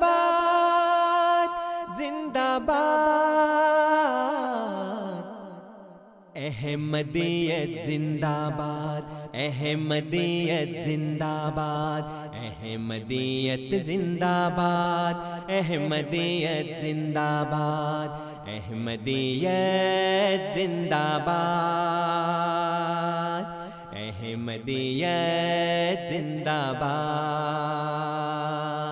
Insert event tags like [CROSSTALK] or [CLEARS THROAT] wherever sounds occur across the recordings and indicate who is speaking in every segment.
Speaker 1: باد، زندہ باد۔ احمدیت زندہ باد، احمدیت زندہ باد، احمدیت زندہ باد، احمدیت زندہ باد، احمدیت زندہ باد، احمدیت زندہ باد۔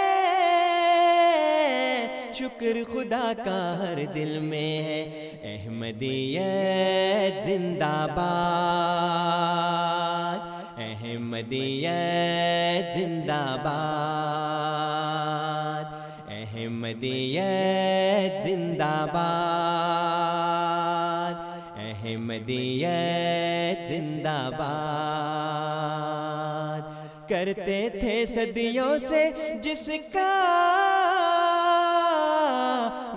Speaker 1: شکر خدا کا ہر دل میں ہے۔ احمدیت زندہ باد۔ احمدیت زندہ باد۔ احمدیت زندہ باد۔ احمدیت زندہ باد۔ کرتے تھے صدیوں سے جس کا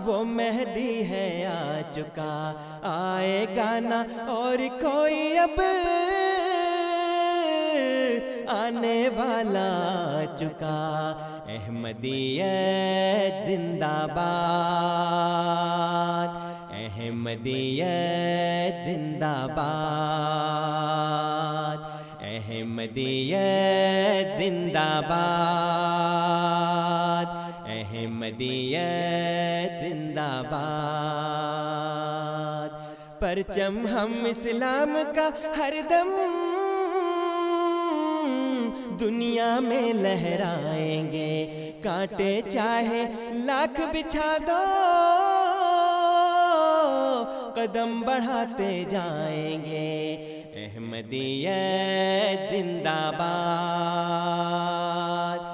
Speaker 1: وہ مہدی ہے آ چکا آئے گانا اور کوئی اب آنے والا آ چکا احمدیت زندہ باد۔ احمدیت زندہ باد۔ احمدیت زندہ باد۔ احمدیت زندہ باد۔ پرچم ہم اسلام کا ہر دم۔ دنیا میں لہرائیں گے۔ کانٹے چاہے لاکھ بچھا دو۔ قدم بڑھاتے جائیں گے۔ احمدیت زندہ باد۔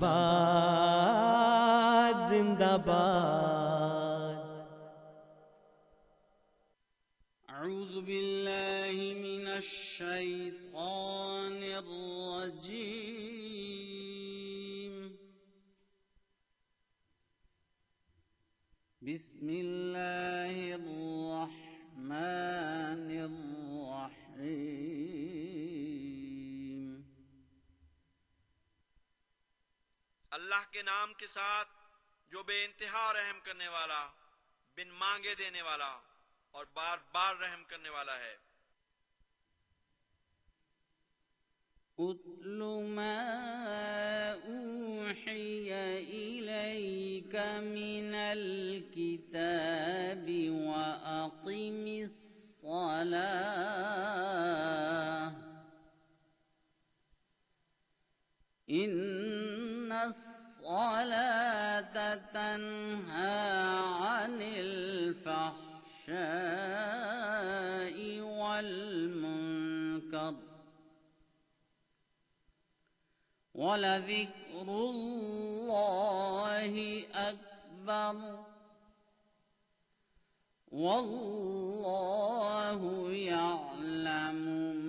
Speaker 1: باد زندہ باد
Speaker 2: اعوذ باللہ من الشیطان الرجیم۔ بسم اللہ الرحمن
Speaker 3: اللہ کے نام کے ساتھ جو بے انتہا رحم کرنے والا، بن مانگے دینے والا اور بار بار رحم کرنے والا ہے۔
Speaker 2: اتل ما اوحي اليك من الكتاب واقم الصلاه ان الصلاه تنهى عن الفحشاء والمنكر ولذكر الله أكبر والله يعلم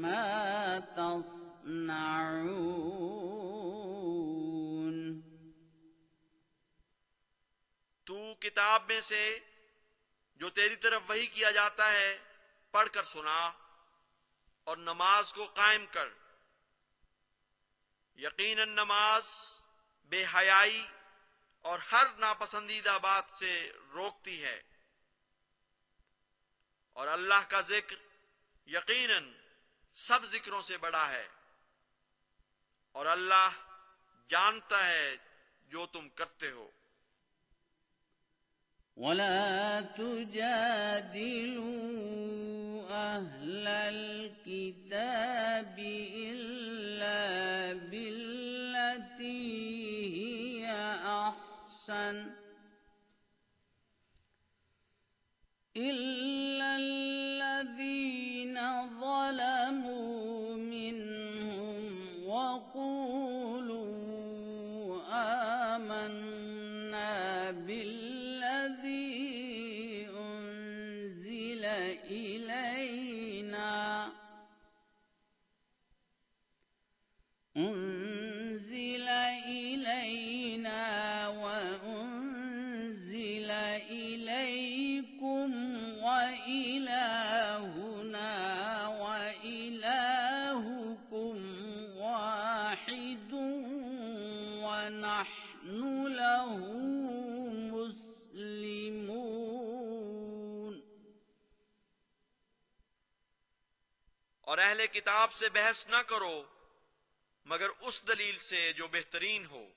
Speaker 2: ما تصنعون
Speaker 3: کتاب میں سے جو تیری طرف وہی کیا جاتا ہے، پڑھ کر سنا اور نماز کو قائم کر۔ یقیناً نماز بے حیائی اور ہر ناپسندیدہ بات سے روکتی ہے۔ اور اللہ کا ذکر یقیناً سب ذکروں سے بڑا ہے۔ اور اللہ جانتا ہے جو تم کرتے ہو۔
Speaker 2: ولا تجادلوا أهل الكتاب إلا بالتي هي أحسن إلا الذين ظلموا أنزل إلينا وأنزل إليكم وإلهنا وإلهكم واحد ونحن له مسلمون
Speaker 3: اور اہل کتاب سے بحث نہ کرو۔ مگر اس دلیل سے جو بہترین ہو،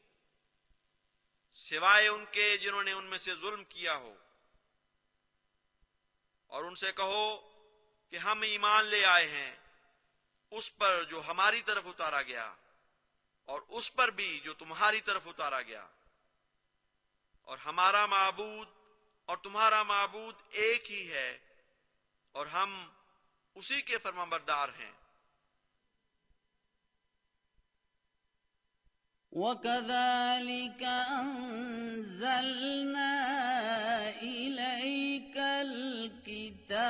Speaker 3: سوائے ان کے جنہوں نے ان میں سے ظلم کیا ہو۔ اور ان سے کہو کہ ہم ایمان لے آئے ہیں، اس پر جو ہماری طرف اتارا گیا اور اس پر بھی جو تمہاری طرف اتارا گیا۔ اور ہمارا معبود اور تمہارا معبود ایک ہی ہے اور ہم اسی کے فرمانبردار ہیں۔
Speaker 2: وكذلك أنزلنا إليك الكتاب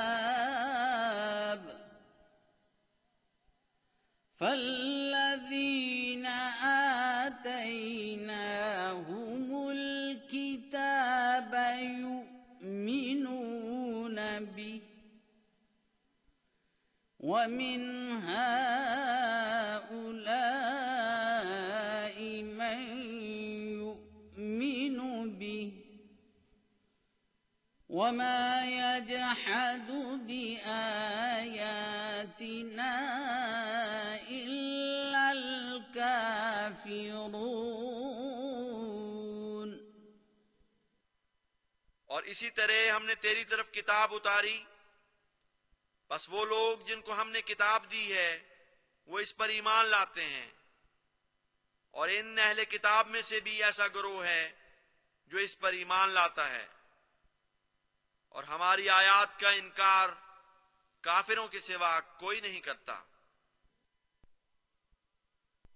Speaker 2: فالذين آتيناهم الكتاب يؤمنون به ومن هؤلاء وما يجحد بآياتنا إلا الكافرون
Speaker 3: اور اسی طرح ہم نے تیری طرف کتاب اتاری۔ بس وہ لوگ جن کو ہم نے کتاب دی ہے، وہ اس پر ایمان لاتے ہیں۔ اور ان اہل کتاب میں سے بھی ایسا گروہ ہے جو اس پر ایمان لاتا ہے۔ اور ہماری آیات کا انکار کافروں کے سوا کوئی نہیں کرتا۔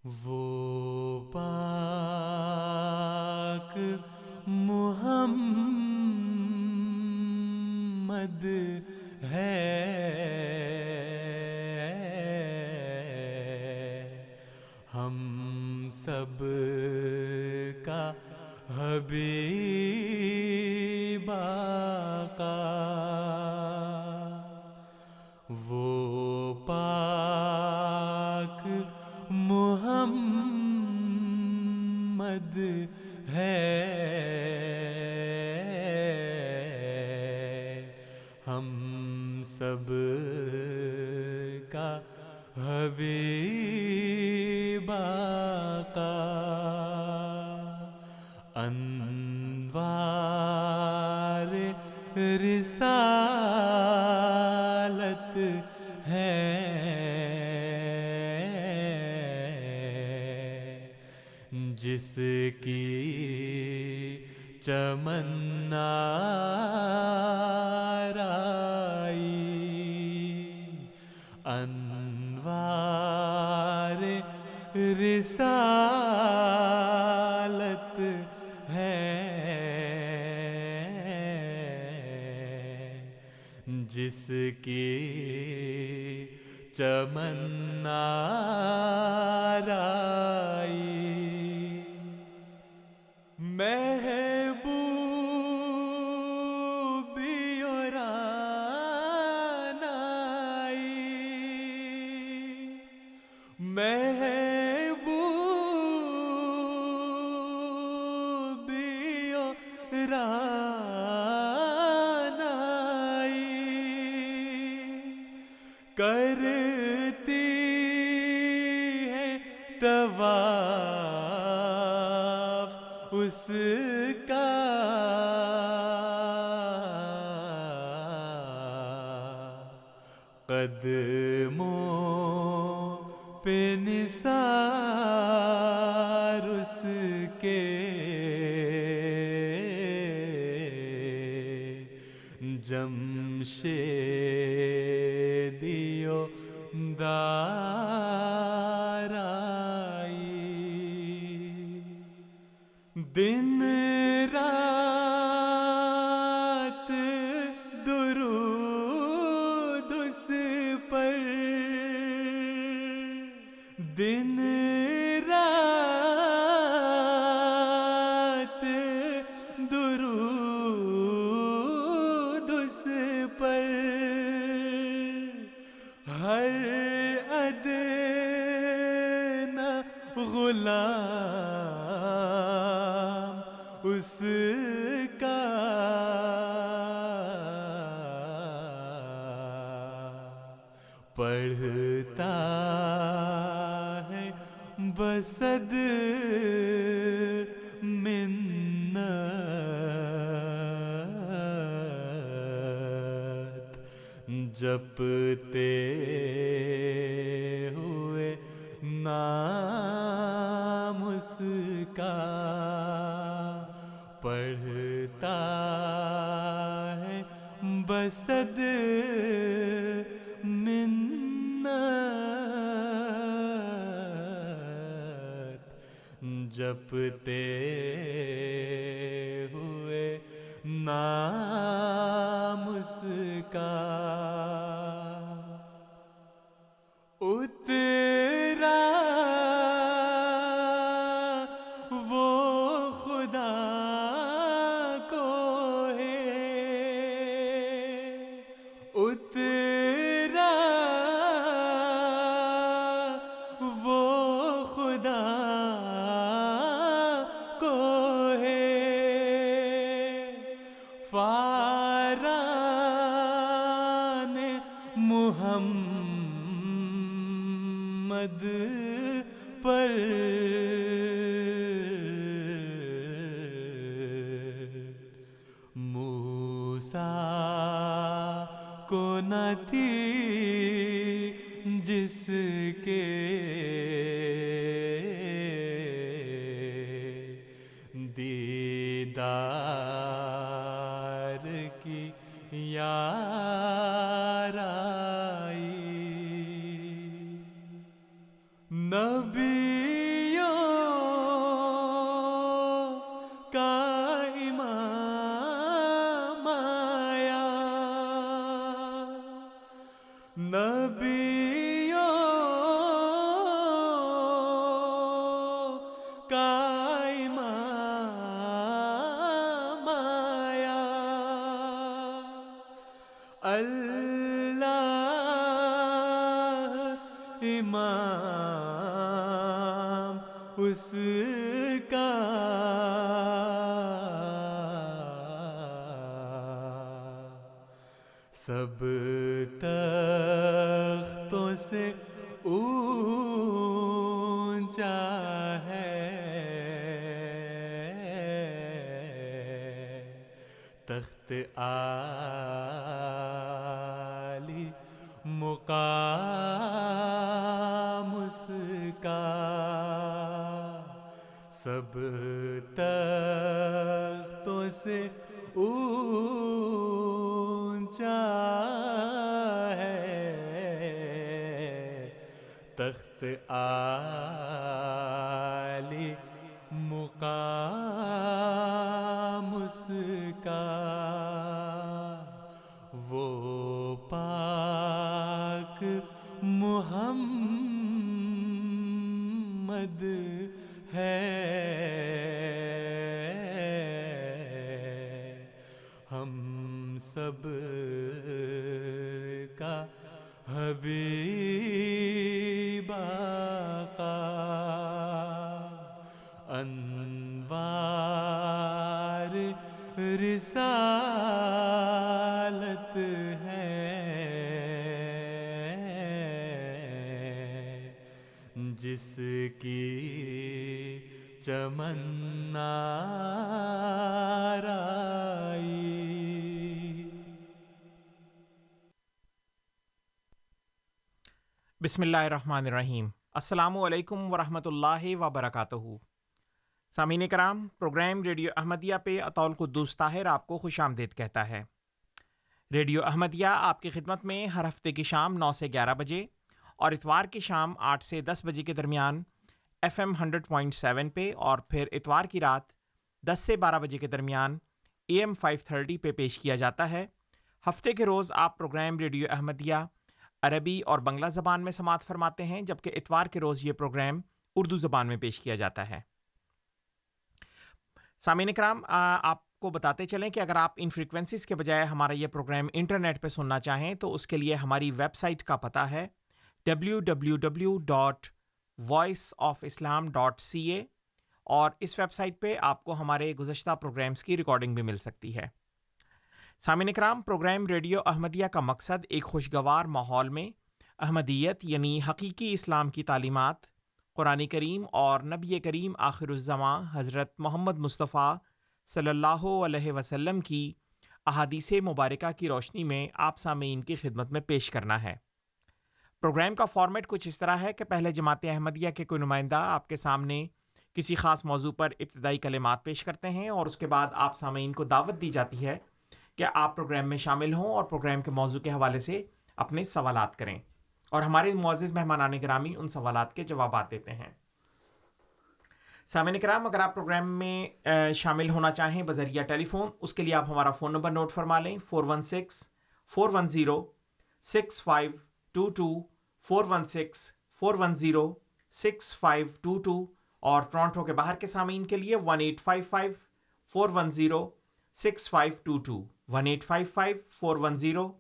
Speaker 4: وہ پاک محمد ہے۔ ہم سب کا حبیب آقا وہ رسالت ہے۔ جس کی چمنا انوار رسالت کے چمن چمنا پڑھتا ہے۔ بسد من جپتے ہوئے نام اس کا پڑھتا ہے۔ بسد چھپتے رسالت ہے۔ جس کی چمنارائی
Speaker 5: بسم اللہ الرحمن الرحیم۔ السلام علیکم ورحمۃ اللہ وبرکاتہ۔ سامعین کرام، پروگرام ریڈیو احمدیہ پہ اطول قدوس طاہر آپ کو خوش آمدید کہتا ہے۔ ریڈیو احمدیہ آپ کی خدمت میں ہر ہفتے کی شام نو سے گیارہ بجے اور اتوار کی شام آٹھ سے دس بجے کے درمیان F M hundred point seven پہ اور پھر اتوار کی رات دس سے بارہ بجے کے درمیان اے ایم فائیو تھرٹی پہ پیش کیا جاتا ہے۔ ہفتے کے روز آپ پروگرام ریڈیو احمدیہ عربی اور بنگلہ زبان میں سماعت فرماتے ہیں، جبکہ اتوار کے روز یہ پروگرام اردو زبان میں پیش کیا جاتا ہے۔ سامعین کرام آپ کو بتاتے چلیں کہ اگر آپ ان فریکوینسیز کے بجائے ہمارا یہ پروگرام انٹرنیٹ پہ سننا چاہیں تو اس کے لیے ہماری ویب سائٹ کا پتہ ہے W W W dot voice of Islam dot C A اور اس ویب سائٹ پہ آپ کو ہمارے گزشتہ پروگرامس کی ریکارڈنگ بھی مل سکتی ہے۔ سامعین اکرام پروگرام ریڈیو احمدیہ کا مقصد ایک خوشگوار ماحول میں احمدیت یعنی حقیقی اسلام کی تعلیمات قرآن کریم اور نبی کریم آخر الزماں حضرت محمد مصطفیٰ صلی اللہ علیہ وسلم کی احادیث مبارکہ کی روشنی میں آپ سامعین کی خدمت میں پیش کرنا ہے۔ پروگرام کا فارمیٹ کچھ اس طرح ہے کہ پہلے جماعت احمدیہ کے کوئی نمائندہ آپ کے سامنے کسی خاص موضوع پر ابتدائی کلمات پیش کرتے ہیں اور اس کے بعد آپ سامعین کو دعوت دی جاتی ہے کہ آپ پروگرام میں شامل ہوں اور پروگرام کے موضوع کے حوالے سے اپنے سوالات کریں۔ اور ہمارے معزز مہمانان گرامی ان سوالات کے جوابات دیتے ہیں۔ سامعین کرام، اگر آپ پروگرام میں شامل ہونا چاہیں بذریعہ ٹیلی فون، اس کے لیے آپ ہمارا فون نمبر نوٹ فرما لیں۔ Four one six, four one zero, six five two two, four one six, four one zero, six five two two اور ٹورانٹو کے باہر کے سامعین کے لیے one eight five five, four one zero, six five two two, one eight five five, four one zero,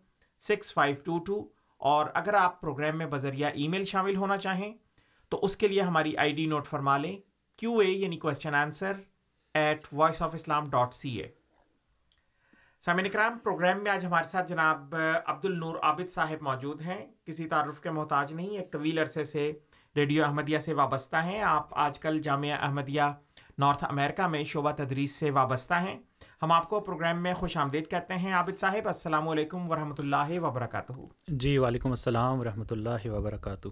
Speaker 5: six five two two اور اگر آپ پروگرام میں بذریعہ ای میل شامل ہونا چاہیں، تو اس کے لیے ہماری آئی ڈی نوٹ فرما لیں، کیو اے یعنی question answer at voice of Islam dot C A سامعین اکرام، پروگرام میں آج ہمارے ساتھ جناب عبد النور عابد صاحب موجود ہیں۔ کسی تعارف کے محتاج نہیں، ایک طویل عرصے سے ریڈیو احمدیہ سے وابستہ ہیں۔ آپ آج کل جامعہ احمدیہ نارتھ امریکہ میں شعبہ تدریس سے وابستہ ہیں۔ ہم آپ کو پروگرام میں خوش آمدید کہتے ہیں۔ عابد صاحب السلام علیکم ورحمۃ اللہ وبرکاتہ۔
Speaker 6: جی وعلیکم السلام ورحمۃ اللہ وبرکاتہ۔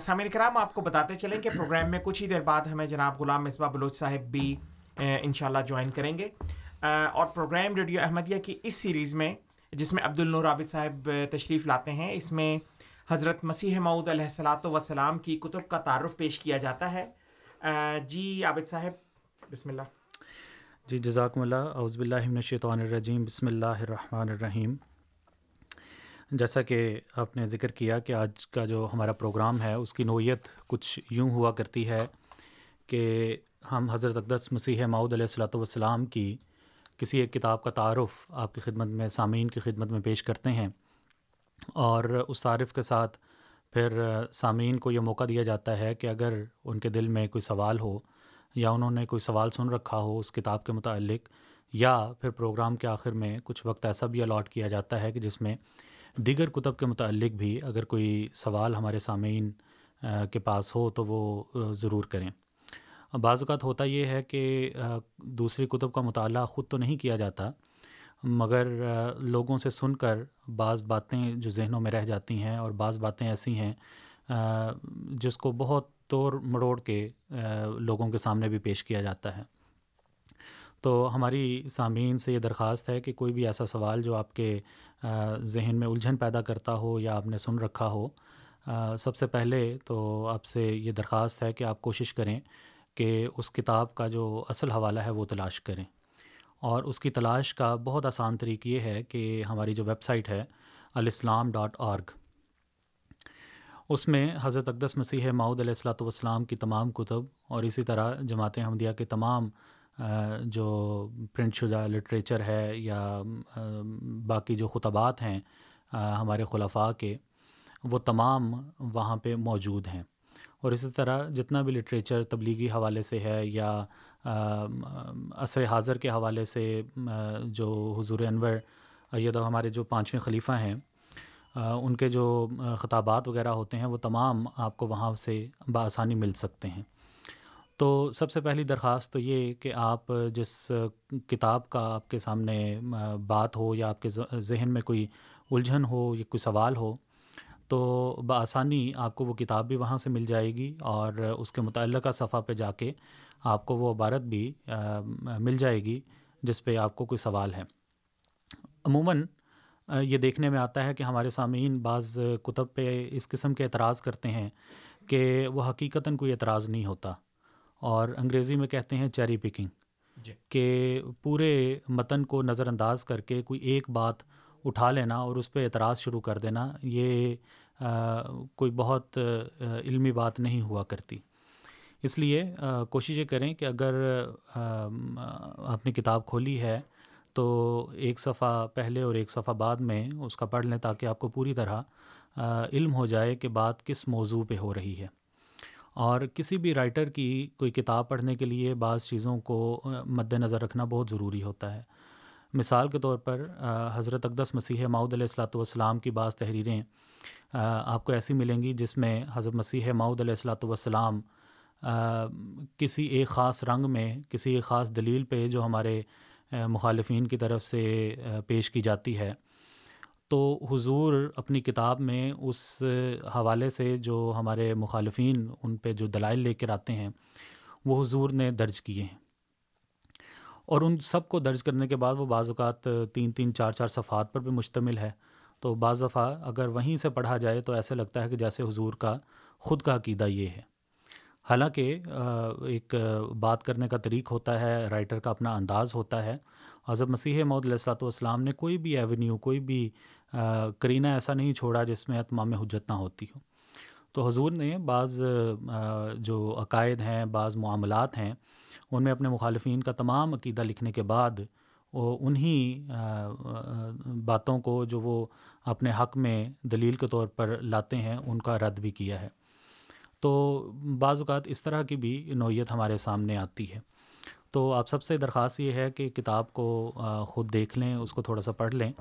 Speaker 5: سامعین کرام آپ کو بتاتے چلیں کہ پروگرام میں کچھ ہی دیر بعد ہمیں جناب غلام مصباح بلوچ صاحب بھی انشاءاللہ جوائن کریں گے۔ اور پروگرام ریڈیو احمدیہ کی اس سیریز میں جس میں عبد النور عابد صاحب تشریف لاتے ہیں اس میں حضرت مسیح معود علیہ السلاۃ وسلام کی کتب کا تعارف پیش کیا جاتا ہے۔ جی عابد صاحب بسم اللہ۔
Speaker 6: جی جزاکم اللہ۔ اعوذ باللہ من الشیطان الرجیم۔ بسم اللہ الرحمن الرحیم۔ جیسا کہ آپ نے ذکر کیا کہ آج کا جو ہمارا پروگرام ہے، اس کی نوعیت کچھ یوں ہوا کرتی ہے کہ ہم حضرت اقدس مسیح معود علیہ السلاۃ والسلام کی کسی ایک کتاب کا تعارف آپ کی خدمت میں، سامعین کی خدمت میں پیش کرتے ہیں اور اس تعارف کے ساتھ پھر سامعین کو یہ موقع دیا جاتا ہے کہ اگر ان کے دل میں کوئی سوال ہو یا انہوں نے کوئی سوال سن رکھا ہو اس کتاب کے متعلق، یا پھر پروگرام کے آخر میں کچھ وقت ایسا بھی الاٹ کیا جاتا ہے کہ جس میں دیگر کتب کے متعلق بھی اگر کوئی سوال ہمارے سامعین کے پاس ہو تو وہ ضرور کریں۔ بعض اوقات ہوتا یہ ہے کہ دوسری کتب کا مطالعہ خود تو نہیں کیا جاتا، مگر لوگوں سے سن کر بعض باتیں جو ذہنوں میں رہ جاتی ہیں اور بعض باتیں ایسی ہیں جس کو بہت توڑ مڑوڑ کے لوگوں کے سامنے بھی پیش کیا جاتا ہے۔ تو ہماری سامعین سے یہ درخواست ہے کہ کوئی بھی ایسا سوال جو آپ کے ذہن میں الجھن پیدا کرتا ہو یا آپ نے سن رکھا ہو سب سے پہلے تو آپ سے یہ درخواست ہے کہ آپ کوشش کریں کہ اس کتاب کا جو اصل حوالہ ہے وہ تلاش کریں۔ اور اس کی تلاش کا بہت آسان طریق یہ ہے کہ ہماری جو ویب سائٹ ہے، الاسلام ڈاٹ آرگ اس میں حضرت اقدس مسیح ماؤد علیہ السلاۃ والسلام کی تمام کتب اور اسی طرح جماعت احمدیہ کے تمام جو پرنٹ شدہ لٹریچر ہے یا باقی جو خطبات ہیں ہمارے خلفاء کے، وہ تمام وہاں پہ موجود ہیں۔ اور اسی طرح جتنا بھی لٹریچر تبلیغی حوالے سے ہے یا عصر حاضر کے حوالے سے جو حضور انور یہ تو ہمارے جو پانچویں خلیفہ ہیں ان کے جو خطابات وغیرہ ہوتے ہیں، وہ تمام آپ کو وہاں سے بآسانی مل سکتے ہیں۔ تو سب سے پہلی درخواست تو یہ کہ آپ جس کتاب کا آپ کے سامنے بات ہو یا آپ کے ذہن میں کوئی الجھن ہو یا کوئی سوال ہو، تو بآسانی آپ کو وہ کتاب بھی وہاں سے مل جائے گی اور اس کے متعلقہ صفحہ پہ جا کے آپ کو وہ عبارت بھی مل جائے گی جس پہ آپ کو کوئی سوال ہے۔ عموماً یہ دیکھنے میں آتا ہے کہ ہمارے سامعین بعض کتب پہ اس قسم کے اعتراض کرتے ہیں کہ وہ حقیقتاً کوئی اعتراض نہیں ہوتا اور انگریزی میں کہتے ہیں چیری پکنگ جی۔ کہ پورے متن کو نظر انداز کر کے کوئی ایک بات اٹھا لینا اور اس پہ اعتراض شروع کر دینا یہ کوئی بہت علمی بات نہیں ہوا کرتی۔ اس لیے کوشش یہ کریں کہ اگر آپ نے کتاب کھولی ہے تو ایک صفحہ پہلے اور ایک صفحہ بعد میں اس کا پڑھ لیں تاکہ آپ کو پوری طرح علم ہو جائے کہ بات کس موضوع پہ ہو رہی ہے۔ اور کسی بھی رائٹر کی کوئی کتاب پڑھنے کے لیے بعض چیزوں کو مد نظر رکھنا بہت ضروری ہوتا ہے۔ مثال کے طور پر حضرت اقدس مسیح ماؤد علیہ السلاۃ والسلام کی بعض تحریریں آپ کو ایسی ملیں گی جس میں حضرت مسیح ماؤد علیہ السلاۃ والسلام کسی ایک خاص رنگ میں، کسی ایک خاص دلیل پہ جو ہمارے مخالفین کی طرف سے پیش کی جاتی ہے۔ تو حضور اپنی کتاب میں اس حوالے سے جو ہمارے مخالفین ان پہ جو دلائل لے کر آتے ہیں، وہ حضور نے درج کیے ہیں۔ اور ان سب کو درج کرنے کے بعد وہ بعض اوقات تین تین چار چار صفحات پر بھی مشتمل ہے۔ تو بعض دفعہ اگر وہیں سے پڑھا جائے تو ایسے لگتا ہے کہ جیسے حضور کا خود کا عقیدہ یہ ہے۔ حالانکہ ایک بات کرنے کا طریق ہوتا ہے، رائٹر کا اپنا انداز ہوتا ہے۔ حضرت مسیح محدود علیہ السلاۃ والسلام نے کوئی بھی ایونیو، کوئی بھی کرینہ ایسا نہیں چھوڑا جس میں اتمام حجت نہ ہوتی ہو۔ تو حضور نے بعض جو عقائد ہیں، بعض معاملات ہیں، ان میں اپنے مخالفین کا تمام عقیدہ لکھنے کے بعد، وہ انہی باتوں کو جو وہ اپنے حق میں دلیل کے طور پر لاتے ہیں، ان کا رد بھی کیا ہے۔ تو بعض اوقات اس طرح کی بھی نوعیت ہمارے سامنے آتی ہے۔ تو آپ سب سے درخواست یہ ہے کہ کتاب کو خود دیکھ لیں، اس کو تھوڑا سا پڑھ لیں۔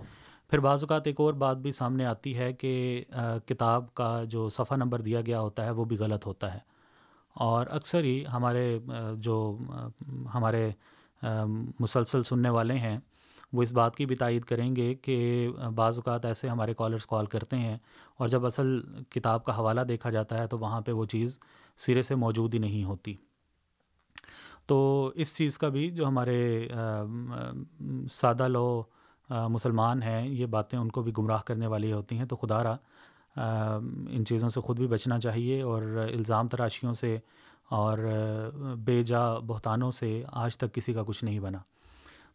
Speaker 6: پھر بعض اوقات ایک اور بات بھی سامنے آتی ہے کہ کتاب کا جو صفحہ نمبر دیا گیا ہوتا ہے وہ بھی غلط ہوتا ہے۔ اور اکثر ہی ہمارے جو ہمارے مسلسل سننے والے ہیں، وہ اس بات کی بھی تائید کریں گے کہ بعض اوقات ایسے ہمارے کالرز کال کرتے ہیں اور جب اصل کتاب کا حوالہ دیکھا جاتا ہے تو وہاں پہ وہ چیز سرے سے موجود ہی نہیں ہوتی۔ تو اس چیز کا بھی جو ہمارے سادہ لو مسلمان ہیں، یہ باتیں ان کو بھی گمراہ کرنے والی ہوتی ہیں۔ تو خدا را ان چیزوں سے خود بھی بچنا چاہیے اور الزام تراشیوں سے اور بے جا بہتانوں سے آج تک کسی کا کچھ نہیں بنا۔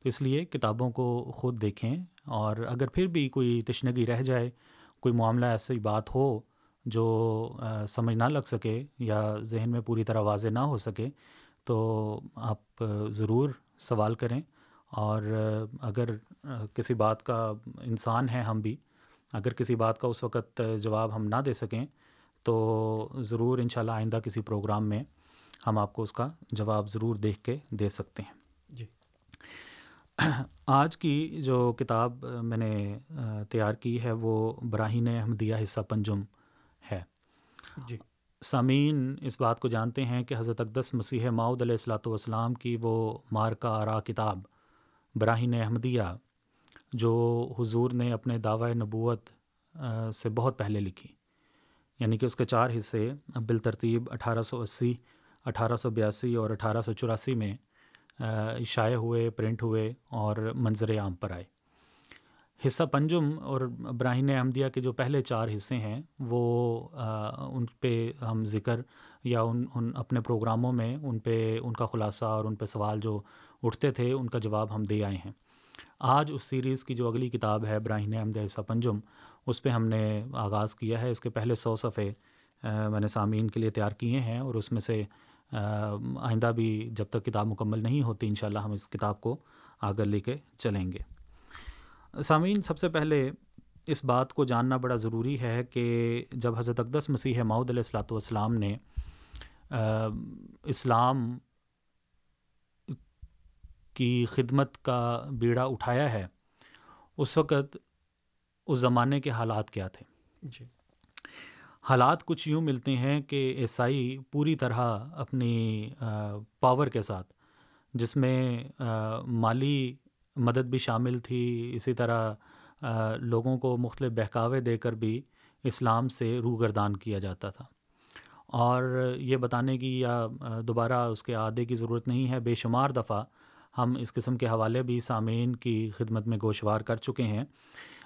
Speaker 6: تو اس لیے کتابوں کو خود دیکھیں اور اگر پھر بھی کوئی تشنگی رہ جائے کوئی معاملہ ایسی بات ہو جو سمجھ نہ لگ سکے یا ذہن میں پوری طرح واضح نہ ہو سکے، تو آپ ضرور سوال کریں۔ اور اگر کسی بات کا انسان ہے ہم بھی، اگر کسی بات کا اس وقت جواب ہم نہ دے سکیں، تو ضرور انشاءاللہ آئندہ کسی پروگرام میں ہم آپ کو اس کا جواب ضرور دیکھ کے دے سکتے ہیں۔ جی۔ آج کی جو کتاب میں نے تیار کی ہے وہ براہین احمدیہ حصہ پنجم ہے۔ جی۔ سامعین اس بات کو جانتے ہیں کہ حضرت اقدس مسیح ماؤد علیہ السلاۃ والسلام کی وہ مارکا آرا کتاب براہین احمدیہ جو حضور نے اپنے دعوی نبوت سے بہت پہلے لکھی۔ یعنی کہ اس کے چار حصے بالترتیب اٹھارہ سو اسی اٹھارہ سو بیاسی اور اٹھارہ سو چوراسی میں شائع ہوئے، پرنٹ ہوئے اور منظر عام پر آئے۔ حصہ پنجم اور براہین احمدیہ کے جو پہلے چار حصے ہیں، وہ ان پہ ہم ذکر یا ان ان اپنے پروگراموں میں ان پہ ان کا خلاصہ اور ان پہ سوال جو اٹھتے تھے، ان کا جواب ہم دے آئے ہیں۔ آج اس سیریز کی جو اگلی کتاب ہے، براہین احمدیہ حصہ پنجم، اس پہ ہم نے آغاز کیا ہے۔ اس کے پہلے سو صفحے میں نے سامعین کے لیے تیار کیے ہیں اور اس میں سے آئندہ بھی جب تک کتاب مکمل نہیں ہوتی انشاءاللہ ہم اس کتاب کو آگر لے کے چلیں گے۔ سامعین، سب سے پہلے اس بات کو جاننا بڑا ضروری ہے کہ جب حضرت اقدس مسیح ماؤد علیہ السلاۃ والسلام نے اسلام کی خدمت کا بیڑا اٹھایا ہے، اس وقت، اس زمانے کے حالات کیا تھے؟
Speaker 5: جی۔
Speaker 6: حالات کچھ یوں ملتے ہیں کہ عیسائی پوری طرح اپنی پاور کے ساتھ، جس میں مالی مدد بھی شامل تھی، اسی طرح لوگوں کو مختلف بہکاوے دے کر بھی اسلام سے روگردان کیا جاتا تھا۔ اور یہ بتانے کی یا دوبارہ اس کے عادے کی ضرورت نہیں ہے، بے شمار دفعہ ہم اس قسم کے حوالے بھی سامعین کی خدمت میں گوشوار کر چکے ہیں۔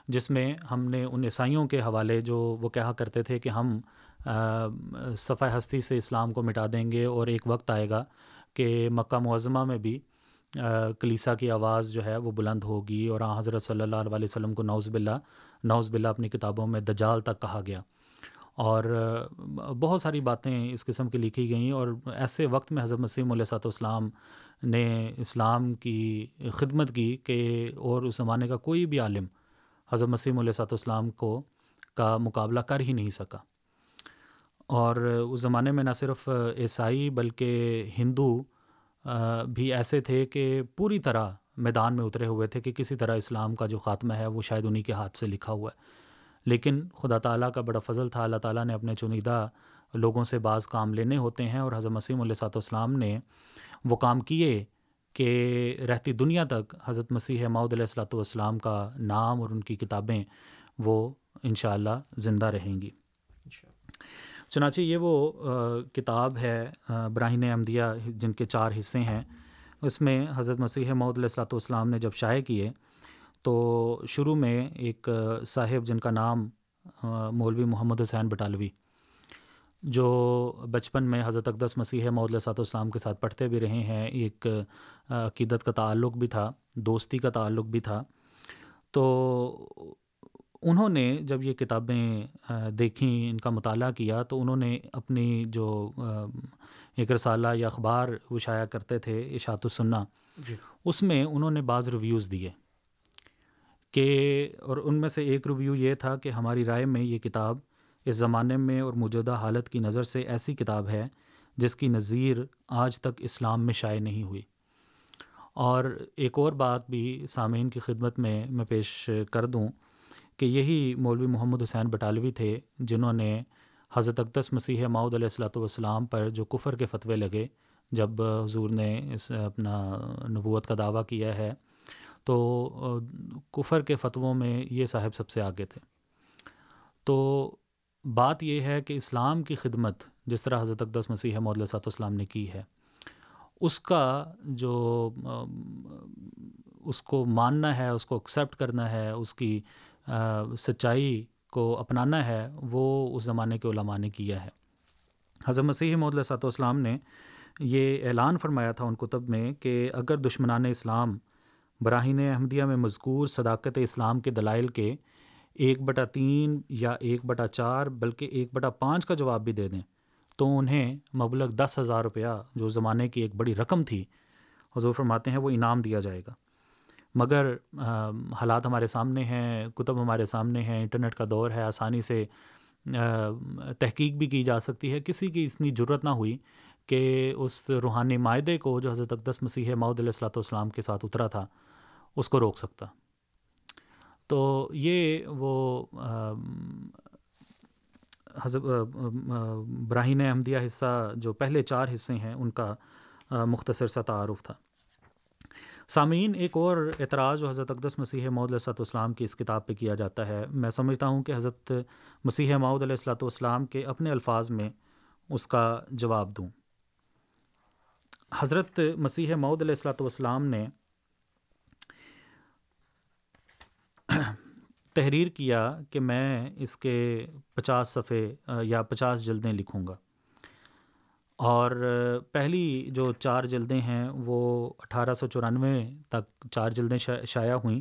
Speaker 6: جس میں ہم نے ان عیسائیوں کے حوالے جو وہ کہا کرتے تھے کہ ہم صفحہ ہستی سے اسلام کو مٹا دیں گے اور ایک وقت آئے گا کہ مکہ معظمہ میں بھی کلیسا کی آواز جو ہے وہ بلند ہوگی اور حضرت صلی اللہ علیہ وسلم کو نوز باللہ نوز باللہ اپنی کتابوں میں دجال تک کہا گیا۔ اور بہت ساری باتیں اس قسم کی لکھی گئیں اور ایسے وقت میں حضرت مسیم علیہ صاحب اسلام نے اسلام کی خدمت کی کہ اور اس زمانے کا کوئی بھی عالم حضرت مسیم علیہ صاحب اسلام کو کا مقابلہ کر ہی نہیں سکا۔ اور اس زمانے میں نہ صرف عیسائی بلکہ ہندو بھی ایسے تھے کہ پوری طرح میدان میں اترے ہوئے تھے کہ کسی طرح اسلام کا جو خاتمہ ہے وہ شاید انہی کے ہاتھ سے لکھا ہوا ہے۔ لیکن خدا تعالیٰ کا بڑا فضل تھا، اللہ تعالیٰ نے اپنے چنیدہ لوگوں سے بعض کام لینے ہوتے ہیں اور حضرت مسیم علیہ صاحب والسلام نے وہ کام کیے۔ کہ رہتی دنیا تک حضرت مسیح ماؤد علیہ السلاۃ والسلام کا نام اور ان کی کتابیں وہ انشاءاللہ زندہ رہیں گی۔ چنانچہ یہ وہ کتاب ہے براہین احمدیہ جن کے چار حصے ہیں۔ اس میں حضرت مسیح علیہ السلاۃ والسلام نے جب شائع کیے تو شروع میں ایک صاحب جن کا نام مولوی محمد حسین بٹالوی جو بچپن میں حضرت اقدس مسیح علیہ صاحب والسلام کے ساتھ پڑھتے بھی رہے ہیں ایک عقیدت کا تعلق بھی تھا دوستی کا تعلق بھی تھا۔ تو انہوں نے جب یہ کتابیں دیکھیں ان کا مطالعہ کیا تو انہوں نے اپنی جو ایک رسالہ یا اخبار وہ شائع کرتے تھے اشاعت السنہ۔ جی۔ اس میں انہوں نے بعض ریویوز دیے کہ اور ان میں سے ایک ریویو یہ تھا کہ ہماری رائے میں یہ کتاب اس زمانے میں اور موجودہ حالت کی نظر سے ایسی کتاب ہے جس کی نظیر آج تک اسلام میں شائع نہیں ہوئی۔ اور ایک اور بات بھی سامعین کی خدمت میں میں پیش کر دوں کہ یہی مولوی محمد حسین بٹالوی تھے جنہوں نے حضرت اقدس مسیح ماؤد علیہ السلاۃ والسلام پر جو کفر کے فتوے لگے جب حضور نے اس اپنا نبوت کا دعویٰ کیا ہے تو کفر کے فتووں میں یہ صاحب سب سے آگے تھے۔ تو بات یہ ہے کہ اسلام کی خدمت جس طرح حضرت اقدس مسیح محدود علیہ والسلام نے کی ہے، اس کا جو، اس کو ماننا ہے، اس کو ایکسیپٹ کرنا ہے، اس کی سچائی کو اپنانا ہے، وہ اس زمانے کے علماء نے کیا ہے۔ حضرت مسیح محدود صاحب اسلام نے یہ اعلان فرمایا تھا ان کتب میں کہ اگر دشمنان اسلام براہین احمدیہ میں مذکور صداقت اسلام کے دلائل کے ایک بٹا تین یا ایک بٹا چار، بلکہ ایک بٹا پانچ کا جواب بھی دے دیں۔ تو انہیں مبلغ دس ہزار روپیہ جو زمانے کی ایک بڑی رقم تھی، حضور فرماتے ہیں وہ انعام دیا جائے گا۔ مگر حالات ہمارے سامنے ہیں، کتب ہمارے سامنے ہیں، انٹرنیٹ کا دور ہے، آسانی سے تحقیق بھی کی جا سکتی ہے۔ کسی کی اتنی ضرورت نہ ہوئی کہ اس روحانی معاہدے کو جو حضرت اقدس مسیح ماؤد علیہ السلاۃ والسلام کے ساتھ اترا تھا، اس کو روک سکتا۔ تو یہ وہ حضرت براہین احمدیہ حصہ جو پہلے چار حصے ہیں، ان کا مختصر سا تعارف تھا۔ سامعین، ایک اور اعتراض جو حضرت اقدس مسیح ماؤد علیہ السلۃ والسلام کی اس کتاب پہ کیا جاتا ہے، میں سمجھتا ہوں کہ حضرت مسیح ماؤد علیہ السلاۃ والسلام کے اپنے الفاظ میں اس کا جواب دوں۔ حضرت مسیح ماؤد علیہ السلاۃ والسلام نے تحریر کیا کہ میں اس کے پچاس صفحے یا پچاس جلدیں لکھوں گا۔ اور پہلی جو چار جلدیں ہیں وہ اٹھارہ سو چورانوے تک چار جلدیں شائع ہوئیں۔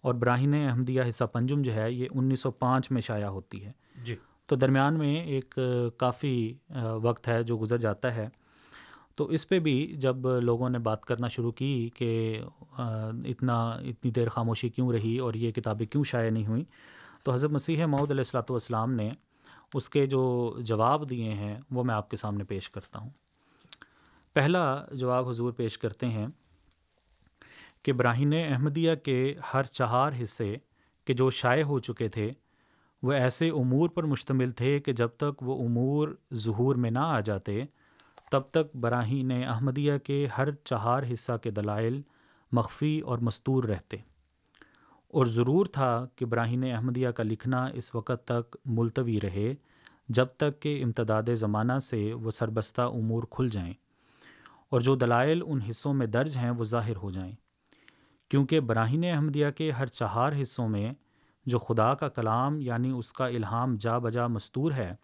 Speaker 6: اور براہین احمدیہ حصہ پنجم جو ہے یہ انیس سو پانچ میں شائع ہوتی ہے۔
Speaker 5: جی۔
Speaker 6: تو درمیان میں ایک کافی وقت ہے جو گزر جاتا ہے۔ تو اس پہ بھی جب لوگوں نے بات کرنا شروع کی کہ اتنا، اتنی دیر خاموشی کیوں رہی اور یہ کتابیں کیوں شائع نہیں ہوئیں، تو حضرت مسیح معود علیہ السلاۃ والسلام نے اس کے جو جواب دیے ہیں وہ میں آپ کے سامنے پیش کرتا ہوں۔ پہلا جواب حضور پیش کرتے ہیں کہ براہین احمدیہ کے ہر چہار حصے کے جو شائع ہو چکے تھے، وہ ایسے امور پر مشتمل تھے کہ جب تک وہ امور ظہور میں نہ آ جاتے تب تک براہین احمدیہ کے ہر چہار حصہ کے دلائل مخفی اور مستور رہتے۔ اور ضرور تھا کہ براہین احمدیہ کا لکھنا اس وقت تک ملتوی رہے، جب تک کہ امتداد زمانہ سے وہ سربستہ امور کھل جائیں اور جو دلائل ان حصوں میں درج ہیں وہ ظاہر ہو جائیں۔ کیونکہ براہین احمدیہ کے ہر چہار حصوں میں جو خدا کا کلام یعنی اس کا الہام جا بجا مستور ہے،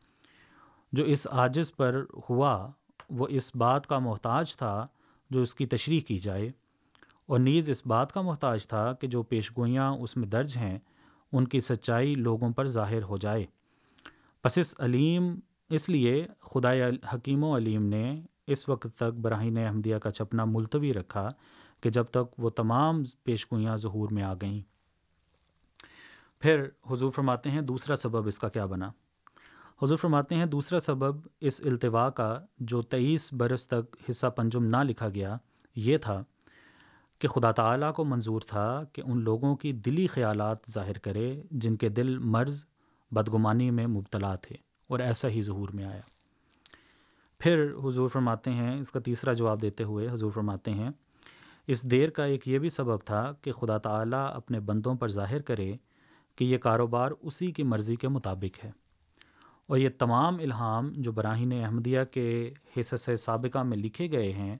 Speaker 6: جو اس عاجز پر ہوا وہ اس بات کا محتاج تھا جو اس کی تشریح کی جائے۔ اور نیز اس بات کا محتاج تھا کہ جو پیشگوئیاں اس میں درج ہیں، ان کی سچائی لوگوں پر ظاہر ہو جائے۔ پس اس علیم، اس لیے خدا حکیم و علیم نے اس وقت تک براہین احمدیہ کا چھپنا ملتوی رکھا کہ جب تک وہ تمام پیشگوئیاں ظہور میں آ گئیں۔ پھر حضور فرماتے ہیں، دوسرا سبب اس کا کیا بنا؟ حضور فرماتے ہیں، دوسرا سبب اس التوا کا جو تیئیس برس تک حصہ پنجم نہ لکھا گیا، یہ تھا کہ خدا تعالیٰ کو منظور تھا کہ ان لوگوں کی دلی خیالات ظاہر کرے جن کے دل مرض، بدگمانی میں مبتلا تھے، اور ایسا ہی ظہور میں آیا۔ پھر حضور فرماتے ہیں، اس کا تیسرا جواب دیتے ہوئے حضور فرماتے ہیں، اس دیر کا ایک یہ بھی سبب تھا کہ خدا تعالیٰ اپنے بندوں پر ظاہر کرے کہ یہ کاروبار اسی کی مرضی کے مطابق ہے۔ اور یہ تمام الہام جو براہین احمدیہ کے حصص سابقہ میں لکھے گئے ہیں،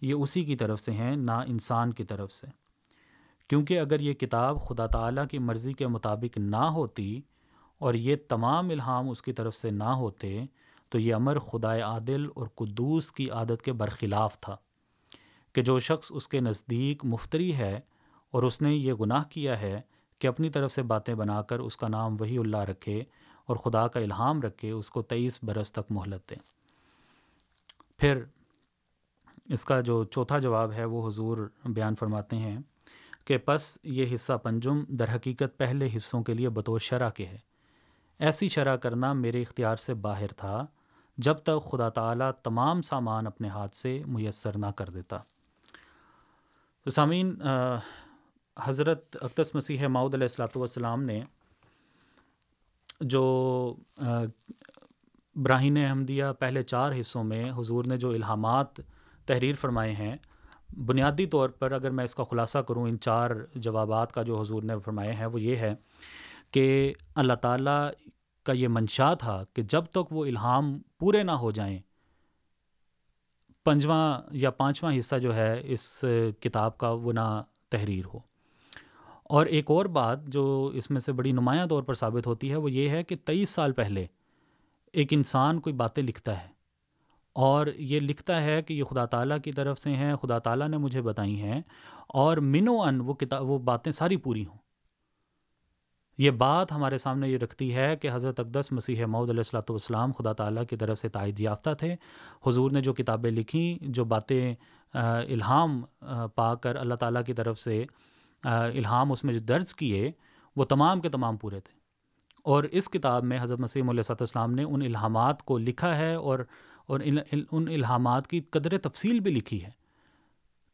Speaker 6: یہ اسی کی طرف سے ہیں، نہ انسان کی طرف سے۔ کیونکہ اگر یہ کتاب خدا تعالیٰ کی مرضی کے مطابق نہ ہوتی اور یہ تمام الہام اس کی طرف سے نہ ہوتے، تو یہ امر خدائے عادل اور قدوس کی عادت کے برخلاف تھا کہ جو شخص اس کے نزدیک مفتری ہے اور اس نے یہ گناہ کیا ہے کہ اپنی طرف سے باتیں بنا کر اس کا نام وہی اللہ رکھے اور خدا کا الہام رکھے، اس کو تیئیس برس تک مہلت دیں۔ پھر اس کا جو چوتھا جواب ہے، وہ حضور بیان فرماتے ہیں کہ پس یہ حصہ پنجم در حقیقت پہلے حصوں کے لیے بطور شرح کے ہے۔ ایسی شرح کرنا میرے اختیار سے باہر تھا جب تک خدا تعالیٰ تمام سامان اپنے ہاتھ سے میسر نہ کر دیتا۔ سامعین حضرت اقدس مسیح ماؤد علیہ السلاۃ والسلام نے جو براہین احمدیہ پہلے چار حصوں میں حضور نے جو الہامات تحریر فرمائے ہیں، بنیادی طور پر اگر میں اس کا خلاصہ کروں، ان چار جوابات کا جو حضور نے فرمائے ہیں، وہ یہ ہے کہ اللہ تعالیٰ کا یہ منشا تھا کہ جب تک وہ الہام پورے نہ ہو جائیں، پنجواں یا پانچواں حصہ جو ہے اس کتاب کا وہ نہ تحریر ہو۔ اور ایک اور بات جو اس میں سے بڑی نمایاں طور پر ثابت ہوتی ہے وہ یہ ہے کہ تیئیس سال پہلے ایک انسان کوئی باتیں لکھتا ہے اور یہ لکھتا ہے کہ یہ خدا تعالیٰ کی طرف سے ہیں، خدا تعالیٰ نے مجھے بتائی ہیں اور منو ان وہ کتاب وہ باتیں ساری پوری ہوں۔ یہ بات ہمارے سامنے یہ رکھتی ہے کہ حضرت اقدس مسیح معود علیہ السلاۃ والسلام خدا تعالیٰ کی طرف سے تائید یافتہ تھے۔ حضور نے جو کتابیں لکھیں، جو باتیں الہام پا کر اللہ تعالیٰ کی طرف سے الہام اس میں جو درج کیے، وہ تمام کے تمام پورے تھے۔ اور اس کتاب میں حضرت مسیم علیہ صاحب السلام نے ان الہامات کو لکھا ہے اور اور ان الہامات کی قدر تفصیل بھی لکھی ہے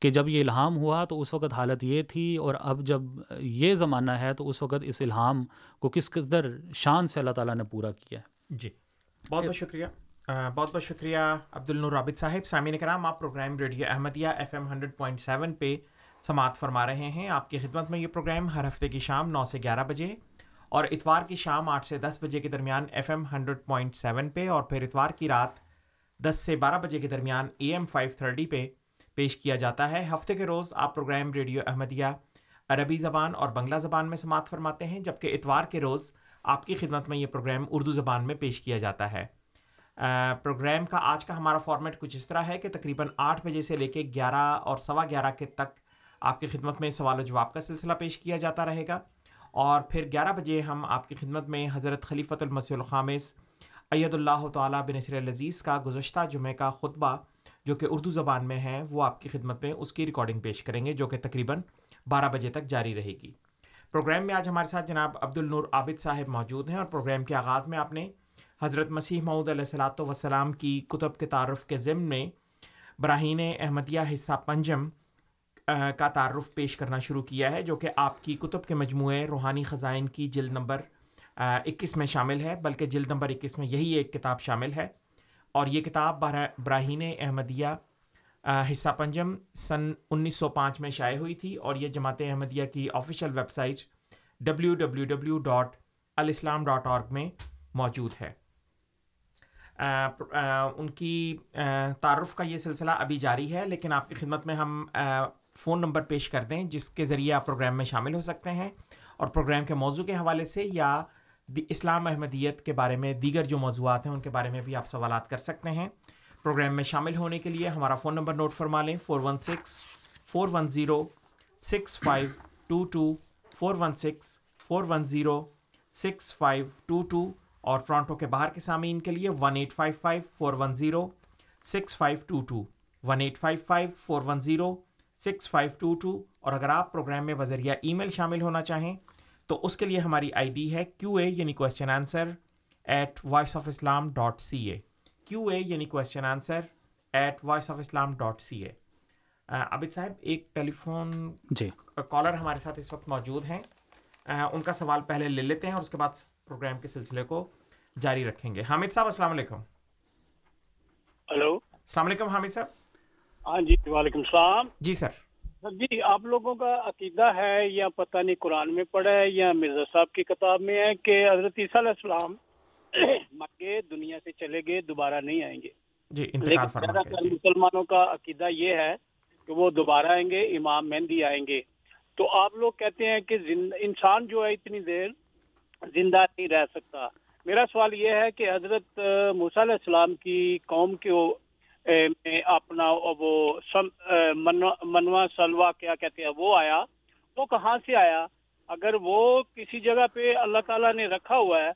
Speaker 6: کہ جب یہ الہام ہوا تو اس وقت حالت یہ تھی اور اب جب یہ زمانہ ہے تو اس وقت اس الہام کو کس قدر شان سے اللہ تعالیٰ نے پورا کیا ہے۔
Speaker 5: جی۔ بہت بہت شکریہ۔ بہت بہت شکریہ عبد النور رابط صاحب، سامعین کرام، آپ program radio Ahmadiyya F M hundred point seven پہ سماعت فرما رہے ہیں۔ آپ کی خدمت میں یہ پروگرام ہر ہفتے کی شام نو سے گیارہ بجے اور اتوار کی شام آٹھ سے دس بجے کے درمیان F M hundred point seven پہ اور پھر اتوار کی رات دس سے بارہ بجے کے درمیان اے ایم فائیو تھرٹی پہ پیش کیا جاتا ہے۔ ہفتے کے روز آپ پروگرام ریڈیو احمدیہ عربی زبان اور بنگلہ زبان میں سماعت فرماتے ہیں، جبکہ اتوار کے روز آپ کی خدمت میں یہ پروگرام اردو زبان میں پیش کیا جاتا ہے۔ پروگرام کا آج کا ہمارا فارمیٹ کچھ اس طرح ہے کہ تقریباً آٹھ بجے سے لے کے گیارہ اور سوا گیارہ کے تک آپ کی خدمت میں سوال و جواب کا سلسلہ پیش کیا جاتا رہے گا۔ اور پھر گیارہ بجے ہم آپ کی خدمت میں حضرت خلیفۃ المسیح الخامس اید اللہ تعالیٰ بن نصر العزیز کا گزشتہ جمعہ کا خطبہ جو کہ اردو زبان میں ہے، وہ آپ کی خدمت میں اس کی ریکارڈنگ پیش کریں گے جو کہ تقریباً بارہ بجے تک جاری رہے گی۔ پروگرام میں آج ہمارے ساتھ جناب عبد النور عابد صاحب موجود ہیں اور پروگرام کے آغاز میں آپ نے حضرت مسیح معود علیہ السلاۃ وسلام کی کتب کے تعارف کے ضمن میں براہین احمدیہ حصہ پنجم کا تعارف پیش کرنا شروع کیا ہے، جو کہ آپ کی کتب کے مجموعے روحانی خزائن کی جلد نمبر اکیس میں شامل ہے، بلکہ جلد نمبر اکیس میں یہی ایک کتاب شامل ہے۔ اور یہ کتاب براہین احمدیہ حصہ پنجم، سن انیس سو پانچ میں شائع ہوئی تھی۔ اور یہ جماعت احمدیہ کی official website W W W dot alislam dot org میں موجود ہے۔ ان کی تعارف کا یہ سلسلہ ابھی جاری ہے، لیکن آپ کی خدمت میں ہم فون نمبر پیش کر دیں، جس کے ذریعے آپ پروگرام میں شامل ہو سکتے ہیں۔ اور پروگرام کے موضوع کے حوالے سے یا اسلام احمدیت کے بارے میں دیگر جو موضوعات ہیں، ان کے بارے میں بھی آپ سوالات کر سکتے ہیں۔ پروگرام میں شامل ہونے کے لیے ہمارا فون نمبر نوٹ فرما لیں، four one six, four one zero, six five two two, four one six, four one zero, six five two two اور ٹورانٹو کے باہر کے سامعین کے لیے one eight five five, four one zero, six five two two, one eight five five, four one zero six five two two اور اگر آپ پروگرام میں بذریعہ ای میل شامل ہونا چاہیں تو اس کے لیے ہماری آئی ڈی ہے کیو اے یعنی question answer at voice of Islam dot C A Q A یعنی question answer at voice of Islam dot C A Abid sahib ایک ٹیلی فون جی۔ کالر ہمارے ساتھ اس وقت موجود ہیں۔ ان کا سوال پہلے لے لیتے ہیں اور اس کے بعد پروگرام کے سلسلے کو جاری رکھیں گے۔ حامد صاحب السلام علیکم۔
Speaker 7: ہلو۔
Speaker 5: السلام علیکم حامد صاحب۔
Speaker 7: ہاں جی وعلیکم السلام۔
Speaker 5: جی سر۔
Speaker 7: جی آپ لوگوں کا عقیدہ ہے یا پتہ نہیں قرآن میں پڑھا ہے یا مرزا صاحب کی کتاب میں ہے کہ حضرت عیسیٰ علیہ السلام [CLEARS THROAT] گئے دنیا سے چلے گئے دوبارہ نہیں آئیں گے۔
Speaker 5: جی
Speaker 7: لیکن مسلمانوں کا عقیدہ یہ ہے کہ وہ دوبارہ آئیں گے امام مہندی آئیں گے۔ تو آپ لوگ کہتے ہیں کہ انسان جو ہے اتنی دیر زندہ نہیں رہ سکتا۔ میرا سوال یہ ہے کہ حضرت موسیٰ علیہ السلام کی قوم کے میں اپنا وہ منوا سلوا کیا کہتے ہیں، وہ آیا۔ وہ کہاں سے آیا؟ اگر وہ کسی جگہ پہ اللہ تعالیٰ نے رکھا ہوا ہے،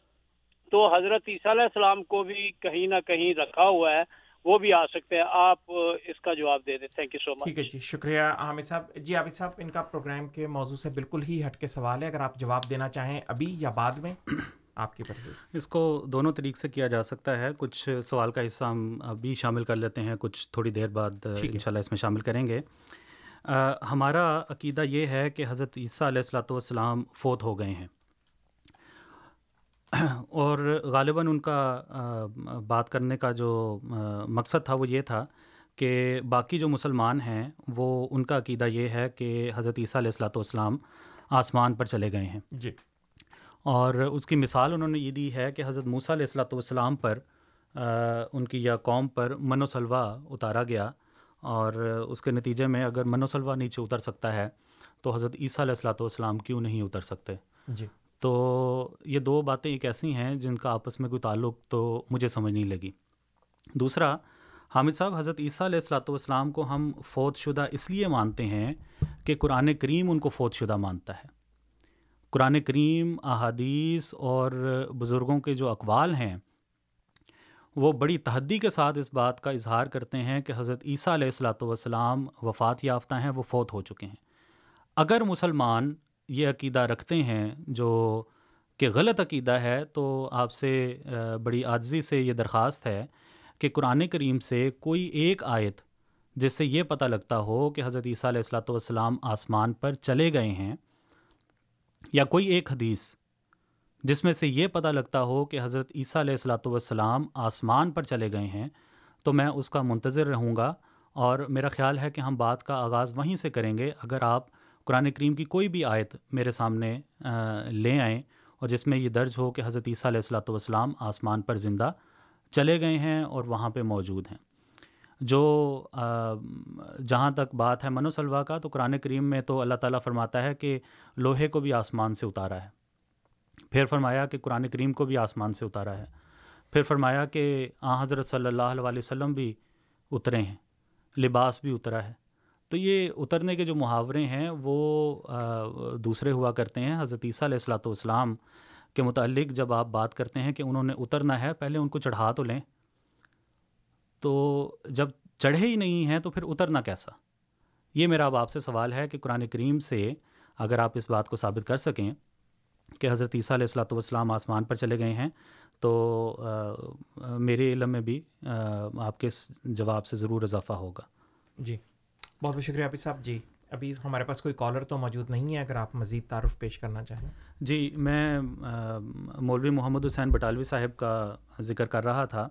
Speaker 7: تو حضرت عیسیٰ علیہ السلام کو بھی کہیں نہ کہیں رکھا ہوا ہے۔ وہ بھی آ سکتے ہیں۔ آپ اس کا جواب دے دیں۔ تھینک یو سو مچ
Speaker 5: ٹھیک ہے جی شکریہ حامد صاحب۔ جی عابد صاحب، ان کا پروگرام کے موضوع سے بالکل ہی ہٹ کے سوال ہے۔ اگر آپ جواب دینا چاہیں ابھی یا بعد میں۔ آپ کی مرضی
Speaker 6: اس کو دونوں طریقے سے کیا جا سکتا ہے کچھ سوال کا حصہ ہم ابھی شامل کر لیتے ہیں کچھ تھوڑی دیر بعد ان شاء اللہ اس میں شامل کریں گے۔ ہمارا عقیدہ یہ ہے کہ حضرت عیسیٰ علیہ السلاۃ والسلام فوت ہو گئے ہیں۔ [CLEARS THROAT] اور غالباً ان کا بات کرنے کا جو مقصد تھا وہ یہ تھا کہ باقی جو مسلمان ہیں وہ ان کا عقیدہ یہ ہے کہ حضرت عیسیٰ علیہ السلاۃ والسلام آسمان پر چلے گئے ہیں۔
Speaker 5: جی۔
Speaker 6: اور اس کی مثال انہوں نے یہ دی ہے کہ حضرت موسیٰ علیہ السلاۃ والسلام پر ان کی یا قوم پر من و سلوا اتارا گیا اور اس کے نتیجے میں اگر من و سلوا نیچے اتر سکتا ہے تو حضرت عیسیٰ علیہ السلاۃ والسلام کیوں نہیں اتر سکتے؟
Speaker 5: جی۔
Speaker 6: تو یہ دو باتیں ایک ایسی ہیں جن کا آپس میں کوئی تعلق تو مجھے سمجھ نہیں لگی۔ دوسرا حامد صاحب حضرت عیسیٰ علیہ السلاۃ والسلام کو ہم فوت شدہ اس لیے مانتے ہیں کہ قرآن کریم ان کو فوت شدہ مانتا ہے۔ قرآن کریم، احادیث اور بزرگوں کے جو اقوال ہیں، وہ بڑی تحدی کے ساتھ اس بات کا اظہار کرتے ہیں کہ حضرت عیسیٰ علیہ السلاۃ والسلام وفات یافتہ ہیں، وہ فوت ہو چکے ہیں۔ اگر مسلمان یہ عقیدہ رکھتے ہیں جو کہ غلط عقیدہ ہے، تو آپ سے بڑی عاجزی سے یہ درخواست ہے کہ قرآن کریم سے کوئی ایک آیت جس سے یہ پتہ لگتا ہو کہ حضرت عیسیٰ علیہ السلاۃ والسلام آسمان پر چلے گئے ہیں یا کوئی ایک حدیث جس میں سے یہ پتہ لگتا ہو کہ حضرت عیسیٰ علیہ السلاۃ والسلام آسمان پر چلے گئے ہیں، تو میں اس کا منتظر رہوں گا اور میرا خیال ہے کہ ہم بات کا آغاز وہیں سے کریں گے اگر آپ قرآن کریم کی کوئی بھی آیت میرے سامنے لے آئیں اور جس میں یہ درج ہو کہ حضرت عیسیٰ علیہ السلاۃ والسلام آسمان پر زندہ چلے گئے ہیں اور وہاں پہ موجود ہیں۔ جو جہاں تک بات ہے من و سلوا کا، تو قرآن کریم میں تو اللہ تعالیٰ فرماتا ہے کہ لوہے کو بھی آسمان سے اتارا ہے۔ پھر فرمایا کہ قرآن کریم کو بھی آسمان سے اتارا ہے۔ پھر فرمایا کہ آ، حضرت صلی اللہ علیہ وسلم بھی اترے ہیں، لباس بھی اترا ہے۔ تو یہ اترنے کے جو محاورے ہیں، وہ دوسرے ہوا کرتے ہیں۔ حضرت عیسیٰ علیہ السلاۃ والسلام کے متعلق جب آپ بات کرتے ہیں کہ انہوں نے اترنا ہے، پہلے ان کو چڑھا تو لیں۔ تو جب چڑھے ہی نہیں ہیں تو پھر اترنا کیسا؟ یہ میرا اب آپ سے سوال ہے کہ قرآن کریم سے اگر آپ اس بات کو ثابت کر سکیں کہ حضرت عیسیٰ علیہ السلاۃ والسلام آسمان پر چلے گئے ہیں تو میرے علم میں بھی آپ کے جواب سے ضرور اضافہ ہوگا۔
Speaker 5: جی بہت بہت شکریہ حافظ صاحب۔ جی ابھی ہمارے پاس کوئی کالر تو موجود نہیں ہے اگر آپ مزید تعارف پیش کرنا چاہیں۔
Speaker 6: جی میں مولوی محمد حسین بٹالوی صاحب کا ذکر کر رہا تھا۔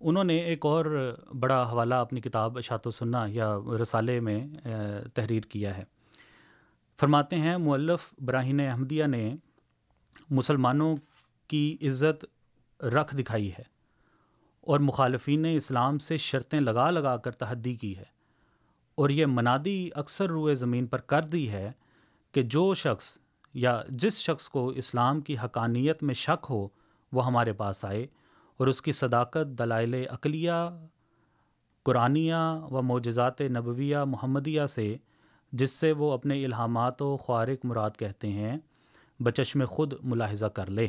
Speaker 6: انہوں نے ایک اور بڑا حوالہ اپنی کتاب اشاعت و سننا یا رسالے میں تحریر کیا ہے۔ فرماتے ہیں مولف براہین احمدیہ نے مسلمانوں کی عزت رکھ دکھائی ہے اور مخالفین نے اسلام سے شرطیں لگا لگا کر تحدی کی ہے اور یہ منادی اکثر روئے زمین پر کر دی ہے کہ جو شخص یا جس شخص کو اسلام کی حقانیت میں شک ہو، وہ ہمارے پاس آئے اور اس کی صداقت، دلائل عقلیہ، قرآنیہ و معجزات نبویہ محمدیہ سے، جس سے وہ اپنے الہامات و خوارق مراد کہتے ہیں، بچشم خود ملاحظہ کر لے۔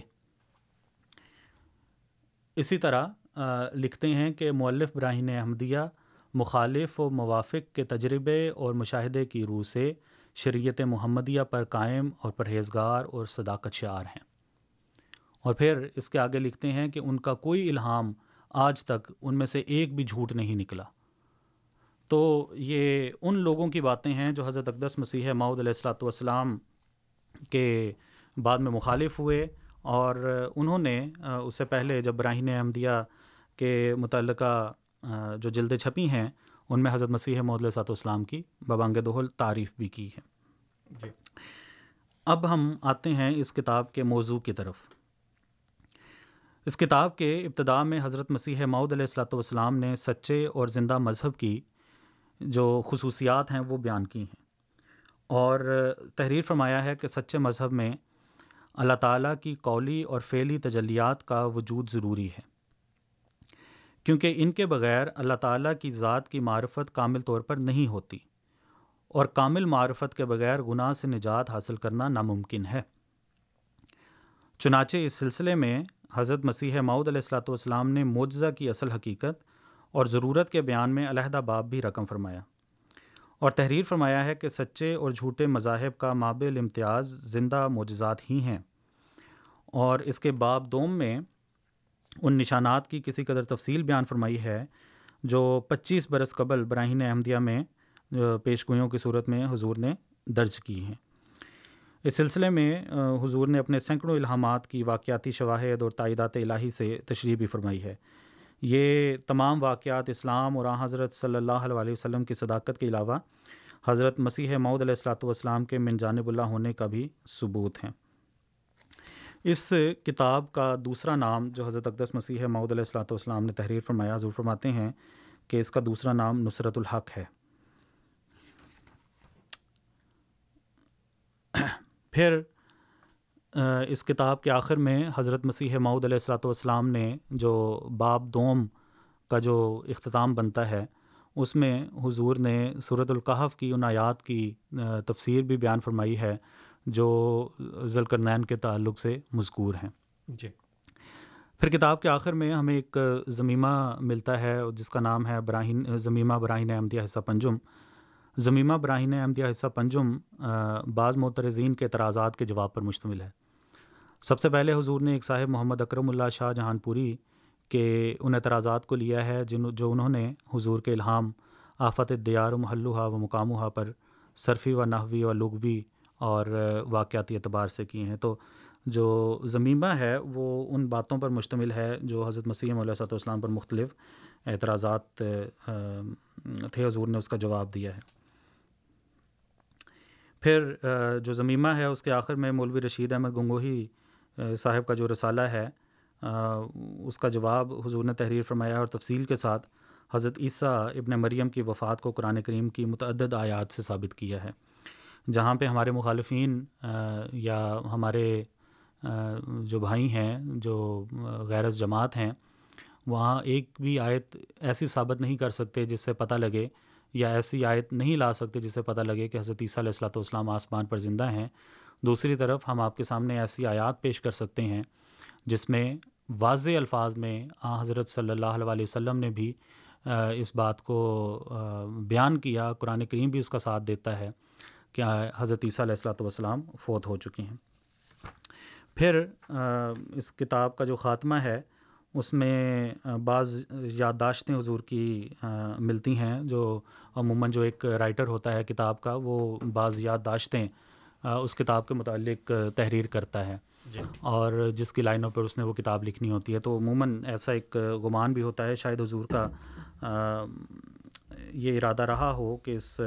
Speaker 6: اسی طرح لکھتے ہیں کہ مولف براہین احمدیہ مخالف و موافق کے تجربے اور مشاہدے کی روح سے شریعت محمدیہ پر قائم اور پرہیزگار اور صداقت شعار ہیں۔ اور پھر اس کے آگے لکھتے ہیں کہ ان کا کوئی الہام آج تک ان میں سے ایک بھی جھوٹ نہیں نکلا۔ تو یہ ان لوگوں کی باتیں ہیں جو حضرت اقدس مسیح ماؤد علیہ السلاۃ والسلام کے بعد میں مخالف ہوئے اور انہوں نے اس سے پہلے جب براہین احمدیہ کے متعلقہ جو جلدیں چھپی ہیں ان میں حضرت مسیح علیہ صاحب والسلام کی ببانگ دہل تعریف بھی کی ہے۔ جی۔ اب ہم آتے ہیں اس کتاب کے موضوع کی طرف۔ اس کتاب کے ابتدا میں حضرت مسیح ماؤد علیہ السلاۃ والسلام نے سچے اور زندہ مذہب کی جو خصوصیات ہیں وہ بیان کی ہیں۔ اور تحریر فرمایا ہے کہ سچے مذہب میں اللہ تعالیٰ کی قولی اور فعلی تجلیات کا وجود ضروری ہے۔ کیونکہ ان کے بغیر اللہ تعالیٰ کی ذات کی معرفت کامل طور پر نہیں ہوتی اور کامل معرفت کے بغیر گناہ سے نجات حاصل کرنا ناممکن ہے۔ چنانچہ اس سلسلے میں حضرت مسیح معود علیہ السلاۃ والسلام نے معجزہ کی اصل حقیقت اور ضرورت کے بیان میں علیحدہ باب بھی رقم فرمایا اور تحریر فرمایا ہے کہ سچے اور جھوٹے مذاہب کا مابل امتیاز زندہ معجزات ہی ہیں اور اس کے باب دوم میں ان نشانات کی کسی قدر تفصیل بیان فرمائی ہے جو پچیس برس قبل براہین احمدیہ میں پیش گوئیوں کی صورت میں حضور نے درج کی ہیں۔ اس سلسلے میں حضور نے اپنے سینکڑوں الہامات کی واقعاتی شواہد اور تائیدات الہی سے تشریح بھی فرمائی ہے۔ یہ تمام واقعات اسلام اور حضرت صلی اللہ علیہ وسلم کی صداقت کے علاوہ حضرت مسیح معود علیہ السلاۃ والسلام کے من جانب اللہ ہونے کا بھی ثبوت ہیں۔ اس کتاب کا دوسرا نام جو حضرت اقدس مسیح معود علیہ السلاۃ والسلام نے تحریر فرمایا، حضور فرماتے ہیں کہ اس کا دوسرا نام نصرت الحق ہے۔ پھر اس کتاب کے آخر میں حضرت مسیح معود علیہ السلاۃ والسلام نے جو باب دوم کا جو اختتام بنتا ہے اس میں حضور نے صورت القحف کی ان آیات کی تفسیر بھی بیان فرمائی ہے جو ذلکرنین کے تعلق سے مذکور ہیں۔ جی۔ پھر کتاب کے آخر میں ہمیں ایک ضمیمہ ملتا ہے جس کا نام ہے براہین ضمیمہ براہین احمدیہ حصہ پنجم۔ ضمیمہ براہین احمدیہ حصہ پنجم بعض معترزین کے اعتراضات کے جواب پر مشتمل ہے۔ سب سے پہلے حضور نے ایک صاحب محمد اکرم اللہ شاہ جہان پوری کے ان اعتراضات کو لیا ہے، جن، جو انہوں نے حضور کے الہام، آفت دیار و محلوحہ و مقامہ پر صرفی و نحوی و لغوی اور واقعاتی اعتبار سے کیے ہیں۔ تو جو ضمیمہ ہے، وہ ان باتوں پر مشتمل ہے جو حضرت مسیح علیہ صاحب والسلام پر مختلف اعتراضات تھے، حضور نے اس کا جواب دیا ہے۔ پھر جو ضمیمہ ہے، اس کے آخر میں مولوی رشید احمد گنگوہی صاحب کا جو رسالہ ہے اس کا جواب حضور نے تحریر فرمایا اور تفصیل کے ساتھ حضرت عیسیٰ ابن مریم کی وفات کو قرآن کریم کی متعدد آیات سے ثابت کیا ہے، جہاں پہ ہمارے مخالفین یا ہمارے جو بھائی ہیں، جو غیرز جماعت ہیں، وہاں ایک بھی آیت ایسی ثابت نہیں کر سکتے جس سے پتہ لگے یا ایسی آیت نہیں لا سکتے جس سے پتہ لگے کہ حضرت عیسیٰ علیہ السلاۃ والسلام آسمان پر زندہ ہیں۔ دوسری طرف ہم آپ کے سامنے ایسی آیات پیش کر سکتے ہیں جس میں واضح الفاظ میں آ، حضرت صلی اللہ علیہ وسلم نے بھی اس بات کو بیان کیا، قرآن کریم بھی اس کا ساتھ دیتا ہے کہ حضرت عیسیٰ علیہ السلاۃ والسلام فوت ہو چکی ہیں۔ پھر اس کتاب کا جو خاتمہ ہے اس میں بعض یادداشتیں حضور کی ملتی ہیں جو عموماً جو ایک رائٹر ہوتا ہے کتاب کا وہ بعض یادداشتیں اس کتاب کے متعلق تحریر کرتا ہے۔
Speaker 5: جی۔
Speaker 6: اور جس کی لائنوں پر اس نے وہ کتاب لکھنی ہوتی ہے تو عموماً ایسا ایک گمان بھی ہوتا ہے شاید حضور کا یہ ارادہ رہا ہو کہ اس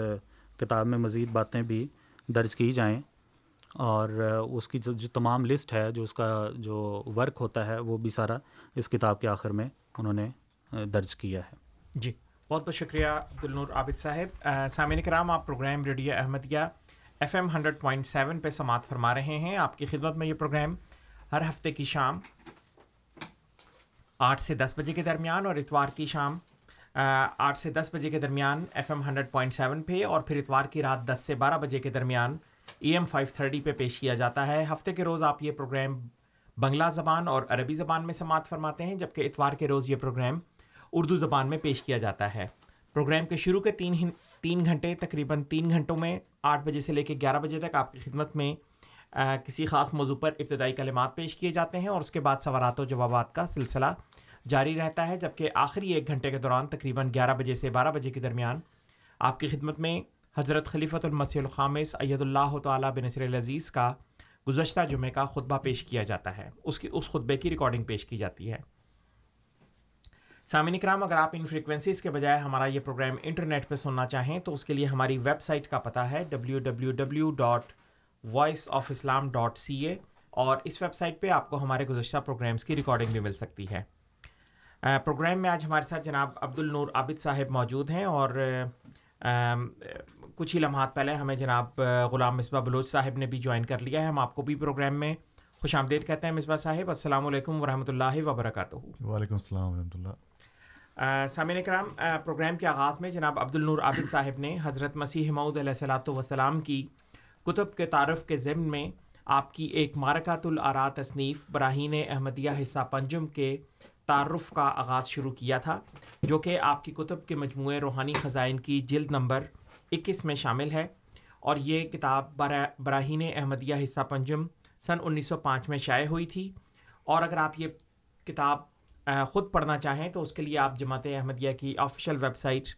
Speaker 6: کتاب میں مزید باتیں بھی درج کی جائیں۔ اور اس کی جو تمام لسٹ ہے، جو اس کا جو ورک ہوتا ہے، وہ بھی سارا اس کتاب کے آخر میں انہوں نے درج کیا ہے۔
Speaker 5: جی۔ بہت بہت شکریہ عبد النور عابد صاحب۔ سامعین کرام، آپ program radio Ahmadiyya F M hundred point seven پہ سماعت فرما رہے ہیں۔ آپ کی خدمت میں یہ پروگرام ہر ہفتے کی شام آٹھ سے دس بجے کے درمیان اور اتوار کی شام آٹھ سے دس بجے کے درمیان F M hundred point seven پہ اور پھر اتوار کی رات دس سے بارہ بجے کے درمیان ای ایم فائیو تھرٹی پہ پیش کیا جاتا ہے۔ ہفتے کے روز آپ یہ پروگرام بنگلہ زبان اور عربی زبان میں سماعت فرماتے ہیں، جبکہ اتوار کے روز یہ پروگرام اردو زبان میں پیش کیا جاتا ہے۔ پروگرام کے شروع کے تین تین گھنٹے، تقریباً تین گھنٹوں میں آٹھ بجے سے لے کے گیارہ بجے تک آپ کی خدمت میں کسی خاص موضوع پر ابتدائی کلمات پیش کیے جاتے ہیں اور اس کے بعد سوالات و جوابات کا سلسلہ جاری رہتا ہے۔ جبکہ آخری ایک گھنٹے کے دوران تقریباً گیارہ بجے سے بارہ بجے کے درمیان آپ کی خدمت میں حضرت خلیفۃ المسیح الخامس اید اللہ تعالیٰ بنصر العزیز کا گزشتہ جمعہ کا خطبہ پیش کیا جاتا ہے۔ اس کی اس خطبے کی ریکارڈنگ پیش کی جاتی ہے۔ سامعین کرام اگر آپ ان فریکوینسیز کے بجائے ہمارا یہ پروگرام انٹرنیٹ پہ سننا چاہیں تو اس کے لیے ہماری ویب سائٹ کا پتہ ہے W W W dot voice of Islam dot C A اور اس ویب سائٹ پہ آپ کو ہمارے گزشتہ پروگرامس کی ریکارڈنگ بھی مل سکتی ہے۔ پروگرام میں آج ہمارے ساتھ جناب عبد النور عابد صاحب موجود ہیں اور کچھ ہی لمحات پہلے ہمیں جناب غلام مصباح بلوچ صاحب نے بھی جوائن کر لیا ہے۔ ہم آپ کو بھی پروگرام میں خوش آمدید کہتے ہیں۔ مصباح صاحب السلام علیکم ورحمۃ اللہ وبرکاتہ۔
Speaker 8: وعلیکم السلام ورحمۃ اللہ۔
Speaker 5: سامعین کرام پروگرام کے آغاز میں جناب عبد النور عابد صاحب نے حضرت مسیح معود علیہ صلاۃ وسلام کی کتب کے تعارف کے ضمن میں آپ کی ایک مارکات العرا تصنیف براہین احمدیہ حصہ پنجم کے تعارف کا آغاز شروع کیا تھا جو کہ آپ کی کتب کے مجموعے روحانی خزائن کی جلد نمبر اکیس میں شامل ہے اور یہ کتاب براہین احمدیہ حصہ پنجم سن انیس سو پانچ میں شائع ہوئی تھی اور اگر آپ یہ کتاب خود پڑھنا چاہیں تو اس کے لیے آپ جماعت احمدیہ کی official website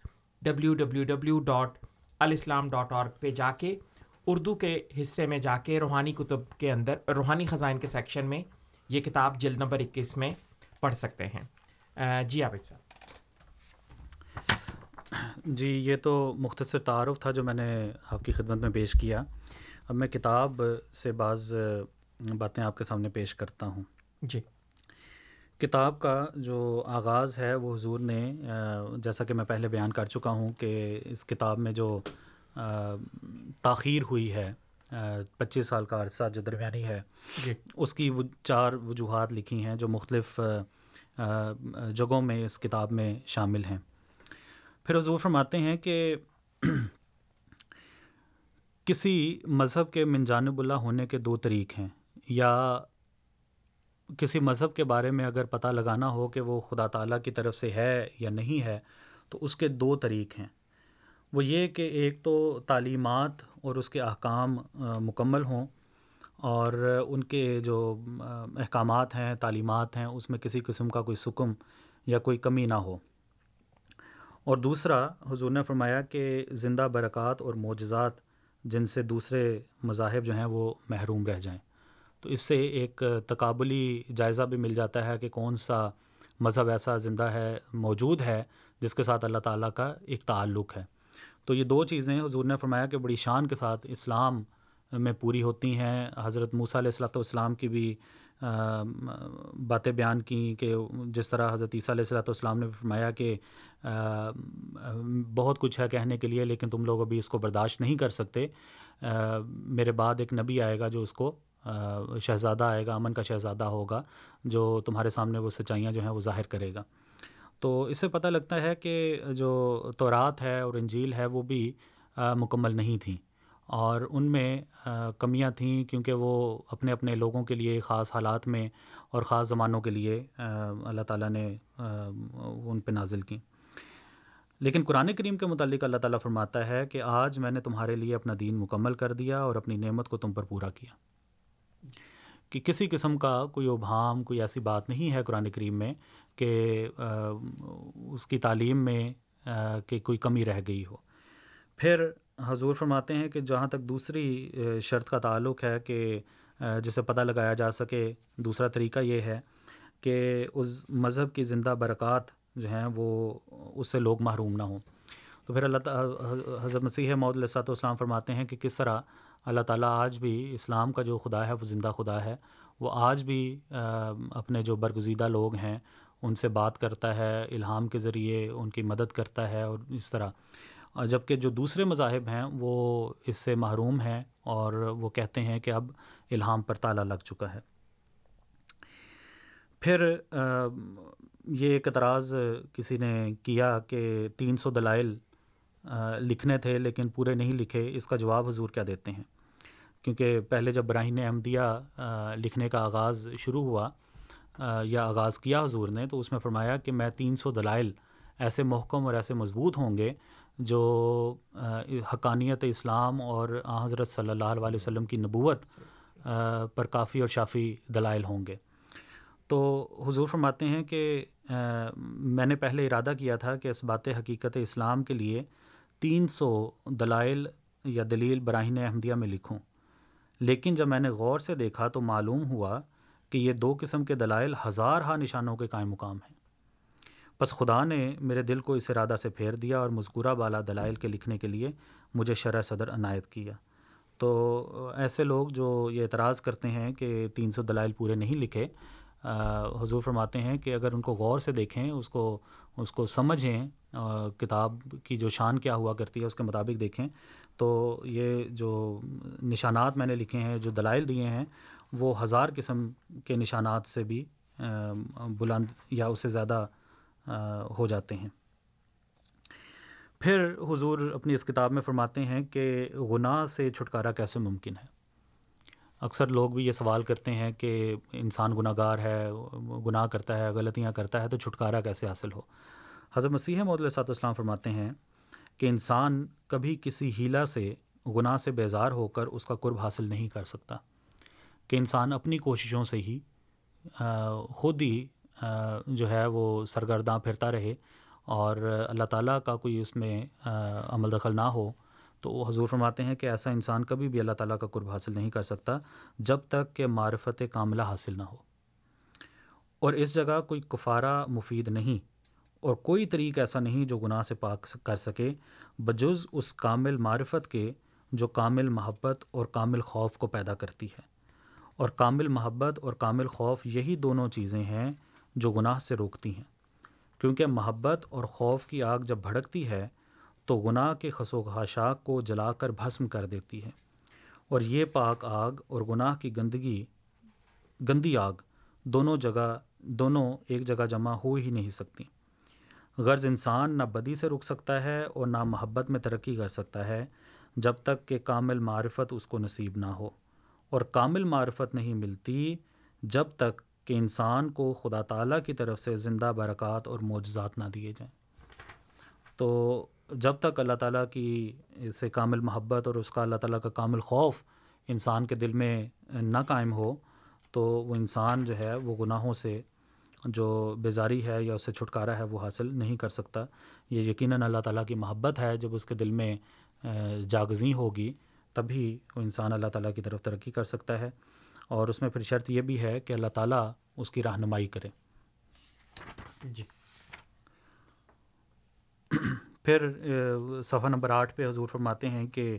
Speaker 5: W W W dot alislam dot org پہ جا کے اردو کے حصے میں جا کے روحانی کتب کے اندر، روحانی خزائن کے سیکشن میں یہ کتاب جلد نمبر اکیس میں پڑھ سکتے ہیں۔ جی عابد صاحب۔
Speaker 6: جی یہ تو مختصر تعارف تھا جو میں نے آپ کی خدمت میں پیش کیا۔ اب میں کتاب سے بعض باتیں آپ کے سامنے پیش کرتا ہوں۔
Speaker 5: جی۔
Speaker 6: کتاب کا جو آغاز ہے وہ حضور نے جیسا کہ میں پہلے بیان کر چکا ہوں کہ اس کتاب میں جو تاخیر ہوئی ہے پچیس سال کا عرصہ جو درمیانی ہے
Speaker 5: جی۔
Speaker 6: اس کی وہ چار وجوہات لکھی ہیں جو مختلف جگہوں میں اس کتاب میں شامل ہیں۔ پھر حضور فرماتے ہیں کہ کسی مذہب کے من جانب اللہ ہونے کے دو طریق ہیں، یا کسی مذہب کے بارے میں اگر پتہ لگانا ہو کہ وہ خدا تعالیٰ کی طرف سے ہے یا نہیں ہے، تو اس کے دو طریق ہیں۔ وہ یہ کہ ایک تو تعلیمات اور اس کے احکام مکمل ہوں اور ان کے جو احکامات ہیں، تعلیمات ہیں، اس میں کسی قسم کا کوئی سکم یا کوئی کمی نہ ہو۔ اور دوسرا، حضور نے فرمایا کہ زندہ برکات اور معجزات جن سے دوسرے مذاہب جو ہیں وہ محروم رہ جائیں۔ تو اس سے ایک تقابلی جائزہ بھی مل جاتا ہے کہ کون سا مذہب ایسا زندہ ہے، موجود ہے، جس کے ساتھ اللہ تعالیٰ کا ایک تعلق ہے۔ تو یہ دو چیزیں حضور نے فرمایا کہ بڑی شان کے ساتھ اسلام میں پوری ہوتی ہیں۔ حضرت موسیٰ علیہ السلۃ والسلام کی بھی باتیں بیان کیں کہ جس طرح حضرت عیسیٰ علیہ السلۃ والسلام نے فرمایا کہ بہت کچھ ہے کہنے کے لیے، لیکن تم لوگ ابھی اس کو برداشت نہیں کر سکتے۔ میرے بعد ایک نبی آئے گا جو اس کو شہزادہ آئے گا، امن کا شہزادہ ہوگا، جو تمہارے سامنے وہ سچائیاں جو ہیں وہ ظاہر کرے گا۔ تو اس سے پتہ لگتا ہے کہ جو تورات ہے اور انجیل ہے وہ بھی مکمل نہیں تھیں۔ اور ان میں کمیاں تھیں، کیونکہ وہ اپنے اپنے لوگوں کے لیے خاص حالات میں اور خاص زمانوں کے لیے اللہ تعالیٰ نے ان پہ نازل کیں۔ لیکن قرآن کریم کے متعلق اللہ تعالیٰ فرماتا ہے کہ آج میں نے تمہارے لیے اپنا دین مکمل کر دیا اور اپنی نعمت کو تم پر پورا کیا۔ کہ کسی قسم کا کوئی ابہام کوئی ایسی بات نہیں ہے قرآن کریم میں کہ اس کی تعلیم میں کہ کوئی کمی رہ گئی ہو۔ پھر حضور فرماتے ہیں کہ جہاں تک دوسری شرط کا تعلق ہے کہ جسے پتہ لگایا جا سکے، دوسرا طریقہ یہ ہے کہ اس مذہب کی زندہ برکات جو ہیں وہ اس سے لوگ محروم نہ ہوں۔ تو پھر اللہ حضرت مسیح محدود السلاۃ والسلام فرماتے ہیں کہ کس طرح اللہ تعالیٰ آج بھی اسلام کا جو خدا ہے، وہ زندہ خدا ہے، وہ آج بھی اپنے جو برگزیدہ لوگ ہیں، ان سے بات کرتا ہے، الہام کے ذریعے ان کی مدد کرتا ہے اور اس طرح۔ جبکہ جو دوسرے مذاہب ہیں، وہ اس سے محروم ہیں اور وہ کہتے ہیں کہ اب الہام پر تالا لگ چکا ہے۔ پھر یہ ایک اعتراض کسی نے کیا کہ تین سو دلائل لکھنے تھے لیکن پورے نہیں لکھے، اس کا جواب حضور کیا دیتے ہیں؟ کیونکہ پہلے جب براہین احمدیہ لکھنے کا آغاز شروع ہوا یا آغاز کیا حضور نے، تو اس میں فرمایا کہ میں تین سو دلائل ایسے محکم اور ایسے مضبوط ہوں گے جو حقانیت اسلام اور حضرت صلی اللہ علیہ وسلم کی نبوت پر کافی اور شافی دلائل ہوں گے۔ تو حضور فرماتے ہیں کہ میں نے پہلے ارادہ کیا تھا کہ اس بات حقیقت اسلام کے لیے تین سو دلائل یا دلیل براہین احمدیہ میں لکھوں۔ لیکن جب میں نے غور سے دیکھا تو معلوم ہوا کہ یہ دو قسم کے دلائل ہزار ہا نشانوں کے قائم مقام ہیں۔ بس خدا نے میرے دل کو اس ارادہ سے پھیر دیا اور مذکورہ بالا دلائل کے لکھنے کے لیے مجھے شرح صدر عنایت کیا۔ تو ایسے لوگ جو یہ اعتراض کرتے ہیں کہ تین سو دلائل پورے نہیں لکھے حضور فرماتے ہیں کہ اگر ان کو غور سے دیکھیں، اس کو اس کو سمجھیں کتاب کی جو شان کیا ہوا کرتی ہے، اس کے مطابق دیکھیں، تو یہ جو نشانات میں نے لکھے ہیں، جو دلائل دیے ہیں، وہ ہزار قسم کے نشانات سے بھی بلند یا اس سے زیادہ ہو جاتے ہیں۔ پھر حضور اپنی اس کتاب میں فرماتے ہیں کہ گناہ سے چھٹکارا کیسے ممکن ہے؟ اکثر لوگ بھی یہ سوال کرتے ہیں کہ انسان گناہ گار ہے، گناہ کرتا ہے، غلطیاں کرتا ہے، تو چھٹکارا کیسے حاصل ہو؟ حضرت مسیح محدود صاحب اسلام فرماتے ہیں کہ انسان کبھی کسی ہیلا سے، گناہ سے بیزار ہو کر اس کا قرب حاصل نہیں کر سکتا۔ کہ انسان اپنی کوششوں سے ہی خود ہی جو ہے وہ سرگرداں پھرتا رہے اور اللہ تعالیٰ کا کوئی اس میں عمل دخل نہ ہو۔ تو حضور فرماتے ہیں کہ ایسا انسان کبھی بھی اللہ تعالیٰ کا قرب حاصل نہیں کر سکتا جب تک کہ معرفت کاملہ حاصل نہ ہو۔ اور اس جگہ کوئی کفارہ مفید نہیں اور کوئی طریق ایسا نہیں جو گناہ سے پاک کر سکے، بجز اس کامل معرفت کے جو کامل محبت اور کامل خوف کو پیدا کرتی ہے۔ اور کامل محبت اور کامل خوف یہی دونوں چیزیں ہیں جو گناہ سے روکتی ہیں۔ کیونکہ محبت اور خوف کی آگ جب بھڑکتی ہے تو گناہ کے خسو خاشاک کو جلا کر بھسم کر دیتی ہے۔ اور یہ پاک آگ اور گناہ کی گندگی، گندی آگ دونوں جگہ، دونوں ایک جگہ جمع ہو ہی نہیں سکتی۔ غرض انسان نہ بدی سے رک سکتا ہے اور نہ محبت میں ترقی کر سکتا ہے جب تک کہ کامل معرفت اس کو نصیب نہ ہو۔ اور کامل معرفت نہیں ملتی جب تک کہ انسان کو خدا تعالیٰ کی طرف سے زندہ برکات اور معجزات نہ دیے جائیں۔ تو جب تک اللہ تعالیٰ کی سے کامل محبت اور اس کا اللہ تعالیٰ کا کامل خوف انسان کے دل میں نہ قائم ہو، تو وہ انسان جو ہے، وہ گناہوں سے جو بیزاری ہے یا اسے چھٹکارا ہے، وہ حاصل نہیں کر سکتا۔ یہ یقیناً اللہ تعالیٰ کی محبت ہے۔ جب اس کے دل میں جاگزیں ہوگی، تبھی وہ انسان اللہ تعالیٰ کی طرف ترقی کر سکتا ہے۔ اور اس میں پھر شرط یہ بھی ہے کہ اللہ تعالیٰ اس کی رہنمائی کرے۔ جی۔ پھر صفحہ نمبر آٹھ پہ حضور فرماتے ہیں کہ،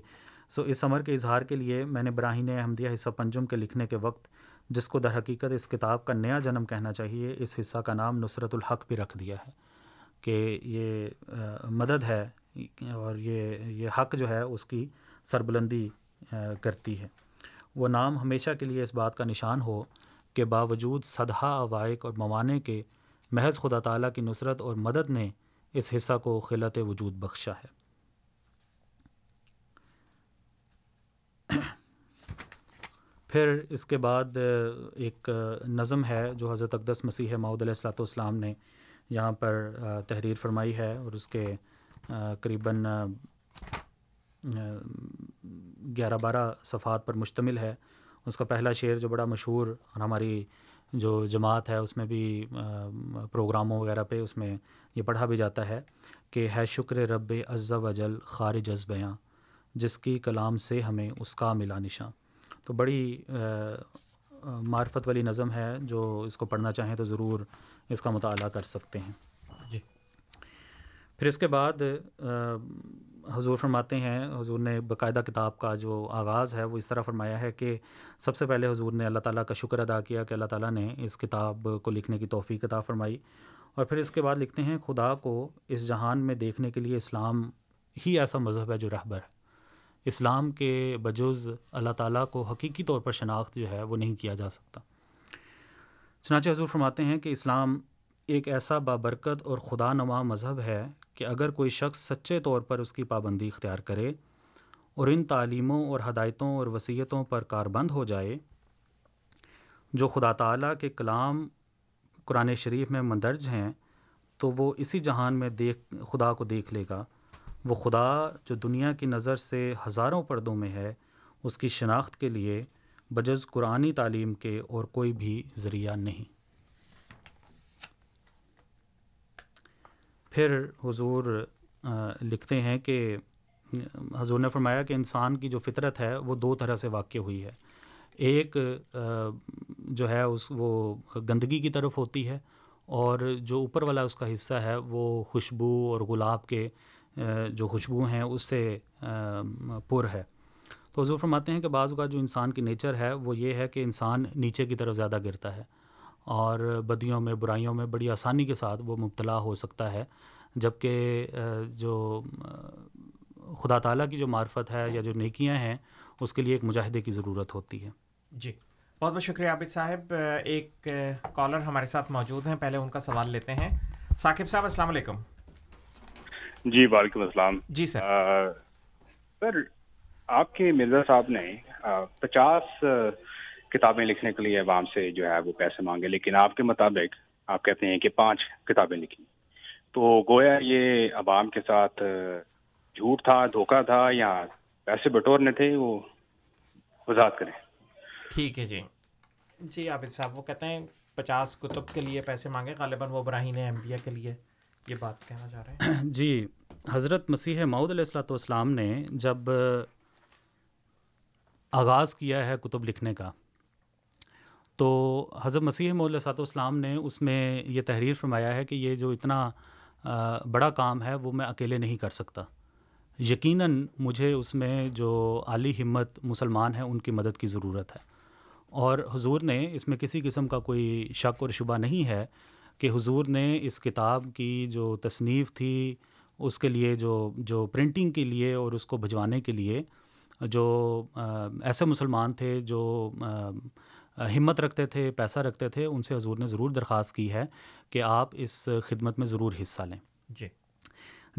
Speaker 6: سو اس عمر کے اظہار کے لیے میں نے براہین احمدیہ حصہ پنجم کے لکھنے کے وقت، جس کو در حقیقت اس کتاب کا نیا جنم کہنا چاہیے، اس حصہ کا نام نصرت الحق بھی رکھ دیا ہے کہ یہ مدد ہے اور یہ یہ حق جو ہے اس کی سربلندی کرتی ہے۔ وہ نام ہمیشہ کے لیے اس بات کا نشان ہو کہ باوجود صدحہ، اوائق اور موانے کے محض خدا تعالیٰ کی نصرت اور مدد نے اس حصہ کو خلت وجود بخشا ہے۔ پھر اس کے بعد ایک نظم ہے جو حضرت اقدس مسیح معود علیہ السلاۃ والسلام نے یہاں پر تحریر فرمائی ہے اور اس کے قریباً گیارہ بارہ صفحات پر مشتمل ہے۔ اس کا پہلا شعر جو بڑا مشہور اور ہماری جو جماعت ہے اس میں بھی پروگراموں وغیرہ پہ اس میں یہ پڑھا بھی جاتا ہے کہ ہے شکر رب عز و جل خارج از بیاں جس کی کلام سے ہمیں اس کا ملا نشاں۔ تو بڑی معرفت والی نظم ہے جو اس کو پڑھنا چاہیں تو ضرور اس کا مطالعہ کر سکتے ہیں۔ جی۔ پھر اس کے بعد حضور فرماتے ہیں، حضور نے باقاعدہ کتاب کا جو آغاز ہے وہ اس طرح فرمایا ہے کہ سب سے پہلے حضور نے اللہ تعالیٰ کا شکر ادا کیا کہ اللہ تعالیٰ نے اس کتاب کو لکھنے کی توفیق عطا فرمائی۔ اور پھر اس کے بعد لکھتے ہیں، خدا کو اس جہان میں دیکھنے کے لیے اسلام ہی ایسا مذہب ہے جو رہبر ہے۔ اسلام کے بجز اللہ تعالیٰ کو حقیقی طور پر شناخت جو ہے وہ نہیں کیا جا سکتا۔ چنانچہ حضور فرماتے ہیں کہ اسلام ایک ایسا بابرکت اور خدا نما مذہب ہے کہ اگر کوئی شخص سچے طور پر اس کی پابندی اختیار کرے اور ان تعلیموں اور ہدایتوں اور وصیتوں پر کاربند ہو جائے، جو خدا تعالیٰ کے کلام قرآن شریف میں مندرج ہیں، تو وہ اسی جہان میں دیکھ، خدا کو دیکھ لے گا۔ وہ خدا جو دنیا کی نظر سے ہزاروں پردوں میں ہے، اس کی شناخت کے لیے بجز قرآنی تعلیم کے اور کوئی بھی ذریعہ نہیں۔ پھر حضور لکھتے ہیں کہ، حضور نے فرمایا کہ انسان کی جو فطرت ہے وہ دو طرح سے واقع ہوئی ہے۔ ایک جو ہے اس، وہ گندگی کی طرف ہوتی ہے اور جو اوپر والا اس کا حصہ ہے وہ خوشبو اور گلاب کے جو خوشبو ہیں اس سے پر ہے۔ تو حضور فرماتے ہیں کہ بعض اوقات جو انسان کی نیچر ہے وہ یہ ہے کہ انسان نیچے کی طرف زیادہ گرتا ہے۔ اور بدیوں میں برائیوں میں بڑی آسانی کے ساتھ وہ مبتلا ہو سکتا ہے۔ جبکہ جو خدا تعالیٰ کی جو معرفت ہے یا جو نیکیاں ہیں اس کے لیے ایک مجاہدے کی ضرورت ہوتی ہے۔
Speaker 5: جی۔ بہت بہت شکریہ عابد صاحب۔ ایک کالر ہمارے ساتھ موجود ہیں۔ پہلے ان کا سوال لیتے ہیں۔ ثاقب صاحب السلام علیکم۔
Speaker 9: جی وعلیکم السلام۔
Speaker 5: جی سر۔
Speaker 9: سر آپ کے مرزا صاحب نے پچاس کتابیں لکھنے کے لیے عوام سے جو ہے وہ پیسے مانگے لیکن آپ کے مطابق آپ کہتے ہیں کہ پانچ کتابیں لکھی تو گویا یہ عوام کے ساتھ جھوٹ تھا دھوکہ تھا یا پیسے بٹورنے تھے وہ وضاحت کریں۔
Speaker 5: ٹھیک ہے جی۔ جی عابد صاحب وہ کہتے ہیں پچاس کتب کے لیے پیسے مانگے غالباً وہ براہین احمدیہ کے لیے یہ بات کہنا چاہ رہے ہیں۔
Speaker 6: جی حضرت مسیح معود علیہ السلاۃ والسلام نے جب آغاز کیا ہے کتب لکھنے کا تو حضرت مسیح علیہ صلاۃ والسلام نے اس میں یہ تحریر فرمایا ہے کہ یہ جو اتنا بڑا کام ہے وہ میں اکیلے نہیں کر سکتا۔ یقیناً مجھے اس میں جو عالی ہمت مسلمان ہیں ان کی مدد کی ضرورت ہے۔ اور حضور نے اس میں کسی قسم کا کوئی شک اور شبہ نہیں ہے کہ حضور نے اس کتاب کی جو تصنیف تھی، اس کے لیے جو جو پرنٹنگ کے لیے اور اس کو بھجوانے کے لیے جو ایسے مسلمان تھے جو ہمت رکھتے تھے پیسہ رکھتے تھے ان سے حضور نے ضرور درخواست کی ہے کہ آپ اس خدمت میں ضرور حصہ لیں۔
Speaker 5: جی۔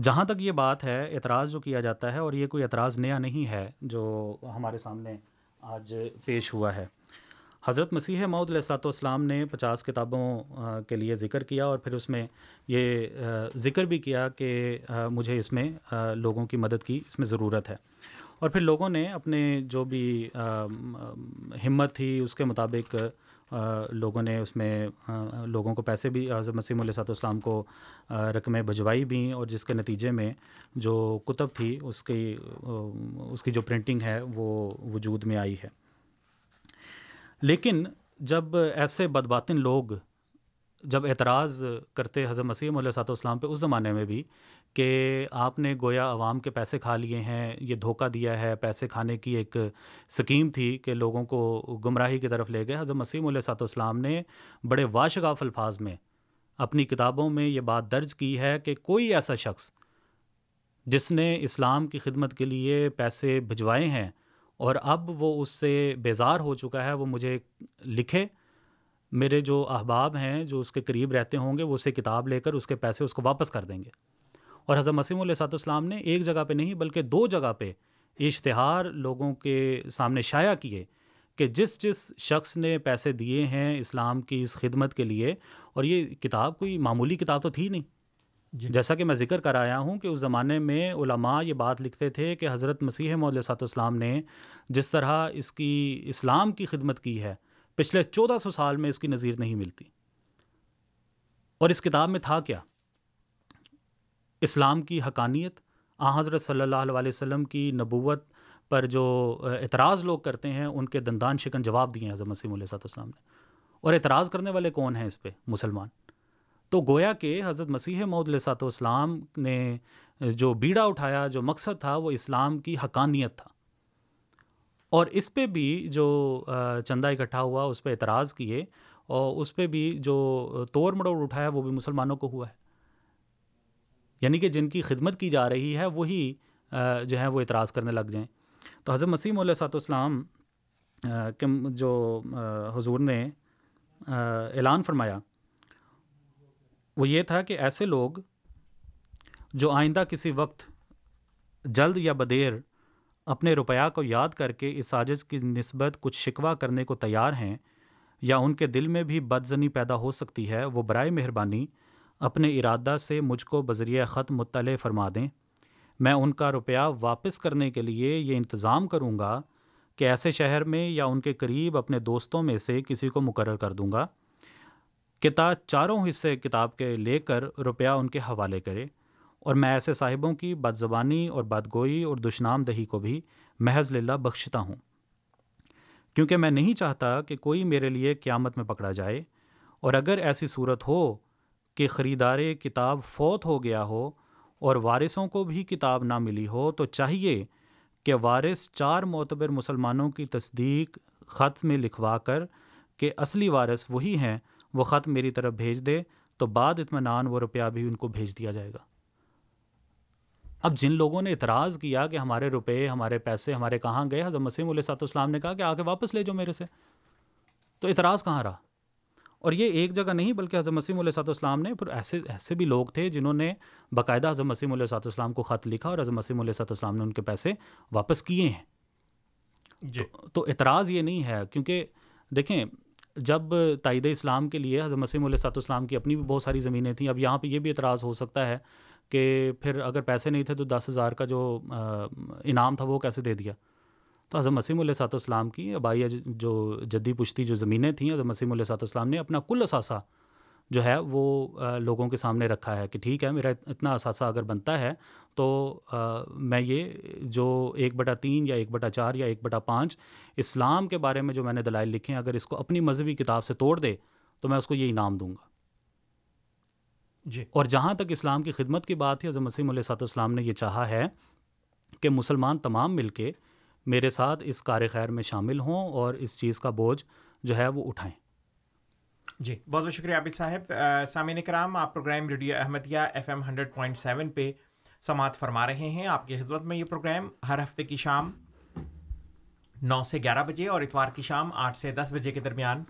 Speaker 6: جہاں تک یہ بات ہے اعتراض جو کیا جاتا ہے اور یہ کوئی اعتراض نیا نہیں ہے جو ہمارے سامنے آج پیش ہوا ہے۔ حضرت مسیح معود علیہ والسلام نے پچاس کتابوں کے لیے ذکر کیا اور پھر اس میں یہ ذکر بھی کیا کہ مجھے اس میں لوگوں کی مدد کی اس میں ضرورت ہے۔ اور پھر لوگوں نے اپنے جو بھی ہمت تھی، اس کے مطابق لوگوں نے اس میں لوگوں کو پیسے بھی حضرت مسیم علیہ صاحب السلام کو رقمیں بھجوائی بھی اور جس کے نتیجے میں جو کتب تھی، اس کی اس کی جو پرنٹنگ ہے، وہ وجود میں آئی ہے۔ لیکن جب ایسے بدباطن لوگ جب اعتراض کرتے حضرت مسیم علیہ صاحب السلام پہ اس زمانے میں بھی کہ آپ نے گویا عوام کے پیسے کھا لیے ہیں، یہ دھوکہ دیا ہے، پیسے کھانے کی ایک سکیم تھی کہ لوگوں کو گمراہی کی طرف لے گئے۔ حضرت مسیم علیہ صاحب السلام نے بڑے واشگاف الفاظ میں اپنی کتابوں میں یہ بات درج کی ہے کہ کوئی ایسا شخص جس نے اسلام کی خدمت کے لیے پیسے بھجوائے ہیں اور اب وہ اس سے بیزار ہو چکا ہے، وہ مجھے لکھے میرے جو احباب ہیں جو اس کے قریب رہتے ہوں گے وہ اسے کتاب لے کر اس کے پیسے اس کو واپس کر دیں گے۔ اور حضرت مسیم علیہ صاحب السلام نے ایک جگہ پہ نہیں بلکہ دو جگہ پہ اشتہار لوگوں کے سامنے شائع کیے کہ جس جس شخص نے پیسے دیے ہیں اسلام کی اس خدمت کے لیے اور یہ کتاب کوئی معمولی کتاب تو تھی نہیں۔ جی۔ جیسا کہ میں ذکر کر آیا ہوں کہ اس زمانے میں علماء یہ بات لکھتے تھے کہ حضرت مسیح مول صاحب اسلام نے جس طرح اس کی اسلام کی خدمت کی ہے پچھلے چودہ سو سال میں اس کی نظیر نہیں ملتی۔ اور اس کتاب میں تھا کیا؟ اسلام کی حقانیت آ حضرت صلی اللہ علیہ وسلم کی نبوت پر جو اعتراض لوگ کرتے ہیں، ان کے دندان شکن جواب دیے ہیں حضرت مسیم علیہ صاحب السلام نے۔ اور اعتراض کرنے والے کون ہیں اس پہ؟ مسلمان۔ تو گویا کہ حضرت مسیح محدود علیہ والسلام نے جو بیڑا اٹھایا، جو مقصد تھا، وہ اسلام کی حقانیت تھا۔ اور اس پہ بھی جو چندہ اکٹھا ہوا، اس پہ اعتراض کیے اور اس پہ بھی جو توڑ مڑوڑ اٹھایا، وہ بھی مسلمانوں کو ہوا ہے۔ یعنی کہ جن کی خدمت کی جا رہی ہے، وہی جو ہیں، وہ اعتراض کرنے لگ جائیں۔ تو حضرت مسیم علیہ صاحب اسلام کے جو حضور نے اعلان فرمایا، وہ یہ تھا کہ ایسے لوگ جو آئندہ کسی وقت جلد یا بدیر اپنے روپیہ کو یاد کر کے اس سازش کی نسبت کچھ شکوہ کرنے کو تیار ہیں یا ان کے دل میں بھی بدزنی پیدا ہو سکتی ہے، وہ برائے مہربانی اپنے ارادہ سے مجھ کو بذریعہ خط مطلع فرما دیں۔ میں ان کا روپیہ واپس کرنے کے لیے یہ انتظام کروں گا کہ ایسے شہر میں یا ان کے قریب اپنے دوستوں میں سے کسی کو مقرر کر دوں گا۔ کتاب چاروں حصے کتاب کے لے کر روپیہ ان کے حوالے کرے۔ اور میں ایسے صاحبوں کی بد زبانی اور بدگوئی اور دشنام دہی کو بھی محض للہ بخشتا ہوں۔ کیونکہ میں نہیں چاہتا کہ کوئی میرے لیے قیامت میں پکڑا جائے، اور اگر ایسی صورت ہو کہ خریدار کتاب فوت ہو گیا ہو اور وارثوں کو بھی کتاب نہ ملی ہو، تو چاہیے کہ وارث چار معتبر مسلمانوں کی تصدیق خط میں لکھوا کر کہ اصلی وارث وہی ہیں، وہ خط میری طرف بھیج دے، تو بعد اطمینان وہ روپیہ بھی ان کو بھیج دیا جائے گا۔ اب جن لوگوں نے اعتراض کیا کہ ہمارے روپے ہمارے پیسے ہمارے کہاں گئے حضرت مسیم علیہ صاحب السلام نے کہا کہ آ کے واپس لے جاؤ میرے سے۔ تو اعتراض کہاں رہا؟ اور یہ ایک جگہ نہیں بلکہ حضرت مسیم علیہ صاحب السلام نے پھر ایسے ایسے بھی لوگ تھے جنہوں نے باقاعدہ حضرت مسیم علیہ صاحب السلام کو خط لکھا اور حضرت مسیم علیہ صاحب السلام نے ان کے پیسے واپس کیے ہیں۔ جی۔ تو اعتراض یہ نہیں ہے کیونکہ دیکھیں جب تائید اسلام کے لیے حضرت مسیم علیہ صاحب السلام کی اپنی بھی بہت ساری زمینیں تھیں اب یہاں پہ یہ بھی اعتراض ہو سکتا ہے کہ پھر اگر پیسے نہیں تھے تو دس ہزار کا جو انعام تھا وہ کیسے دے دیا؟ تو حضرت مسیم علیہ صاحب السلام کی آبائی جو جدی پشتی، جو زمینیں تھیں، حضرت مسیم علیہ صاحب السلام نے اپنا کل اثاثہ جو ہے وہ لوگوں کے سامنے رکھا ہے کہ ٹھیک ہے، میرا اتنا اثاثہ اگر بنتا ہے تو میں یہ جو ایک بٹا تین یا ایک بٹا چار یا ایک بٹا پانچ اسلام کے بارے میں جو میں نے دلائل لکھے ہیں، اگر اس کو اپنی مذہبی کتاب سے توڑ دے تو میں اس کو یہ انعام دوں گا۔ جی۔ اور جہاں تک اسلام کی خدمت کی بات ہے حضرت مسیم علیہ صاحب السلام نے یہ چاہا ہے کہ مسلمان تمام مل کے میرے ساتھ اس کار خیر میں شامل ہوں اور اس چیز کا بوجھ جو ہے وہ اٹھائیں۔
Speaker 5: جی۔ بہت بہت شکریہ عابد صاحب۔ سامعین کرام آپ program radio Ahmadiyya F M hundred point seven پہ سماعت فرما رہے ہیں۔ آپ کی خدمت میں یہ پروگرام ہر ہفتے کی شام نو سے گیارہ بجے اور اتوار کی شام آٹھ سے دس بجے کے درمیان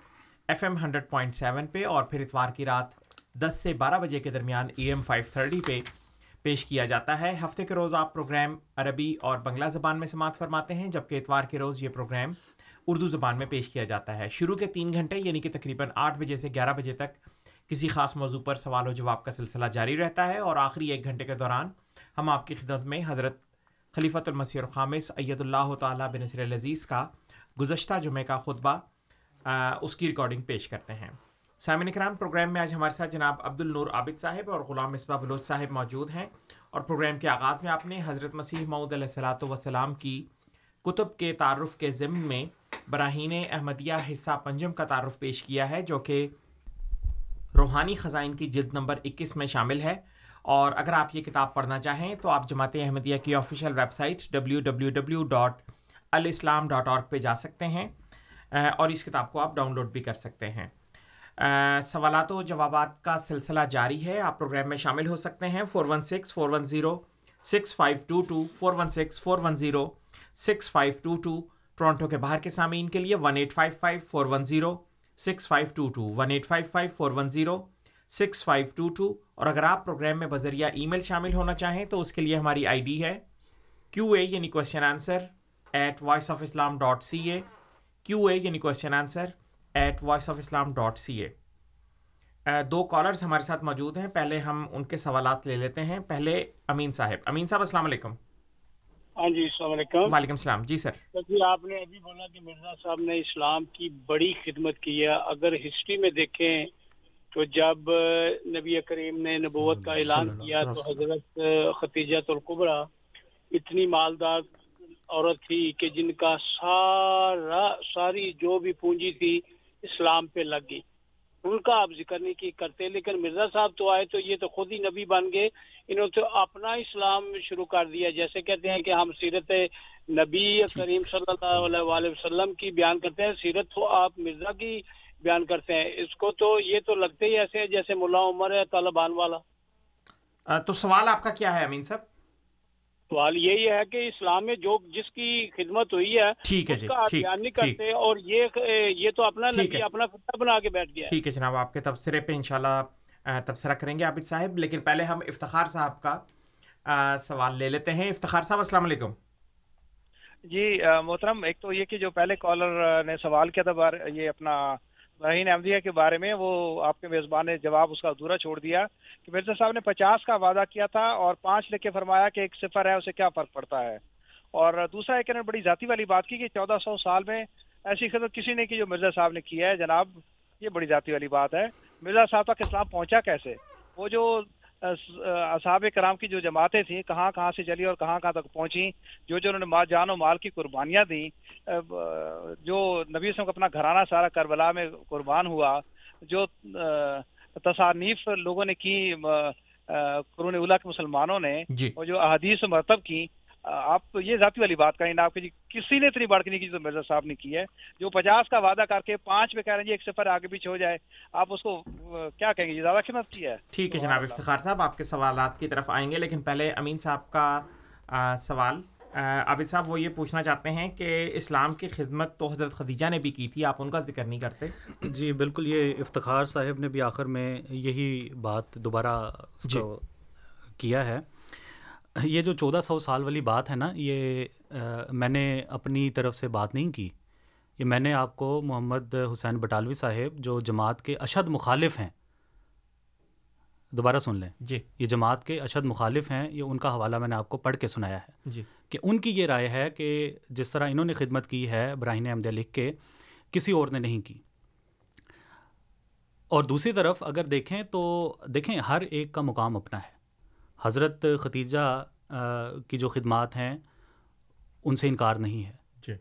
Speaker 5: F M hundred point seven پہ اور پھر اتوار کی رات دس سے بارہ بجے کے درمیان اے ایم فائیو تھرٹی پہ پیش کیا جاتا ہے۔ ہفتے کے روز آپ پروگرام عربی اور بنگلہ زبان میں سماعت فرماتے ہیں، جبکہ اتوار کے روز یہ پروگرام اردو زبان میں پیش کیا جاتا ہے۔ شروع کے تین گھنٹے یعنی کہ تقریباً آٹھ بجے سے گیارہ بجے تک کسی خاص موضوع پر سوال و جواب کا سلسلہ جاری رہتا ہے اور آخری ایک گھنٹے کے دوران ہم آپ کی خدمت میں حضرت خلیفۃ المسیح الخامس ایت اللہ تعالیٰ بنصر العزیز کا گزشتہ جمعہ کا خطبہ اس کی ریکارڈنگ پیش کرتے ہیں۔ سامعین کرام، پروگرام میں آج ہمارے ساتھ جناب عبد النور عابد صاحب اور غلام مصباح بلوچ صاحب موجود ہیں اور پروگرام کے آغاز میں آپ نے حضرت مسیح معود علیہ السلاۃ وسلام کی کتب کے تعارف کے ضمن میں براہین احمدیہ حصہ پنجم کا تعارف پیش کیا ہے، جو کہ روحانی خزائن کی جلد نمبر اکیس میں شامل ہے۔ اور اگر آپ یہ کتاب پڑھنا چاہیں تو آپ جماعت احمدیہ کی official website W W W dot alislam dot org پہ جا سکتے ہیں۔ اور اس کتاب کو آپ ڈاؤن لوڈ بھی کر سکتے ہیں۔ سوالات و جوابات کا سلسلہ جاری ہے۔ آپ پروگرام میں شامل ہو سکتے ہیں۔ Four one six, four one zero, six five two two, four one six four one zero, six five two two, Toronto کے باہر کے سامعین کے لیے one eight five five, four one zero, six five two two, one eight five five, four one zero, six five two two. اور اگر آپ programme میں بذریعہ ای میل شامل ہونا چاہیں تو اس کے لیے ہماری آئی ڈی ہے کیو اے یعنی question answer at voice of Islam dot C A Q A یعنی question answer at voice of Islam dot C A do callers ہمارے ساتھ موجود ہیں۔ پہلے ہم ان کے سوالات لے لیتے ہیں۔ پہلے امین صاحب۔ امین صاحب السلام علیکم۔
Speaker 7: ہاں جی السلام علیکم۔
Speaker 5: وعلیکم السلام۔ جی سر۔
Speaker 7: جی آپ نے ابھی بولا کہ مرزا صاحب نے اسلام کی بڑی خدمت کی ہے۔ اگر ہسٹری میں دیکھیں تو جب نبی کریم نے نبوت کا اعلان کیا تو حضرت ختیجہ القبرا اتنی مالدار عورت تھی کہ جن کا سارا ساری جو بھی پونجی تھی اسلام پہ لگ گئی۔ ان کا آپ ذکر نہیں کی کرتے، لیکن مرزا صاحب تو آئے تو یہ تو خود ہی نبی بن گئے۔ انہوں تو اپنا اسلام شروع کر دیا۔ جیسے کہتے ہیں کہ ہم سیرت نبی کریم صلی اللہ علیہ وسلم کی بیان کرتے ہیں۔ سیرت تو آپ مرزا کی بیان کرتے ہیں۔ اس کو تو یہ تو لگتے ہی ایسے جیسے ملا عمر ہے، طالبان والا۔
Speaker 5: تو سوال آپ کا کیا ہے امین صاحب؟
Speaker 7: سوال یہی ہے کہ اسلام میں جو جس کی خدمت ہوئی ہے
Speaker 5: ٹھیک ہے جی بیان
Speaker 7: نہیں کرتے اور یہ یہ تو اپنا نبی اپنا خطہ بنا کے بیٹھ گیا
Speaker 5: ٹھیک ہے جناب آپ کے تبصرے پہ انشاءاللہ تبصرہ کریں گے عابد صاحب۔ لیکن پہلے ہم افتخار صاحب کا سوال لے لیتے ہیں۔ افتخار صاحب السلام علیکم۔
Speaker 10: جی محترم ایک تو یہ کہ جو پہلے کالر نے سوال کیا تھا یہ اپنا رہین احمدیہ کے بارے میں وہ آپ کے میزبان نے جواب اس کا ادھورا چھوڑ دیا کہ مرزا صاحب نے پچاس کا وعدہ کیا تھا اور پانچ لے کے فرمایا کہ ایک صفر ہے، اسے کیا فرق پڑتا ہے؟ اور دوسرا ایک بڑی ذاتی والی بات کی کہ چودہ سو سال میں ایسی خدمت کسی نے کی جو مرزا صاحب نے کیا ہے؟ جناب، یہ بڑی ذاتی والی بات ہے۔ مرزا صاحب تک اسلام پہنچا کیسے؟ وہ جو اصحاب کرام کی جو جماعتیں تھیں کہاں کہاں سے چلی اور کہاں کہاں تک پہنچی جو جو انہوں نے جان و مال کی قربانیاں دیں جو نبی وسلم کا اپنا گھرانہ سارا کربلا میں قربان ہوا جو تصانیف لوگوں نے کی قرون اولا کے مسلمانوں نے
Speaker 5: جی۔
Speaker 10: اور جو احادیث مرتب کی آپ تو یہ ذاتی والی بات کریں آپ جی کسی نے اتنی بڑھ نہیں کی جو مرزا صاحب نے کی ہے جو پچاس کا وعدہ کر کے پانچ پہ کہہ رہے ہیں جی ایک سفر آگے پیچھے ہو جائے آپ اس کو کیا کہیں گے؟ زیادہ خدمت کی ہے؟
Speaker 5: ٹھیک ہے جناب افتخار صاحب آپ کے سوالات کی طرف آئیں گے لیکن پہلے امین صاحب کا سوال۔ عابد صاحب وہ یہ پوچھنا چاہتے ہیں کہ اسلام کی خدمت تو حضرت خدیجہ نے بھی کی تھی آپ ان کا ذکر نہیں کرتے؟
Speaker 6: جی بالکل یہ افتخار صاحب نے بھی آخر میں یہی بات دوبارہ جی۔ کیا ہے۔ یہ جو چودہ سو سال والی بات ہے نا یہ میں نے اپنی طرف سے بات نہیں کی۔ یہ میں نے آپ کو محمد حسین بٹالوی صاحب جو جماعت کے اشد مخالف ہیں دوبارہ سن لیں۔
Speaker 5: جی۔
Speaker 6: یہ جماعت کے اشد مخالف ہیں یہ ان کا حوالہ میں نے آپ کو پڑھ کے سنایا ہے۔
Speaker 5: جی۔
Speaker 6: کہ ان کی یہ رائے ہے کہ جس طرح انہوں نے خدمت کی ہے براہین احمد لکھ کے کسی اور نے نہیں کی۔ اور دوسری طرف اگر دیکھیں تو دیکھیں ہر ایک کا مقام اپنا ہے۔ حضرت ختیجہ کی جو خدمات ہیں ان سے انکار نہیں ہے۔
Speaker 5: جی۔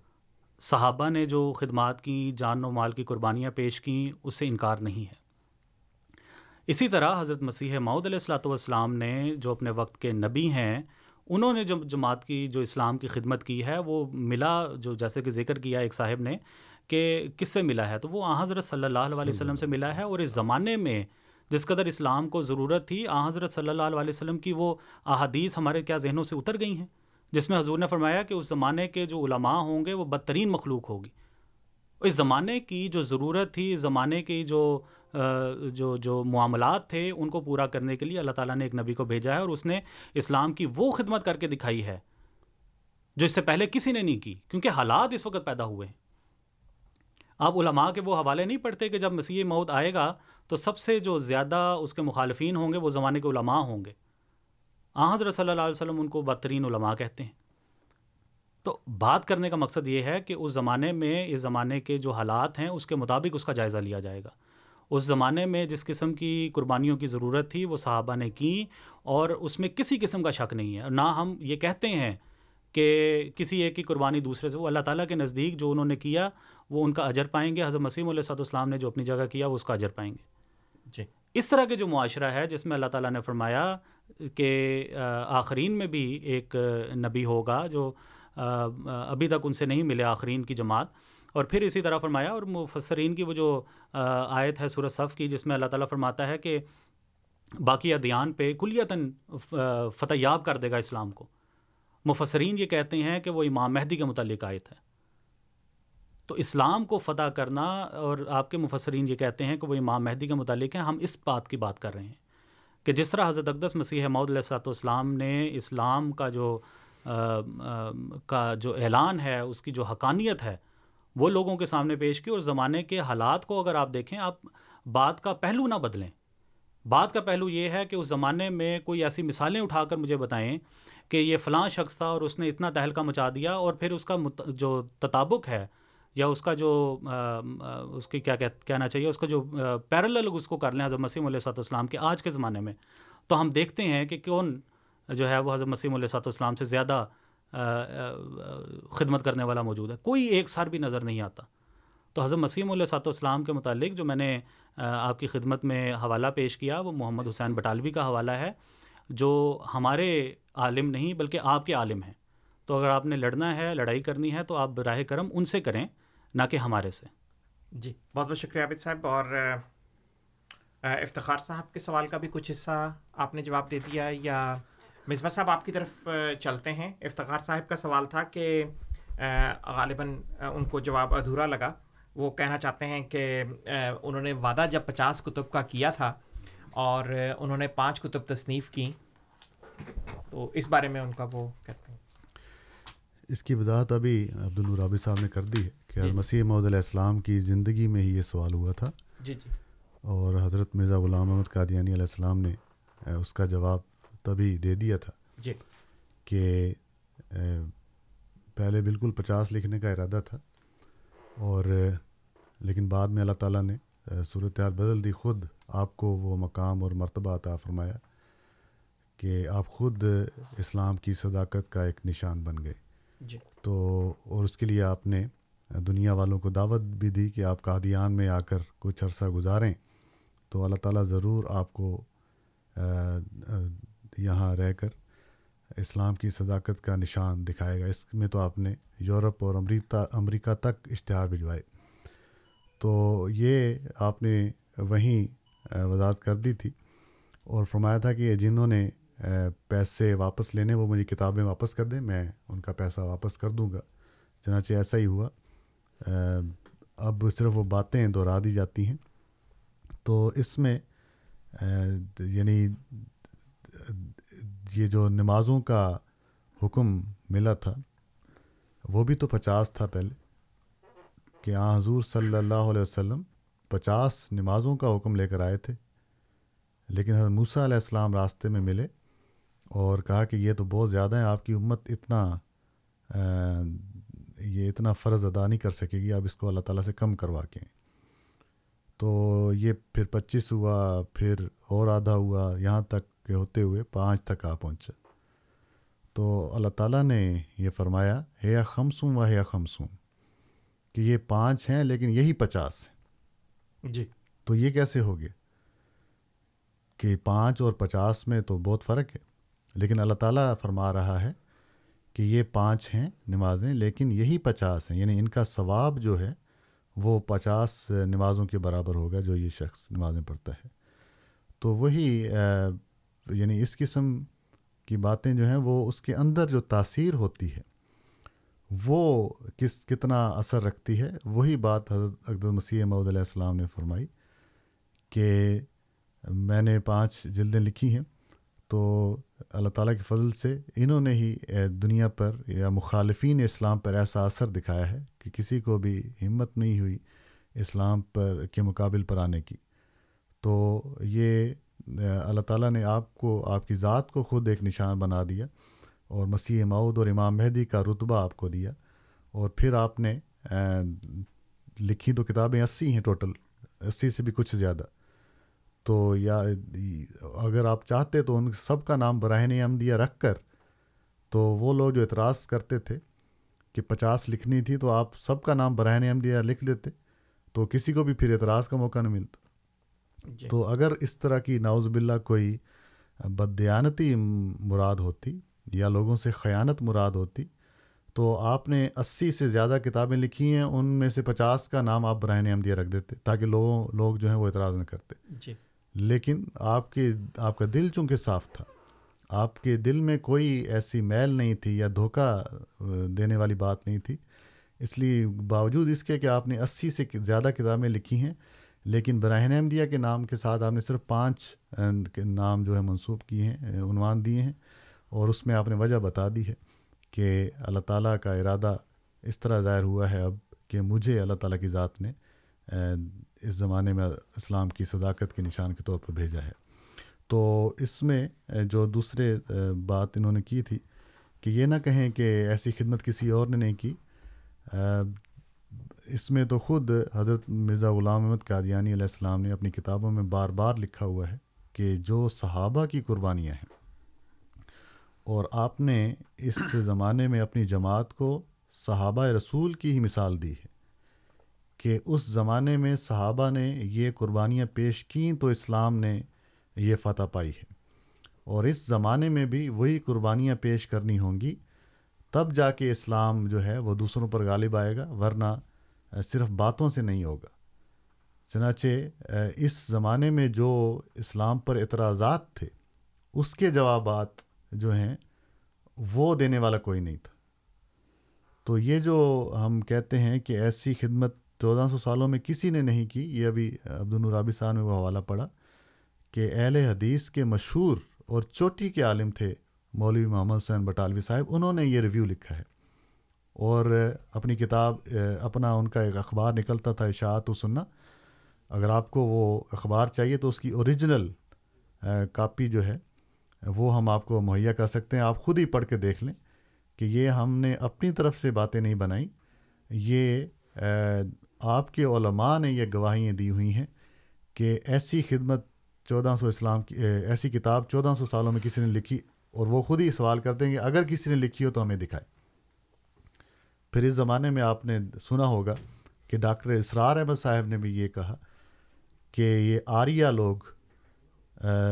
Speaker 6: صحابہ نے جو خدمات کی جان و مال کی قربانیاں پیش کیں اس سے انکار نہیں ہے۔ اسی طرح حضرت مسیح معود علیہ السلاۃ والسلام نے جو اپنے وقت کے نبی ہیں انہوں نے جو جماعت کی جو اسلام کی خدمت کی ہے وہ ملا جو جیسے کہ ذکر کیا ایک صاحب نے کہ کس سے ملا ہے؟ تو وہ آ حضرت صلی اللہ علیہ وسلم سے ملا ہے اور اس زمانے میں جس قدر اسلام کو ضرورت تھی آ حضرت صلی اللہ علیہ وسلم کی وہ احادیث ہمارے کیا ذہنوں سے اتر گئی ہیں، جس میں حضور نے فرمایا کہ اس زمانے کے جو علماء ہوں گے وہ بدترین مخلوق ہوگی۔ اس زمانے کی جو ضرورت تھی، اس زمانے کی جو جو جو معاملات تھے، ان کو پورا کرنے کے لیے اللہ تعالیٰ نے ایک نبی کو بھیجا ہے اور اس نے اسلام کی وہ خدمت کر کے دکھائی ہے، جو اس سے پہلے کسی نے نہیں کی، کیونکہ حالات اس وقت پیدا ہوئے ہیں۔ آپ علماء کے وہ حوالے نہیں پڑھتے کہ جب مسیح موت آئے گا تو سب سے جو زیادہ اس کے مخالفین ہوں گے وہ زمانے کے علماء ہوں گے۔ آ، حضرت صلی اللہ علیہ وسلم ان کو بدترین علماء کہتے ہیں۔ تو بات کرنے کا مقصد یہ ہے کہ اس زمانے میں، اس زمانے کے جو حالات ہیں، اس کے مطابق اس کا جائزہ لیا جائے گا۔ اس زمانے میں جس قسم کی قربانیوں کی ضرورت تھی، وہ صحابہ نے کی اور اس میں کسی قسم کا شک نہیں ہے۔ نہ ہم یہ کہتے ہیں کہ کسی ایک کی قربانی دوسرے سے، وہ اللہ تعالیٰ کے نزدیک جو انہوں نے کیا، وہ ان کا اجر پائیں گے۔ حضرت مسیم علیہ السلام نے جو اپنی جگہ کیا، وہ اس کا اجر پائیں گے۔
Speaker 5: جی۔
Speaker 6: اس طرح کے جو معاشرہ ہے، جس میں اللہ تعالیٰ نے فرمایا کہ آخرین میں بھی ایک نبی ہوگا جو ابھی تک ان سے نہیں ملے آخرین کی جماعت۔ اور پھر اسی طرح فرمایا، اور مفسرین کی وہ جو آیت ہے سورہ صف کی، جس میں اللہ تعالیٰ فرماتا ہے کہ باقی ادیان پہ کلیتاً فتح یاب کر دے گا اسلام کو۔ مفسرین یہ کہتے ہیں کہ وہ امام مہدی کے متعلق آیت ہے۔ تو اسلام کو فتح کرنا اور آپ کے مفسرین یہ کہتے ہیں کہ وہ امام مہدی کے متعلق ہیں، ہم اس بات کی بات کر رہے ہیں کہ جس طرح حضرت اقدس مسیح محدود علیہ صلاحت والسلام نے اسلام کا جو کا جو اعلان ہے، اس کی جو حقانیت ہے، وہ لوگوں کے سامنے پیش کی اور زمانے کے حالات کو اگر آپ دیکھیں، آپ بات کا پہلو نہ بدلیں۔ بات کا پہلو یہ ہے کہ اس زمانے میں کوئی ایسی مثالیں اٹھا کر مجھے بتائیں کہ یہ فلاں شخص تھا اور اس نے اتنا تہلکہ مچا دیا اور پھر اس کا جو تطابق ہے یا اس کا جو اس کی کیا کہنا چاہیے، اس کا جو پیرل اس کو کر لیں حضرت مسیم علیہ صاحب السلام کے آج کے زمانے میں، تو ہم دیکھتے ہیں کہ کون جو ہے وہ حضرت مسیم علیہ صاحب السلام سے زیادہ خدمت کرنے والا موجود ہے۔ کوئی ایک سر بھی نظر نہیں آتا۔ تو حضرت مسیم علیہ صاحب السلام کے متعلق جو میں نے آپ کی خدمت میں حوالہ پیش کیا، وہ محمد حسین بٹالوی کا حوالہ ہے، جو ہمارے عالم نہیں بلکہ آپ کے عالم ہیں۔ تو اگر آپ نے لڑنا ہے، لڑائی کرنی ہے، تو آپ براہ کرم ان سے کریں۔ نہ کہ ہمارے سے۔
Speaker 5: جی بہت بہت شکریہ عابد صاحب اور افتخار صاحب کے سوال کا بھی کچھ حصہ آپ نے جواب دے دیا یا مصباح صاحب آپ کی طرف چلتے ہیں۔ افتخار صاحب کا سوال تھا کہ غالباً ان کو جواب ادھورا لگا۔ وہ کہنا چاہتے ہیں کہ انہوں نے وعدہ جب پچاس کتب کا کیا تھا اور انہوں نے پانچ کتب تصنیف کی تو اس بارے میں ان کا وہ کہتے ہیں۔
Speaker 8: اس کی وضاحت ابھی عبد الرابی صاحب نے کر دی ہے۔ کہ جی. مسیح محدود علیہ السلام کی زندگی میں ہی یہ سوال ہوا تھا۔
Speaker 5: جی جی۔
Speaker 8: اور حضرت مرزا غلام محمد قادیانی علیہ السلام نے اس کا جواب تبھی دے دیا تھا
Speaker 5: جی۔
Speaker 8: کہ پہلے بالکل پچاس لکھنے کا ارادہ تھا۔ اور لیکن بعد میں اللہ تعالیٰ نے صورت حال بدل دی۔ خود آپ کو وہ مقام اور مرتبہ عطا فرمایا کہ آپ خود اسلام کی صداقت کا ایک نشان بن گئے۔
Speaker 5: جی۔
Speaker 8: تو اور اس کے لیے آپ نے دنیا والوں کو دعوت بھی دی کہ آپ قادیان میں آ کر کچھ عرصہ گزاریں، تو اللہ تعالیٰ ضرور آپ کو یہاں رہ کر اسلام کی صداقت کا نشان دکھائے گا۔ اس میں تو آپ نے یورپ اور امریکہ امریکہ تک اشتہار بھجوائے تو یہ آپ نے وہیں وضاحت کر دی تھی اور فرمایا تھا کہ جنہوں نے پیسے واپس لینے، وہ مجھے کتابیں واپس کر دیں، میں ان کا پیسہ واپس کر دوں گا۔ چنانچہ ایسا ہی ہوا۔ اب صرف وہ باتیں دہرا دی جاتی ہیں۔ تو اس میں یعنی یہ جو نمازوں کا حکم ملا تھا، وہ بھی تو پچاس تھا پہلے، کہ آ، حضور صلی اللہ علیہ وسلم پچاس نمازوں کا حکم لے کر آئے تھے، لیکن حضرت موسیٰ علیہ السلام راستے میں ملے اور کہا کہ یہ تو بہت زیادہ ہیں، آپ کی امت اتنا یہ اتنا فرض ادا نہیں کر سکے گی آپ اس کو اللہ تعالیٰ سے کم کروا کے۔ تو یہ پھر پچیس ہوا پھر اور آدھا ہوا یہاں تک کے ہوتے ہوئے پانچ تک آ پہنچا۔ تو اللہ تعالیٰ نے یہ فرمایا ہے خمسوں و ہے خمسوں؟ کہ یہ پانچ ہیں لیکن یہی پچاس ہیں۔
Speaker 5: جی۔
Speaker 8: تو یہ کیسے ہو گیا؟ کہ پانچ اور پچاس میں تو بہت فرق ہے لیکن اللہ تعالیٰ فرما رہا ہے کہ یہ پانچ ہیں نمازیں، لیکن یہی پچاس ہیں یعنی ان کا ثواب جو ہے وہ پچاس نمازوں کے برابر ہوگا جو یہ شخص نمازیں پڑھتا ہے۔ تو وہی یعنی اس قسم کی باتیں جو ہیں وہ اس کے اندر جو تاثیر ہوتی ہے، وہ کس، کتنا اثر رکھتی ہے، وہی بات حضرت اقدر مسیح محدود علیہ السلام نے فرمائی کہ میں نے پانچ جلدیں لکھی ہیں، تو اللہ تعالیٰ کے فضل سے انہوں نے ہی دنیا پر یا مخالفین اسلام پر ایسا اثر دکھایا ہے کہ کسی کو بھی ہمت نہیں ہوئی اسلام پر کے مقابل پر آنے کی۔ تو یہ اللہ تعالیٰ نے آپ کو، آپ کی ذات کو خود ایک نشان بنا دیا اور مسیح مود اور امام مہدی کا رتبہ آپ کو دیا اور پھر آپ نے لکھی تو کتابیں اسی ہیں ٹوٹل، اسی سے بھی کچھ زیادہ۔ تو یا اگر آپ چاہتے تو ان سب کا نام براہن احمدیہ رکھ کر تو وہ لوگ جو اعتراض کرتے تھے کہ پچاس لکھنی تھی تو آپ سب کا نام براہن احمدیہ لکھ دیتے تو کسی کو بھی پھر اعتراض کا موقع نہیں ملتا۔ جی۔ تو اگر اس طرح کی ناؤز باللہ کوئی بدیانتی مراد ہوتی یا لوگوں سے خیانت مراد ہوتی تو آپ نے اسی سے زیادہ کتابیں لکھی ہیں ان میں سے پچاس کا نام آپ براہن احمدیہ رکھ دیتے تاکہ لوگوں لوگ جو ہیں وہ اعتراض نہ کرتے۔
Speaker 5: جی۔
Speaker 8: لیکن آپ کے آپ کا دل چونکہ صاف تھا۔ آپ کے دل میں کوئی ایسی میل نہیں تھی یا دھوکہ دینے والی بات نہیں تھی۔ اس لیے باوجود اس کے کہ آپ نے اسی سے زیادہ کتابیں لکھی ہیں، لیکن براہن احمدیہ کے نام کے ساتھ آپ نے صرف پانچ نام جو ہے منسوب کیے ہیں عنوان دیے ہیں اور اس میں آپ نے وجہ بتا دی ہے کہ اللہ تعالیٰ کا ارادہ اس طرح ظاہر ہوا ہے اب کہ مجھے اللہ تعالیٰ کی ذات نے اس زمانے میں اسلام کی صداقت کے نشان کے طور پر بھیجا ہے۔ تو اس میں جو دوسرے بات انہوں نے کی تھی کہ یہ نہ کہیں کہ ایسی خدمت کسی اور نے نہیں کی۔ اس میں تو خود حضرت مرزا غلام احمد قادیانی علیہ السلام نے اپنی کتابوں میں بار بار لکھا ہوا ہے کہ جو صحابہ کی قربانیاں ہیں، اور آپ نے اس زمانے میں اپنی جماعت کو صحابہ رسول کی ہی مثال دی ہے۔ کہ اس زمانے میں صحابہ نے یہ قربانیاں پیش کیں تو اسلام نے یہ فتح پائی ہے۔ اور اس زمانے میں بھی وہی قربانیاں پیش کرنی ہوں گی۔ تب جا کے اسلام جو ہے وہ دوسروں پر غالب آئے گا، ورنہ صرف باتوں سے نہیں ہوگا۔ چنانچہ، اس زمانے میں جو اسلام پر اعتراضات تھے، اس کے جوابات جو ہیں، وہ دینے والا کوئی نہیں تھا۔ تو یہ جو ہم کہتے ہیں کہ ایسی خدمت چودہ سو سالوں میں کسی نے نہیں کی، یہ ابھی عبد النورابی صاحب نے وہ حوالہ پڑھا کہ اہل حدیث کے مشہور اور چوٹی کے عالم تھے مولوی محمد حسین بٹالوی صاحب، انہوں نے یہ ریویو لکھا ہے۔ اور اپنی کتاب، اپنا ان کا ایک اخبار نکلتا تھا، اشاعت و سننا اگر آپ کو وہ اخبار چاہیے تو اس کی اوریجنل کاپی جو ہے، وہ ہم آپ کو مہیا کر سکتے ہیں۔ آپ خود ہی پڑھ کے دیکھ لیں کہ یہ ہم نے اپنی طرف سے باتیں نہیں بنائیں یہ آپ کے علماء نے یہ گواہیاں دی ہوئی ہیں کہ ایسی خدمت چودہ سو اسلام کی ایسی کتاب چودہ سو سالوں میں کسی نے لکھی اور وہ خود ہی سوال کرتے ہیں کہ اگر کسی نے لکھی ہو تو ہمیں دکھائے۔ پھر اس زمانے میں آپ نے سنا ہوگا کہ ڈاکٹر اسرار احمد صاحب نے بھی یہ کہا کہ یہ آریہ لوگ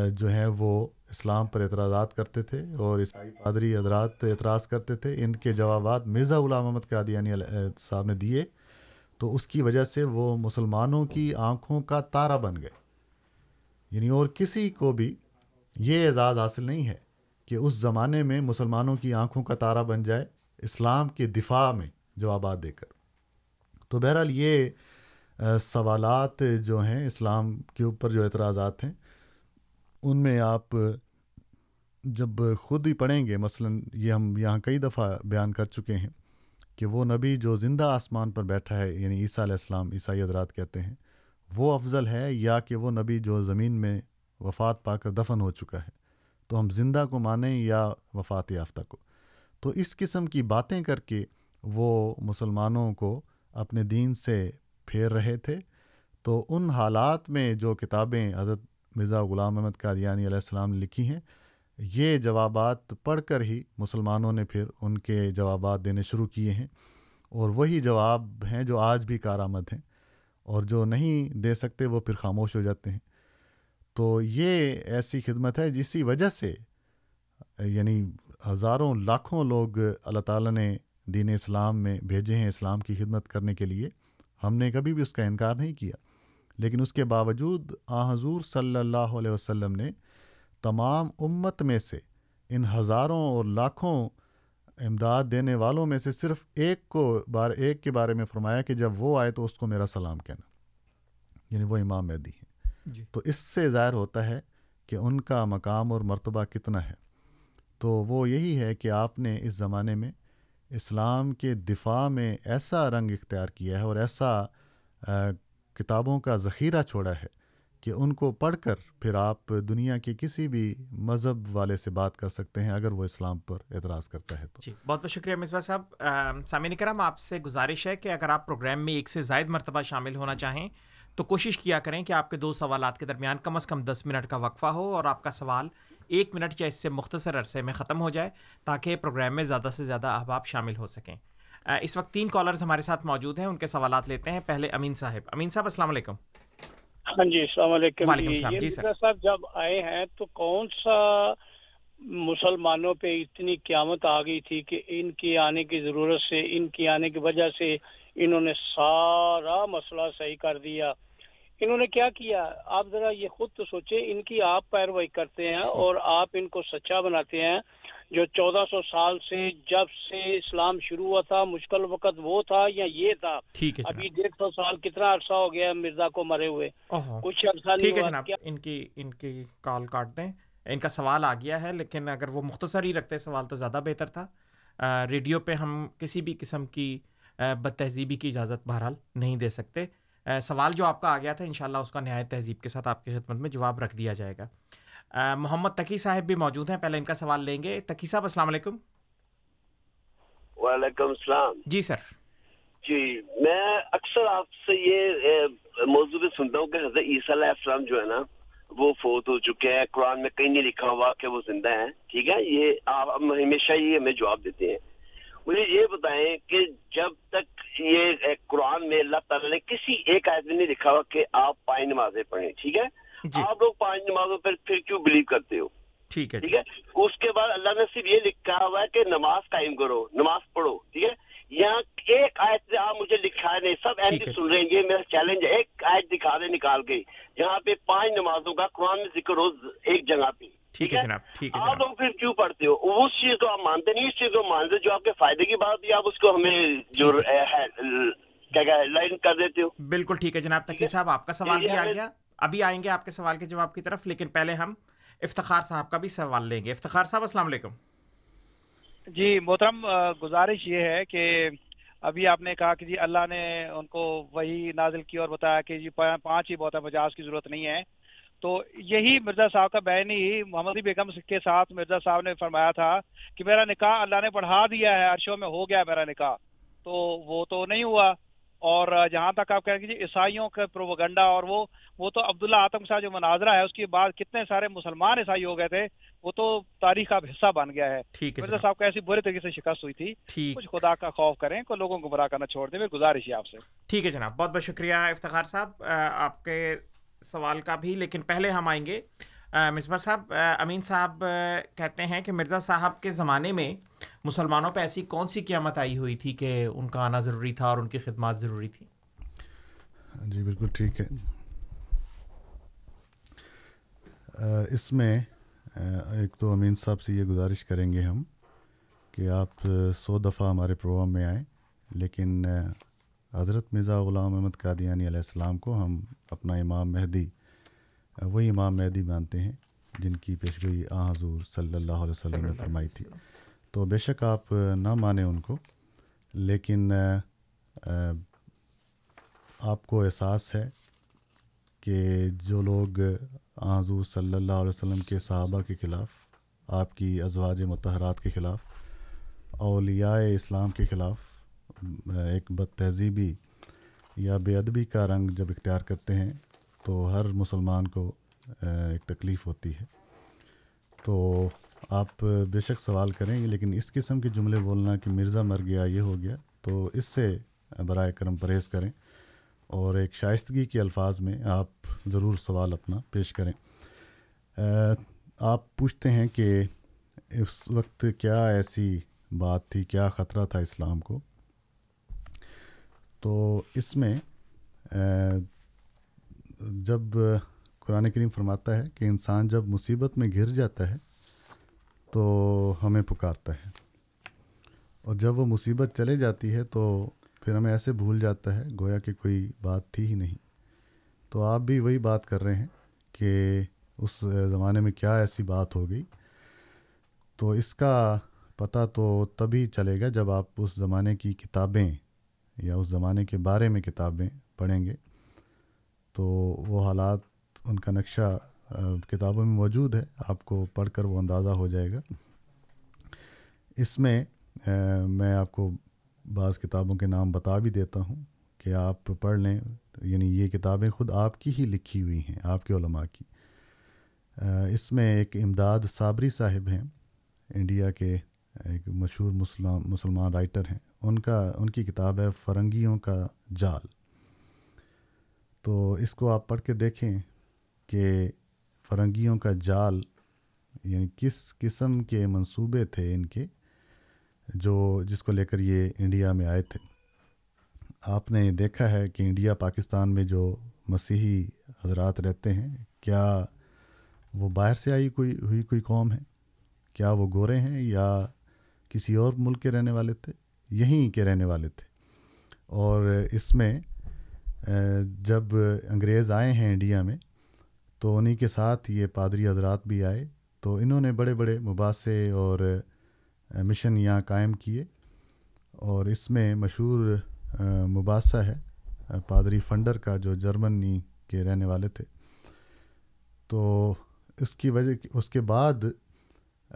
Speaker 8: جو ہیں وہ اسلام پر اعتراضات کرتے تھے اور عیسائی پادری حضرات اعتراض کرتے تھے۔ ان کے جوابات مرزا غلام محمد قادیانی صاحب نے دیے۔ تو اس کی وجہ سے وہ مسلمانوں کی آنکھوں کا تارہ بن گئے۔ یعنی اور کسی کو بھی یہ اعزاز حاصل نہیں ہے کہ اس زمانے میں مسلمانوں کی آنکھوں کا تارہ بن جائے، اسلام کے دفاع میں جوابات دے کر۔ تو بہرحال یہ سوالات جو ہیں اسلام کے اوپر جو اعتراضات ہیں، ان میں آپ جب خود ہی پڑھیں گے، مثلا یہ ہم یہاں کئی دفعہ بیان کر چکے ہیں کہ وہ نبی جو زندہ آسمان پر بیٹھا ہے یعنی عیسیٰ علیہ السلام، عیسائی حضرات کہتے ہیں، وہ افضل ہے یا کہ وہ نبی جو زمین میں وفات پا کر دفن ہو چکا ہے۔ تو ہم زندہ کو مانیں یا وفات یافتہ کو؟ تو اس قسم کی باتیں کر کے وہ مسلمانوں کو اپنے دین سے پھیر رہے تھے۔ تو ان حالات میں جو کتابیں حضرت مرزا غلام احمد قادیانی علیہ السلام نے لکھی ہیں یہ جوابات پڑھ کر ہی مسلمانوں نے پھر ان کے جوابات دینے شروع کیے ہیں اور وہی جواب ہیں جو آج بھی کارآمد ہیں اور جو نہیں دے سکتے وہ پھر خاموش ہو جاتے ہیں۔ تو یہ ایسی خدمت ہے جسی وجہ سے یعنی ہزاروں لاکھوں لوگ اللہ تعالیٰ نے دین اسلام میں بھیجے ہیں اسلام کی خدمت کرنے کے لیے، ہم نے کبھی بھی اس کا انکار نہیں کیا۔ لیکن اس کے باوجود آ حضور صلی اللہ علیہ وسلم نے تمام امت میں سے ان ہزاروں اور لاکھوں امداد دینے والوں میں سے صرف ایک کو بار ایک کے بارے میں فرمایا کہ جب وہ آئے تو اس کو میرا سلام کہنا۔ یعنی وہ امام مہدی ہیں۔ جی۔ تو اس سے ظاہر ہوتا ہے کہ ان کا مقام اور مرتبہ کتنا ہے۔ تو وہ یہی ہے کہ آپ نے اس زمانے میں اسلام کے دفاع میں ایسا رنگ اختیار کیا ہے اور ایسا کتابوں کا ذخیرہ چھوڑا ہے۔ کہ ان کو پڑھ کر پھر آپ دنیا کے کسی بھی مذہب والے سے بات کر سکتے ہیں اگر وہ اسلام پر اعتراض کرتا ہے تو۔
Speaker 5: جی بہت بہت شکریہ مصباح صاحب۔ سامعین کرم آپ سے گزارش ہے کہ اگر آپ پروگرام میں ایک سے زائد مرتبہ شامل ہونا چاہیں تو کوشش کیا کریں کہ آپ کے دو سوالات کے درمیان کم از کم دس منٹ کا وقفہ ہو اور آپ کا سوال ایک منٹ یا اس سے مختصر عرصے میں ختم ہو جائے تاکہ پروگرام میں زیادہ سے زیادہ احباب شامل ہو سکیں۔ اس وقت تین کالرز ہمارے ساتھ موجود ہیں، ان کے سوالات لیتے ہیں۔ پہلے امین صاحب۔ امین صاحب، السلام علیکم۔
Speaker 7: ہاں جی السلام علیکم.
Speaker 5: وعلیکم جی سر۔
Speaker 7: صاحب جب آئے ہیں تو کون سا مسلمانوں پہ اتنی قیامت آ گئی تھی کہ ان کی آنے کی ضرورت سے ان کی آنے کی وجہ سے انہوں نے سارا مسئلہ صحیح کر دیا۔ انہوں نے کیا کیا؟ آپ ذرا یہ خود تو سوچے ان کی آپ پیروائی کرتے ہیں اور آپ ان کو سچا بناتے ہیں۔ جو چودہ سو سال سے جب سے اسلام شروع ہوا تھا مشکل وقت وہ تھا یا یہ تھا؟ ابھی ڈیڑھ سو سال کتنا عرصہ ہو گیا مرزا کو مرے ہوئے؟ کچھ عرصہ نہیں ہوا
Speaker 5: ان کی ان کی کال کاٹ دیں۔ ان کا سوال آ گیا ہے لیکن اگر وہ مختصر ہی رکھتے سوال تو زیادہ بہتر تھا۔ ریڈیو پہ ہم کسی بھی قسم کی بد تہذیبی کی اجازت بہرحال نہیں دے سکتے۔ سوال جو آپ کا آ گیا تھا انشاءاللہ اس کا نہایت تہذیب کے ساتھ آپ کی خدمت میں جواب رکھ دیا جائے گا۔ محمد تقی صاحب بھی موجود ہیں پہلے ان کا سوال لیں گے۔ تقی صاحب السلام علیکم۔
Speaker 11: وعلیکم السلام۔
Speaker 5: جی سر۔
Speaker 11: جی میں اکثر آپ سے یہ موضوع پہ سنتا ہوں کہ حضرت عیسیٰ علیہ السلام جو ہے نا وہ فوت ہو چکے ہیں۔ قرآن میں کہیں نہیں لکھا ہوا کہ وہ زندہ ہیں۔ ٹھیک ہے؟ یہ آپ ہمیشہ یہ ہمیں جواب دیتے ہیں۔ مجھے یہ بتائیں کہ جب تک یہ قرآن میں اللہ تعالیٰ نے کسی ایک آیت میں نہیں لکھا ہوا کہ آپ پانچ نمازیں پڑھیں ٹھیک ہے؟ آپ لوگ پانچ نمازوں پر پھر کیوں بلیو کرتے ہو؟
Speaker 5: ٹھیک ہے
Speaker 11: ٹھیک
Speaker 5: جی۔
Speaker 11: ہے؟ اس کے بعد اللہ نے صرف یہ لکھا ہوا ہے کہ نماز قائم کرو نماز پڑھو ٹھیک ہے؟ یہاں ایک آیت سے آپ مجھے لکھا نہیں سب ایسے
Speaker 5: ہے۔
Speaker 11: سن رہے ہیں یہ میرا چیلنج ہے۔ ایک آیت دکھا دے نکال کے۔ جہاں پہ پانچ نمازوں کا قرآن میں ذکر ہو ایک جگہ پہ۔
Speaker 5: ٹھیک ہے جناب ٹھیک ہے
Speaker 11: آپ لوگ پھر کیوں پڑھتے ہو؟ اس چیز کو آپ مانتے نہیں اس چیز کو مانتے جو آپ کے فائدے کی بات ہے آپ اس کو ہمیں جو کیا لائن کر دیتے ہو؟
Speaker 5: بالکل ٹھیک ہے جناب تقی صاحب آپ کا سوال بھی آ گیا۔ ابھی آئیں گے آپ کے سوال کے جواب کی طرف، لیکن پہلے ہم افتخار صاحب کا بھی سوال لیں گے۔ افتخار صاحب، السلام علیکم۔
Speaker 10: جی محترم گزارش یہ ہے کہ ابھی آپ نے کہا کہ جی اللہ نے ان کو وہی نازل کی اور بتایا کہ جی پانچ ہی بہت ہے، مجاز کی ضرورت نہیں ہے۔ تو یہی مرزا صاحب کا بیان ہی محمد بیگم کے ساتھ مرزا صاحب نے فرمایا تھا کہ میرا نکاح اللہ نے پڑھا دیا ہے، عرشوں میں ہو گیا میرا نکاح۔ تو وہ تو نہیں ہوا۔ اور جہاں تک آپ کہیں کہ جی عیسائیوں کا پروگنڈا اور وہ وہ تو عبداللہ آتم شاہ جو مناظرہ ہے اس کے بعد کتنے سارے مسلمان عیسائی ہو گئے تھے وہ تو تاریخ کا حصہ بن گیا ہے۔
Speaker 5: ٹھیک ہے
Speaker 10: مرزا صاحب کو ایسی برے طریقے سے شکست ہوئی تھی۔ کچھ خدا کا خوف کریں کو لوگوں کو گمراہ کرنا چھوڑ دیں۔ میری گزارش ہے آپ سے۔
Speaker 5: ٹھیک ہے جناب بہت بہت شکریہ افتخار صاحب۔ آپ کے سوال کا بھی لیکن پہلے ہم آئیں گے۔ مصباح صاحب امین صاحب کہتے ہیں کہ مرزا صاحب کے زمانے میں مسلمانوں پہ ایسی کون سی قیامت آئی ہوئی تھی کہ ان کا آنا ضروری تھا اور ان کی خدمات ضروری تھی؟
Speaker 8: جی بالکل ٹھیک ہے۔ اس میں ایک تو امین صاحب سے یہ گزارش کریں گے ہم کہ آپ سو دفعہ ہمارے پروگرام میں آئیں، لیکن حضرت مرزا غلام احمد قادیانی علیہ السلام کو ہم اپنا امام مہدی وہی امام مہدی مانتے ہیں جن کی پیشگوئی آ حضور صلی اللہ علیہ وسلم نے فرمائی تھی۔ تو بے شک آپ نہ مانیں ان کو لیکن آپ کو احساس ہے کہ جو لوگ حضور صلی اللہ علیہ وسلم کے صحابہ کے خلاف آپ کی ازواج متحرات کے خلاف اولیاء اسلام کے خلاف ایک بد تہذیبی یا بے ادبی کا رنگ جب اختیار کرتے ہیں تو ہر مسلمان کو ایک تکلیف ہوتی ہے۔ تو آپ بے شک سوال کریں گے، لیکن اس قسم کے جملے بولنا کہ مرزا مر گیا، یہ ہو گیا، تو اس سے برائے کرم پرہیز کریں۔ اور ایک شائستگی کے الفاظ میں آپ ضرور سوال اپنا پیش کریں۔ آپ پوچھتے ہیں کہ اس وقت کیا ایسی بات تھی، کیا خطرہ تھا اسلام کو؟ تو اس میں جب قرآن کریم فرماتا ہے کہ انسان جب مصیبت میں گر جاتا ہے تو ہمیں پکارتا ہے۔ اور جب وہ مصیبت چلے جاتی ہے تو پھر ہمیں ایسے بھول جاتا ہے گویا کہ کوئی بات تھی ہی نہیں۔ تو آپ بھی وہی بات کر رہے ہیں کہ اس زمانے میں کیا ایسی بات ہو گئی۔ تو اس کا پتہ تو تبھی چلے گا جب آپ اس زمانے کی کتابیں یا اس زمانے کے بارے میں کتابیں پڑھیں گے۔ تو وہ حالات ان کا نقشہ کتابوں میں موجود ہے۔ آپ کو پڑھ کر وہ اندازہ ہو جائے گا۔ اس میں میں آپ کو بعض کتابوں کے نام بتا بھی دیتا ہوں کہ آپ پڑھ لیں۔ یعنی یہ کتابیں خود آپ کی ہی لکھی ہوئی ہیں، آپ کے علماء کی۔ اس میں ایک امداد صابری صاحب ہیں، انڈیا کے ایک مشہور مسلم، مسلمان رائٹر ہیں۔ ان کا، ان کی کتاب ہے فرنگیوں کا جال۔ تو اس کو آپ پڑھ کے دیکھیں کہ فرنگیوں کا جال یعنی کس قسم کے منصوبے تھے ان کے جو جس کو لے کر یہ انڈیا میں آئے تھے۔ آپ نے دیکھا ہے کہ انڈیا، پاکستان میں جو مسیحی حضرات رہتے ہیں، کیا وہ باہر سے آئی کوئی، ہوئی کوئی قوم ہے؟ کیا وہ گورے ہیں یا کسی اور ملک کے رہنے والے تھے؟ یہیں کے رہنے والے تھے۔ اور اس میں جب انگریز آئے ہیں انڈیا میں، تو انہی کے ساتھ یہ پادری حضرات بھی آئے۔ تو انہوں نے بڑے بڑے مباحثے اور مشن یہاں قائم کیے۔ اور اس میں مشہور مباحثہ ہے پادری فنڈر کا، جو جرمنی کے رہنے والے تھے۔ تو اس کی وجہ، اس کے بعد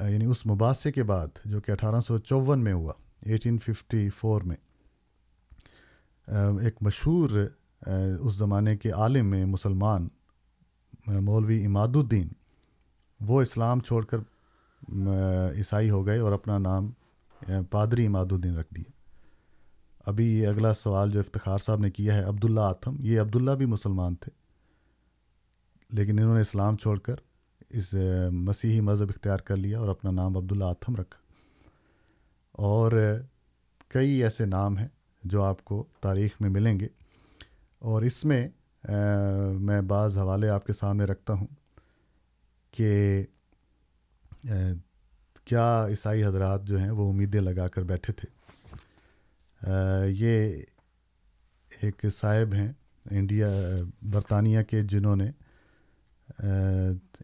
Speaker 8: یعنی اس مباحثے کے بعد، جو کہ اٹھارہ سو چون میں ہوا ایٹین ففٹی فور میں ایک مشہور اس زمانے کے عالم میں مسلمان، مولوی اماد الدین، وہ اسلام چھوڑ کر عیسائی ہو گئے اور اپنا نام پادری اماد الدین رکھ دیا ابھی یہ اگلا سوال جو افتخار صاحب نے کیا ہے، عبداللہ آتم یہ عبداللہ بھی مسلمان تھے، لیکن انہوں نے اسلام چھوڑ کر اس مسیحی مذہب اختیار کر لیا اور اپنا نام عبداللہ آتم رکھا۔ اور کئی ایسے نام ہیں جو آپ کو تاریخ میں ملیں گے۔ اور اس میں میں بعض حوالے آپ کے سامنے رکھتا ہوں کہ کیا عیسائی حضرات جو ہیں وہ امیدیں لگا کر بیٹھے تھے؟ یہ ایک صاحب ہیں انڈیا، برطانیہ کے، جنہوں نے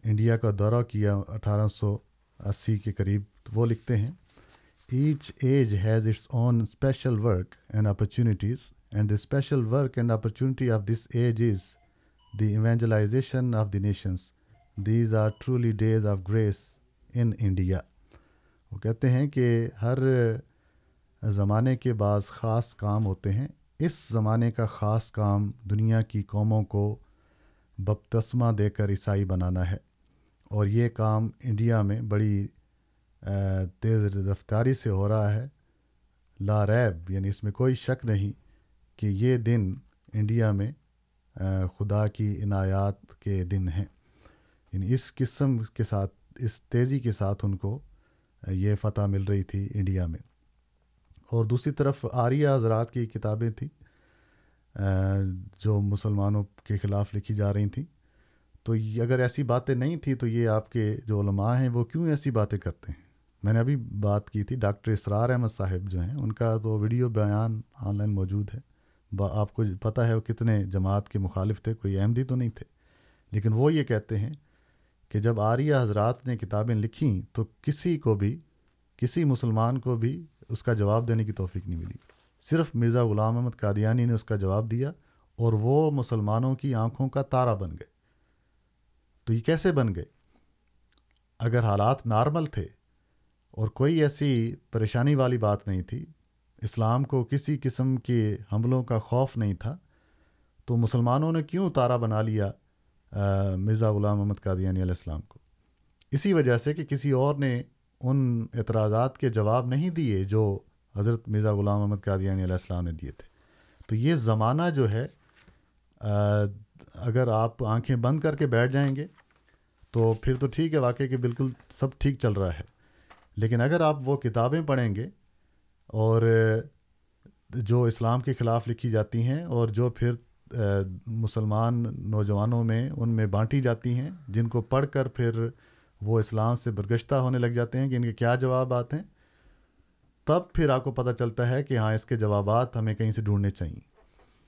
Speaker 8: انڈیا کا دورہ کیا اٹھارہ سو اسی کے قریب وہ لکھتے ہیں each age has its own special work and opportunities and the special work and opportunity of this age is the evangelization of the nations these are truly days of grace in India وہ کہتے ہیں کہ ہر زمانے کے بعض خاص کام ہوتے ہیں اس زمانے کا خاص کام دنیا کی قوموں کو بپتسمہ دے کر عیسائی بنانا ہے اور یہ کام انڈیا میں بڑی تیز رفتاری سے ہو رہا ہے لا ریب یعنی اس میں کوئی شک نہیں کہ یہ دن انڈیا میں خدا کی عنایات کے دن ہیں۔ یعنی اس قسم کے ساتھ، اس تیزی کے ساتھ ان کو یہ فتح مل رہی تھی انڈیا میں۔ اور دوسری طرف آریہ حضرات کی کتابیں تھیں جو مسلمانوں کے خلاف لکھی جا رہی تھیں۔ تو اگر ایسی باتیں نہیں تھیں تو یہ آپ کے جو علماء ہیں، وہ کیوں ایسی باتیں کرتے ہیں؟ میں نے ابھی بات کی تھی، ڈاکٹر اسرار احمد صاحب جو ہیں، ان کا تو ویڈیو بیان آن لائن موجود ہے۔ آپ کو پتہ ہے وہ کتنے جماعت کے مخالف تھے، کوئی احمدی تو نہیں تھے۔ لیکن وہ یہ کہتے ہیں کہ جب آریہ حضرات نے کتابیں لکھیں تو کسی کو بھی، کسی مسلمان کو بھی اس کا جواب دینے کی توفیق نہیں ملی۔ صرف مرزا غلام احمد قادیانی نے اس کا جواب دیا اور وہ مسلمانوں کی آنکھوں کا تارا بن گئے۔ تو یہ کیسے بن گئے؟ اگر حالات نارمل تھے اور کوئی ایسی پریشانی والی بات نہیں تھی اسلام کو کسی قسم کے حملوں کا خوف نہیں تھا۔ تو مسلمانوں نے کیوں تارا بنا لیا مرزا غلام محمد قادیانی علیہ السلام کو؟ اسی وجہ سے کہ کسی اور نے ان اعتراضات کے جواب نہیں دیے جو حضرت مرزا غلام محمد قادیانی علیہ السلام نے دیے تھے۔ تو یہ زمانہ جو ہے اگر آپ آنکھیں بند کر کے بیٹھ جائیں گے تو پھر تو ٹھیک ہے، واقعی کہ بالکل سب ٹھیک چل رہا ہے۔ لیکن اگر آپ وہ کتابیں پڑھیں گے اور جو اسلام کے خلاف لکھی جاتی ہیں اور جو پھر مسلمان نوجوانوں میں ان میں بانٹی جاتی ہیں، جن کو پڑھ کر پھر وہ اسلام سے برگشتہ ہونے لگ جاتے ہیں کہ ان کے کیا جوابات ہیں، تب پھر آپ کو پتہ چلتا ہے کہ ہاں اس کے جوابات ہمیں کہیں سے ڈھونڈنے چاہئیں۔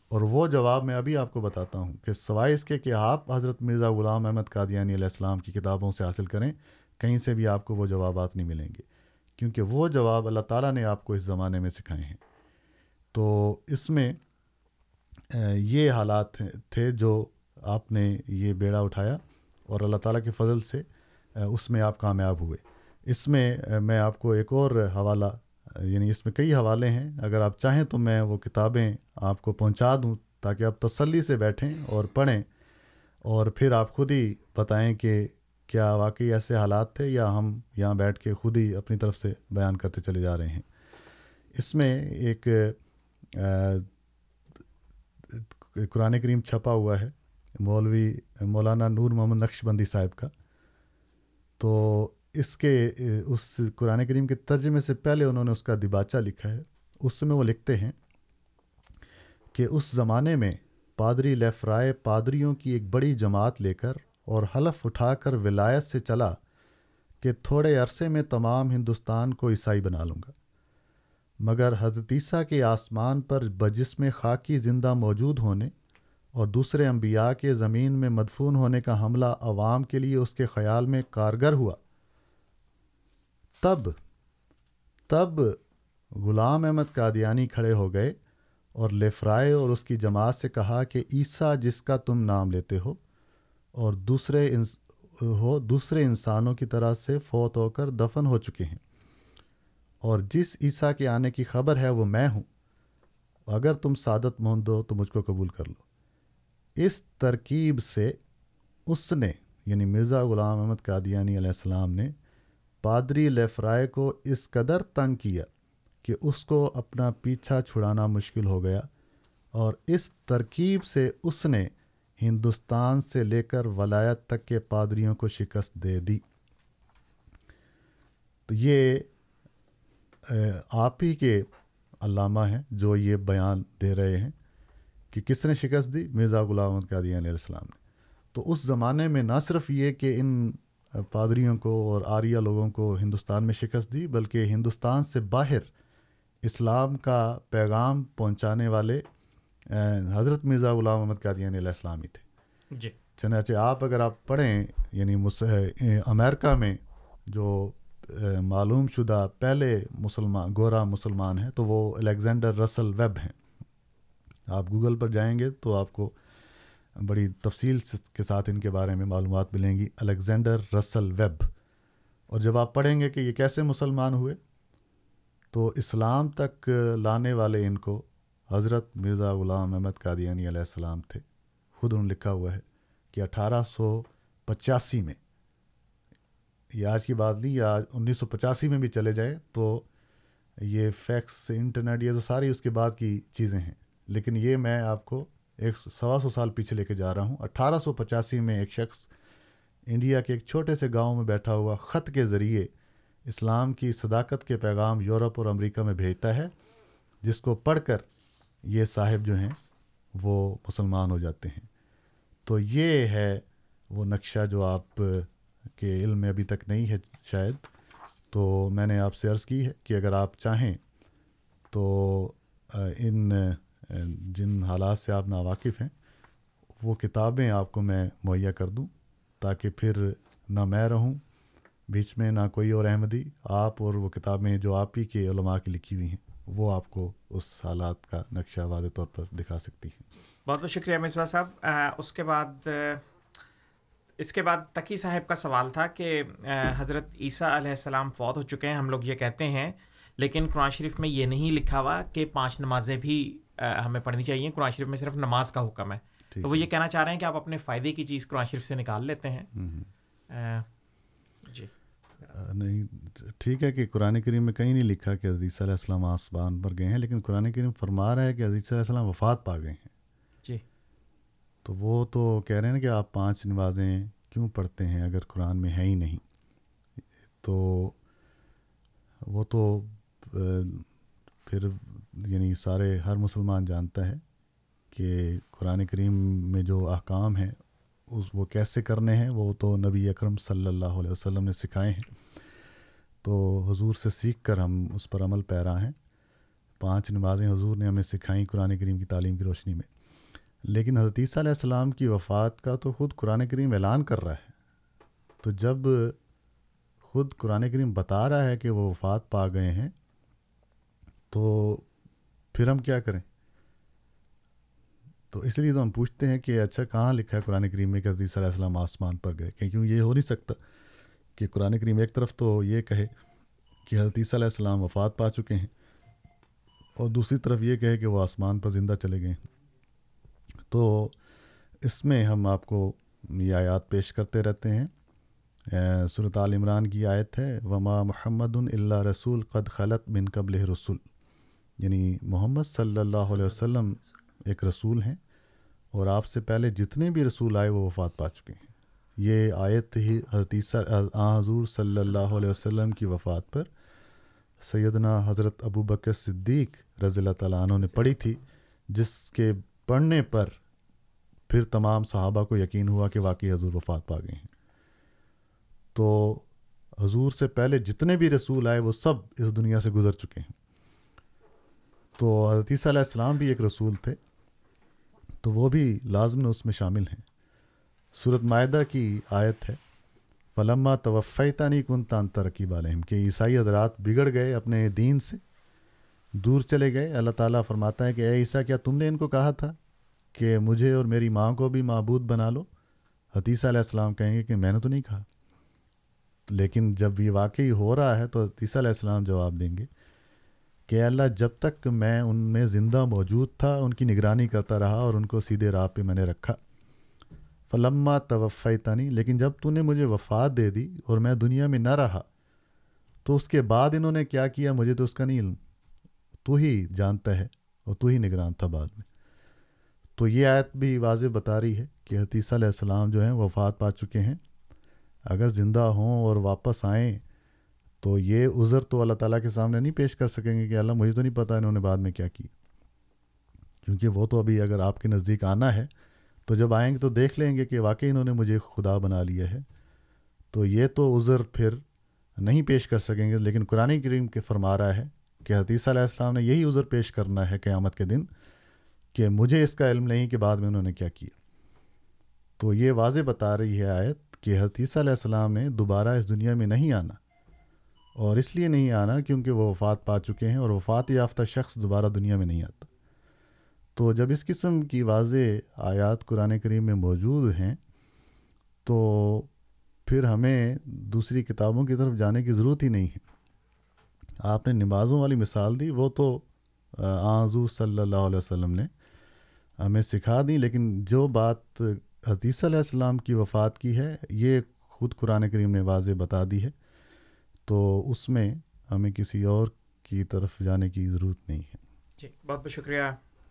Speaker 8: اور وہ جواب میں ابھی آپ کو بتاتا ہوں کہ سوائے اس کے کہ آپ حضرت مرزا غلام احمد قادیانی علیہ السلام کی کتابوں سے حاصل کریں، کہیں سے بھی آپ کو وہ جوابات نہیں ملیں گے۔ کیونکہ وہ جواب اللہ تعالیٰ نے آپ کو اس زمانے میں سکھائے ہیں۔ تو اس میں یہ حالات تھے جو آپ نے یہ بیڑا اٹھایا اور اللہ تعالیٰ کے فضل سے اس میں آپ کامیاب ہوئے۔ اس میں میں آپ کو ایک اور حوالہ یعنی اس میں کئی حوالے ہیں۔ اگر آپ چاہیں تو میں وہ کتابیں آپ کو پہنچا دوں تاکہ آپ تسلی سے بیٹھیں اور پڑھیں اور پھر آپ خود ہی بتائیں کہ کیا واقعی ایسے حالات تھے یا ہم یہاں بیٹھ کے خود ہی اپنی طرف سے بیان کرتے چلے جا رہے ہیں؟ اس میں ایک قرآن کریم چھپا ہوا ہے، مولوی، مولانا نور محمد نقش بندی صاحب کا۔ تو اس کے، اس قرآن کریم کے ترجمے سے پہلے انہوں نے اس کا دباچہ لکھا ہے۔ اس میں وہ لکھتے ہیں کہ اس زمانے میں پادری لیفرائے پادریوں کی ایک بڑی جماعت لے کر اور حلف اٹھا کر ولایت سے چلا کہ تھوڑے عرصے میں تمام ہندوستان کو عیسائی بنا لوں گا۔ مگر حدیثہ کے آسمان پر بجسم خاکی زندہ موجود ہونے اور دوسرے انبیاء کے زمین میں مدفون ہونے کا حملہ عوام کے لیے اس کے خیال میں کارگر ہوا۔ تب تب غلام احمد قادیانی کھڑے ہو گئے اور لیفرائے اور اس کی جماعت سے کہا کہ عیسیٰ جس کا تم نام لیتے ہو اور دوسرے انس ہو دوسرے انسانوں کی طرح سے فوت ہو کر دفن ہو چکے ہیں۔ اور جس عیسیٰ کے آنے کی خبر ہے وہ میں ہوں۔ اگر تم سعادت مند ہو تو مجھ کو قبول کر لو۔ اس ترکیب سے اس نے یعنی مرزا غلام احمد قادیانی علیہ السلام نے پادری لیفرائے کو اس قدر تنگ کیا کہ اس کو اپنا پیچھا چھڑانا مشکل ہو گیا۔ اور اس ترکیب سے اس نے ہندوستان سے لے کر ولایت تک کے پادریوں کو شکست دے دی۔ تو یہ آپ ہی کے علامہ ہیں جو یہ بیان دے رہے ہیں کہ کس نے شکست دی؟ مرزا غلام احمد قادیانی علیہ السلام نے۔ تو اس زمانے میں نہ صرف یہ کہ ان پادریوں کو اور آریہ لوگوں کو ہندوستان میں شکست دی، بلکہ ہندوستان سے باہر اسلام کا پیغام پہنچانے والے حضرت مرزا غلام محمد قادیانی علیہ السلامی تھے
Speaker 5: جی۔
Speaker 8: چنانچہ آپ اگر آپ پڑھیں یعنی امریکہ میں جو معلوم شدہ پہلے مسلمان گورا مسلمان ہیں تو وہ الیگزینڈر رسل ویب ہیں۔ آپ گوگل پر جائیں گے تو آپ کو بڑی تفصیل کے ساتھ ان کے بارے میں معلومات ملیں گی۔ الیگزینڈر رسل ویب۔ اور جب آپ پڑھیں گے کہ یہ کیسے مسلمان ہوئے تو اسلام تک لانے والے ان کو حضرت مرزا غلام احمد قادیانی علیہ السلام تھے۔ خود انہوں نے لکھا ہوا ہے کہ اٹھارہ سو پچاسی میں، یہ آج کی بات نہیں، یا انیس سو پچاسی میں بھی چلے جائیں تو یہ فیکس، انٹرنیٹ، یہ تو ساری اس کے بعد کی چیزیں ہیں۔ لیکن یہ میں آپ کو ایک سوا سو سال پیچھے لے کے جا رہا ہوں۔ اٹھارہ سو پچاسی میں ایک شخص انڈیا کے ایک چھوٹے سے گاؤں میں بیٹھا ہوا خط کے ذریعے اسلام کی صداقت کے پیغام یورپ اور امریکہ میں بھیجتا ہے، جس کو پڑھ کر یہ صاحب جو ہیں وہ مسلمان ہو جاتے ہیں۔ تو یہ ہے وہ نقشہ جو آپ کے علم میں ابھی تک نہیں ہے شاید، تو میں نے آپ سے عرض کی ہے کہ اگر آپ چاہیں تو ان جن حالات سے آپ ناواقف ہیں، وہ کتابیں آپ کو میں مہیا کر دوں تاکہ پھر نہ میں رہوں، بیچ میں نہ کوئی اور احمدی، آپ اور وہ کتابیں جو آپ ہی کے علماء کی لکھی ہوئی ہیں۔ وہ آپ کو اس حالات کا نقشہ واضح طور پر دکھا سکتی ہیں۔
Speaker 5: بہت بہت شکریہ مصباح صاحب۔ اس کے بعد اس کے بعد تقی صاحب کا سوال تھا کہ حضرت عیسیٰ علیہ السلام فوت ہو چکے ہیں ہم لوگ یہ کہتے ہیں لیکن قرآن شریف میں یہ نہیں لکھا ہوا کہ پانچ نمازیں بھی ہمیں پڑھنی چاہیے قرآن شریف میں صرف نماز کا حکم ہے۔ تو وہ یہ کہنا چاہ رہے ہیں کہ آپ اپنے فائدے کی چیز قرآن شریف سے نکال لیتے ہیں۔
Speaker 8: جی۔ نہیں ٹھیک ہے کہ قرآن کریم میں کہیں نہیں لکھا کہ عزیز علیہ السلام آسمان پر گئے ہیں لیکن قرآن کریم فرما رہا ہے کہ عزیز علیہ السلام وفات پا گئے ہیں۔
Speaker 5: جی۔
Speaker 8: تو وہ تو کہہ رہے ہیں کہ آپ پانچ نمازیں کیوں پڑھتے ہیں اگر قرآن میں ہے ہی نہیں؟ تو وہ تو پھر یعنی سارے ہر مسلمان جانتا ہے کہ قرآن کریم میں جو احکام ہیں اس وہ کیسے کرنے ہیں؟ وہ تو نبی اکرم صلی اللہ علیہ وسلم نے سکھائے ہیں۔ تو حضور سے سیکھ کر ہم اس پر عمل پیرا ہیں۔ پانچ نمازیں حضور نے ہمیں سکھائیں قرآن کریم کی تعلیم کی روشنی میں۔ لیکن حضرت عیسیٰ علیہ السلام کی وفات کا تو خود قرآن کریم اعلان کر رہا ہے۔ تو جب خود قرآن کریم بتا رہا ہے کہ وہ وفات پا گئے ہیں، تو پھر ہم کیا کریں؟ تو اس لیے تو ہم پوچھتے ہیں کہ اچھا کہاں لکھا ہے قرآن کریم میں کہ حدیث علیہ السلام آسمان پر گئے؟ کیوں یہ ہو نہیں سکتا۔ کہ قرآن کریم ایک طرف تو یہ کہے کہ حدیث علیہ السلام وفات پا چکے ہیں اور دوسری طرف یہ کہے کہ وہ آسمان پر زندہ چلے گئے ہیں۔ تو اس میں ہم آپ کو یہ آیات پیش کرتے رہتے ہیں۔ صورت عال عمران کی آیت ہے، وما محمد اللہ رسول قد خلط بن قبل رسول یعنی محمد صلی اللہ علیہ وسلم ایک رسول ہیں اور آپ سے پہلے جتنے بھی رسول آئے وہ وفات پا چکے ہیں۔ یہ آیت ہی حدیثہ حضور صلی اللہ علیہ وسلم کی وفات پر۔ سیدنا حضرت ابو بکر صدیق رضی اللہ تعالیٰ عنہ نے پڑھی تھی، جس کے پڑھنے پر پھر تمام صحابہ کو یقین ہوا کہ واقعی حضور وفات پا گئے ہیں۔ تو حضور سے پہلے جتنے بھی رسول آئے، وہ سب اس دنیا سے گزر چکے ہیں۔ تو حضرت عیسیٰ علیہ السلام بھی ایک رسول تھے، تو وہ بھی لازم اس میں شامل ہیں۔ صورت معاہدہ کی آیت ہے۔ فلما توفیتانی کن تان ترقی علیہم کہ عیسائی حضرات بگڑ گئے اپنے دین سے، دور چلے گئے۔ اللہ تعالیٰ فرماتا ہے کہ اے عیسیٰ، کیا تم نے ان کو کہا تھا کہ مجھے اور میری ماں کو بھی معبود بنا لو؟ حتیثہ علیہ السلام کہیں گے کہ میں نے تو نہیں کہا۔ لیکن جب یہ واقعی ہو رہا ہے تو حتیثہ علیہ السلام جواب دیں گے کہ اللہ جب تک میں ان میں زندہ موجود تھا، ان کی نگرانی کرتا رہا اور ان کو سیدھے راہ پہ میں نے رکھا۔ فلما توفیتانی لیکن جب تو نے مجھے وفات دے دی اور میں دنیا میں نہ رہا، تو اس کے بعد انہوں نے کیا کیا؟ مجھے تو اس کا نہیں علم۔ تو ہی جانتا ہے اور تو ہی نگران تھا بعد میں۔ تو یہ آیت بھی واضح بتا رہی ہے کہ حتیثہ علیہ السلام جو ہیں وفات پا چکے ہیں۔ اگر زندہ ہوں اور واپس آئیں، تو یہ عذر تو اللہ تعالیٰ کے سامنے نہیں پیش کر سکیں گے کہ اللہ، مجھے تو نہیں پتہ انہوں نے بعد میں کیا کی کیونکہ وہ تو ابھی اگر آپ کے نزدیک آنا ہے تو جب آئیں گے تو دیکھ لیں گے کہ واقعی انہوں نے مجھے خدا بنا لیا ہے۔ تو یہ تو عذر پھر نہیں پیش کر سکیں گے، لیکن قرآن کریم کے فرما رہا ہے کہ حتیثہ علیہ السلام نے یہی عذر پیش کرنا ہے قیامت کے دن کہ مجھے اس کا علم نہیں کہ بعد میں انہوں نے کیا کیا۔ تو یہ واضح بتا رہی ہے آیت کہ حتیثہ علیہ السلام نے دوبارہ اس دنیا میں نہیں آنا اور اس لیے نہیں آنا کیونکہ وہ وفات پا چکے ہیں اور وفات یافتہ شخص دوبارہ دنیا میں نہیں آتا۔ تو جب اس قسم کی واضح آیات قرآن کریم میں موجود ہیں، تو پھر ہمیں دوسری کتابوں کی طرف جانے کی ضرورت ہی نہیں ہے۔ آپ نے نمازوں والی مثال دی، وہ تو آضو صلی اللہ علیہ وسلم نے ہمیں سکھا دی، لیکن جو بات حدیث علیہ السلام کی وفات کی ہے، یہ خود قرآن کریم نے واضح بتا دی ہے۔ تو اس میں ہمیں کسی اور کی طرف جانے کی ضرورت نہیں ہے۔
Speaker 5: جی بہت بہت شکریہ۔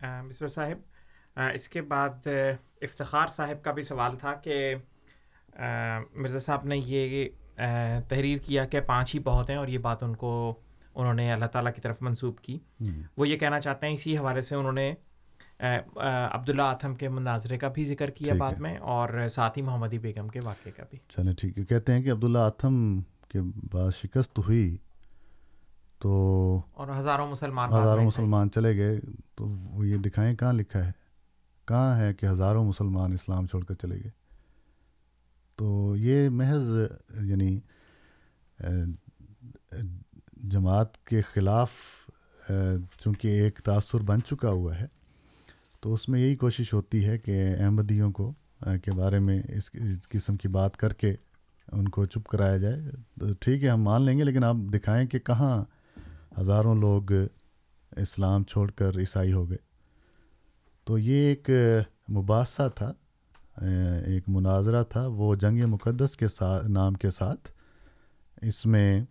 Speaker 5: مصبح صاحب اس کے بعد افتخار صاحب کا بھی سوال تھا کہ مرزا صاحب نے یہ تحریر کیا کہ پانچ ہی بہت ہیں اور یہ بات ان کو انہوں نے اللہ تعالیٰ کی طرف منسوب کی۔ وہ یہ کہنا چاہتے ہیں اسی حوالے سے انہوں نے عبداللہ آتم کے مناظرے کا بھی ذکر کیا بعد میں اور ساتھ ہی محمدی بیگم کے واقعے کا بھی۔
Speaker 8: چلے ٹھیک ہے کہتے ہیں کہ عبداللہ آتم کے بعد شکست ہوئی۔ تو
Speaker 5: اور ہزاروں مسلمان
Speaker 8: ہزاروں مسلمان چلے گئے۔ تو وہ یہ دکھائیں کہاں لکھا ہے؟ کہاں ہے کہ ہزاروں مسلمان اسلام چھوڑ کر چلے گئے؟ تو یہ محض یعنی جماعت کے خلاف چونکہ ایک تاثر بن چکا ہوا ہے تو اس میں یہی کوشش ہوتی ہے کہ احمدیوں کو کے بارے میں اس قسم کی بات کر کے ان کو چپ کرایا جائے۔ تو ٹھیک ہے ہم مان لیں گے لیکن آپ دکھائیں کہ کہاں ہزاروں لوگ اسلام چھوڑ کر عیسائی ہو گئے۔ تو یہ ایک مباحثہ تھا، ایک مناظرہ تھا، وہ جنگ مقدس کے ساتھ نام کے ساتھ۔ اس میں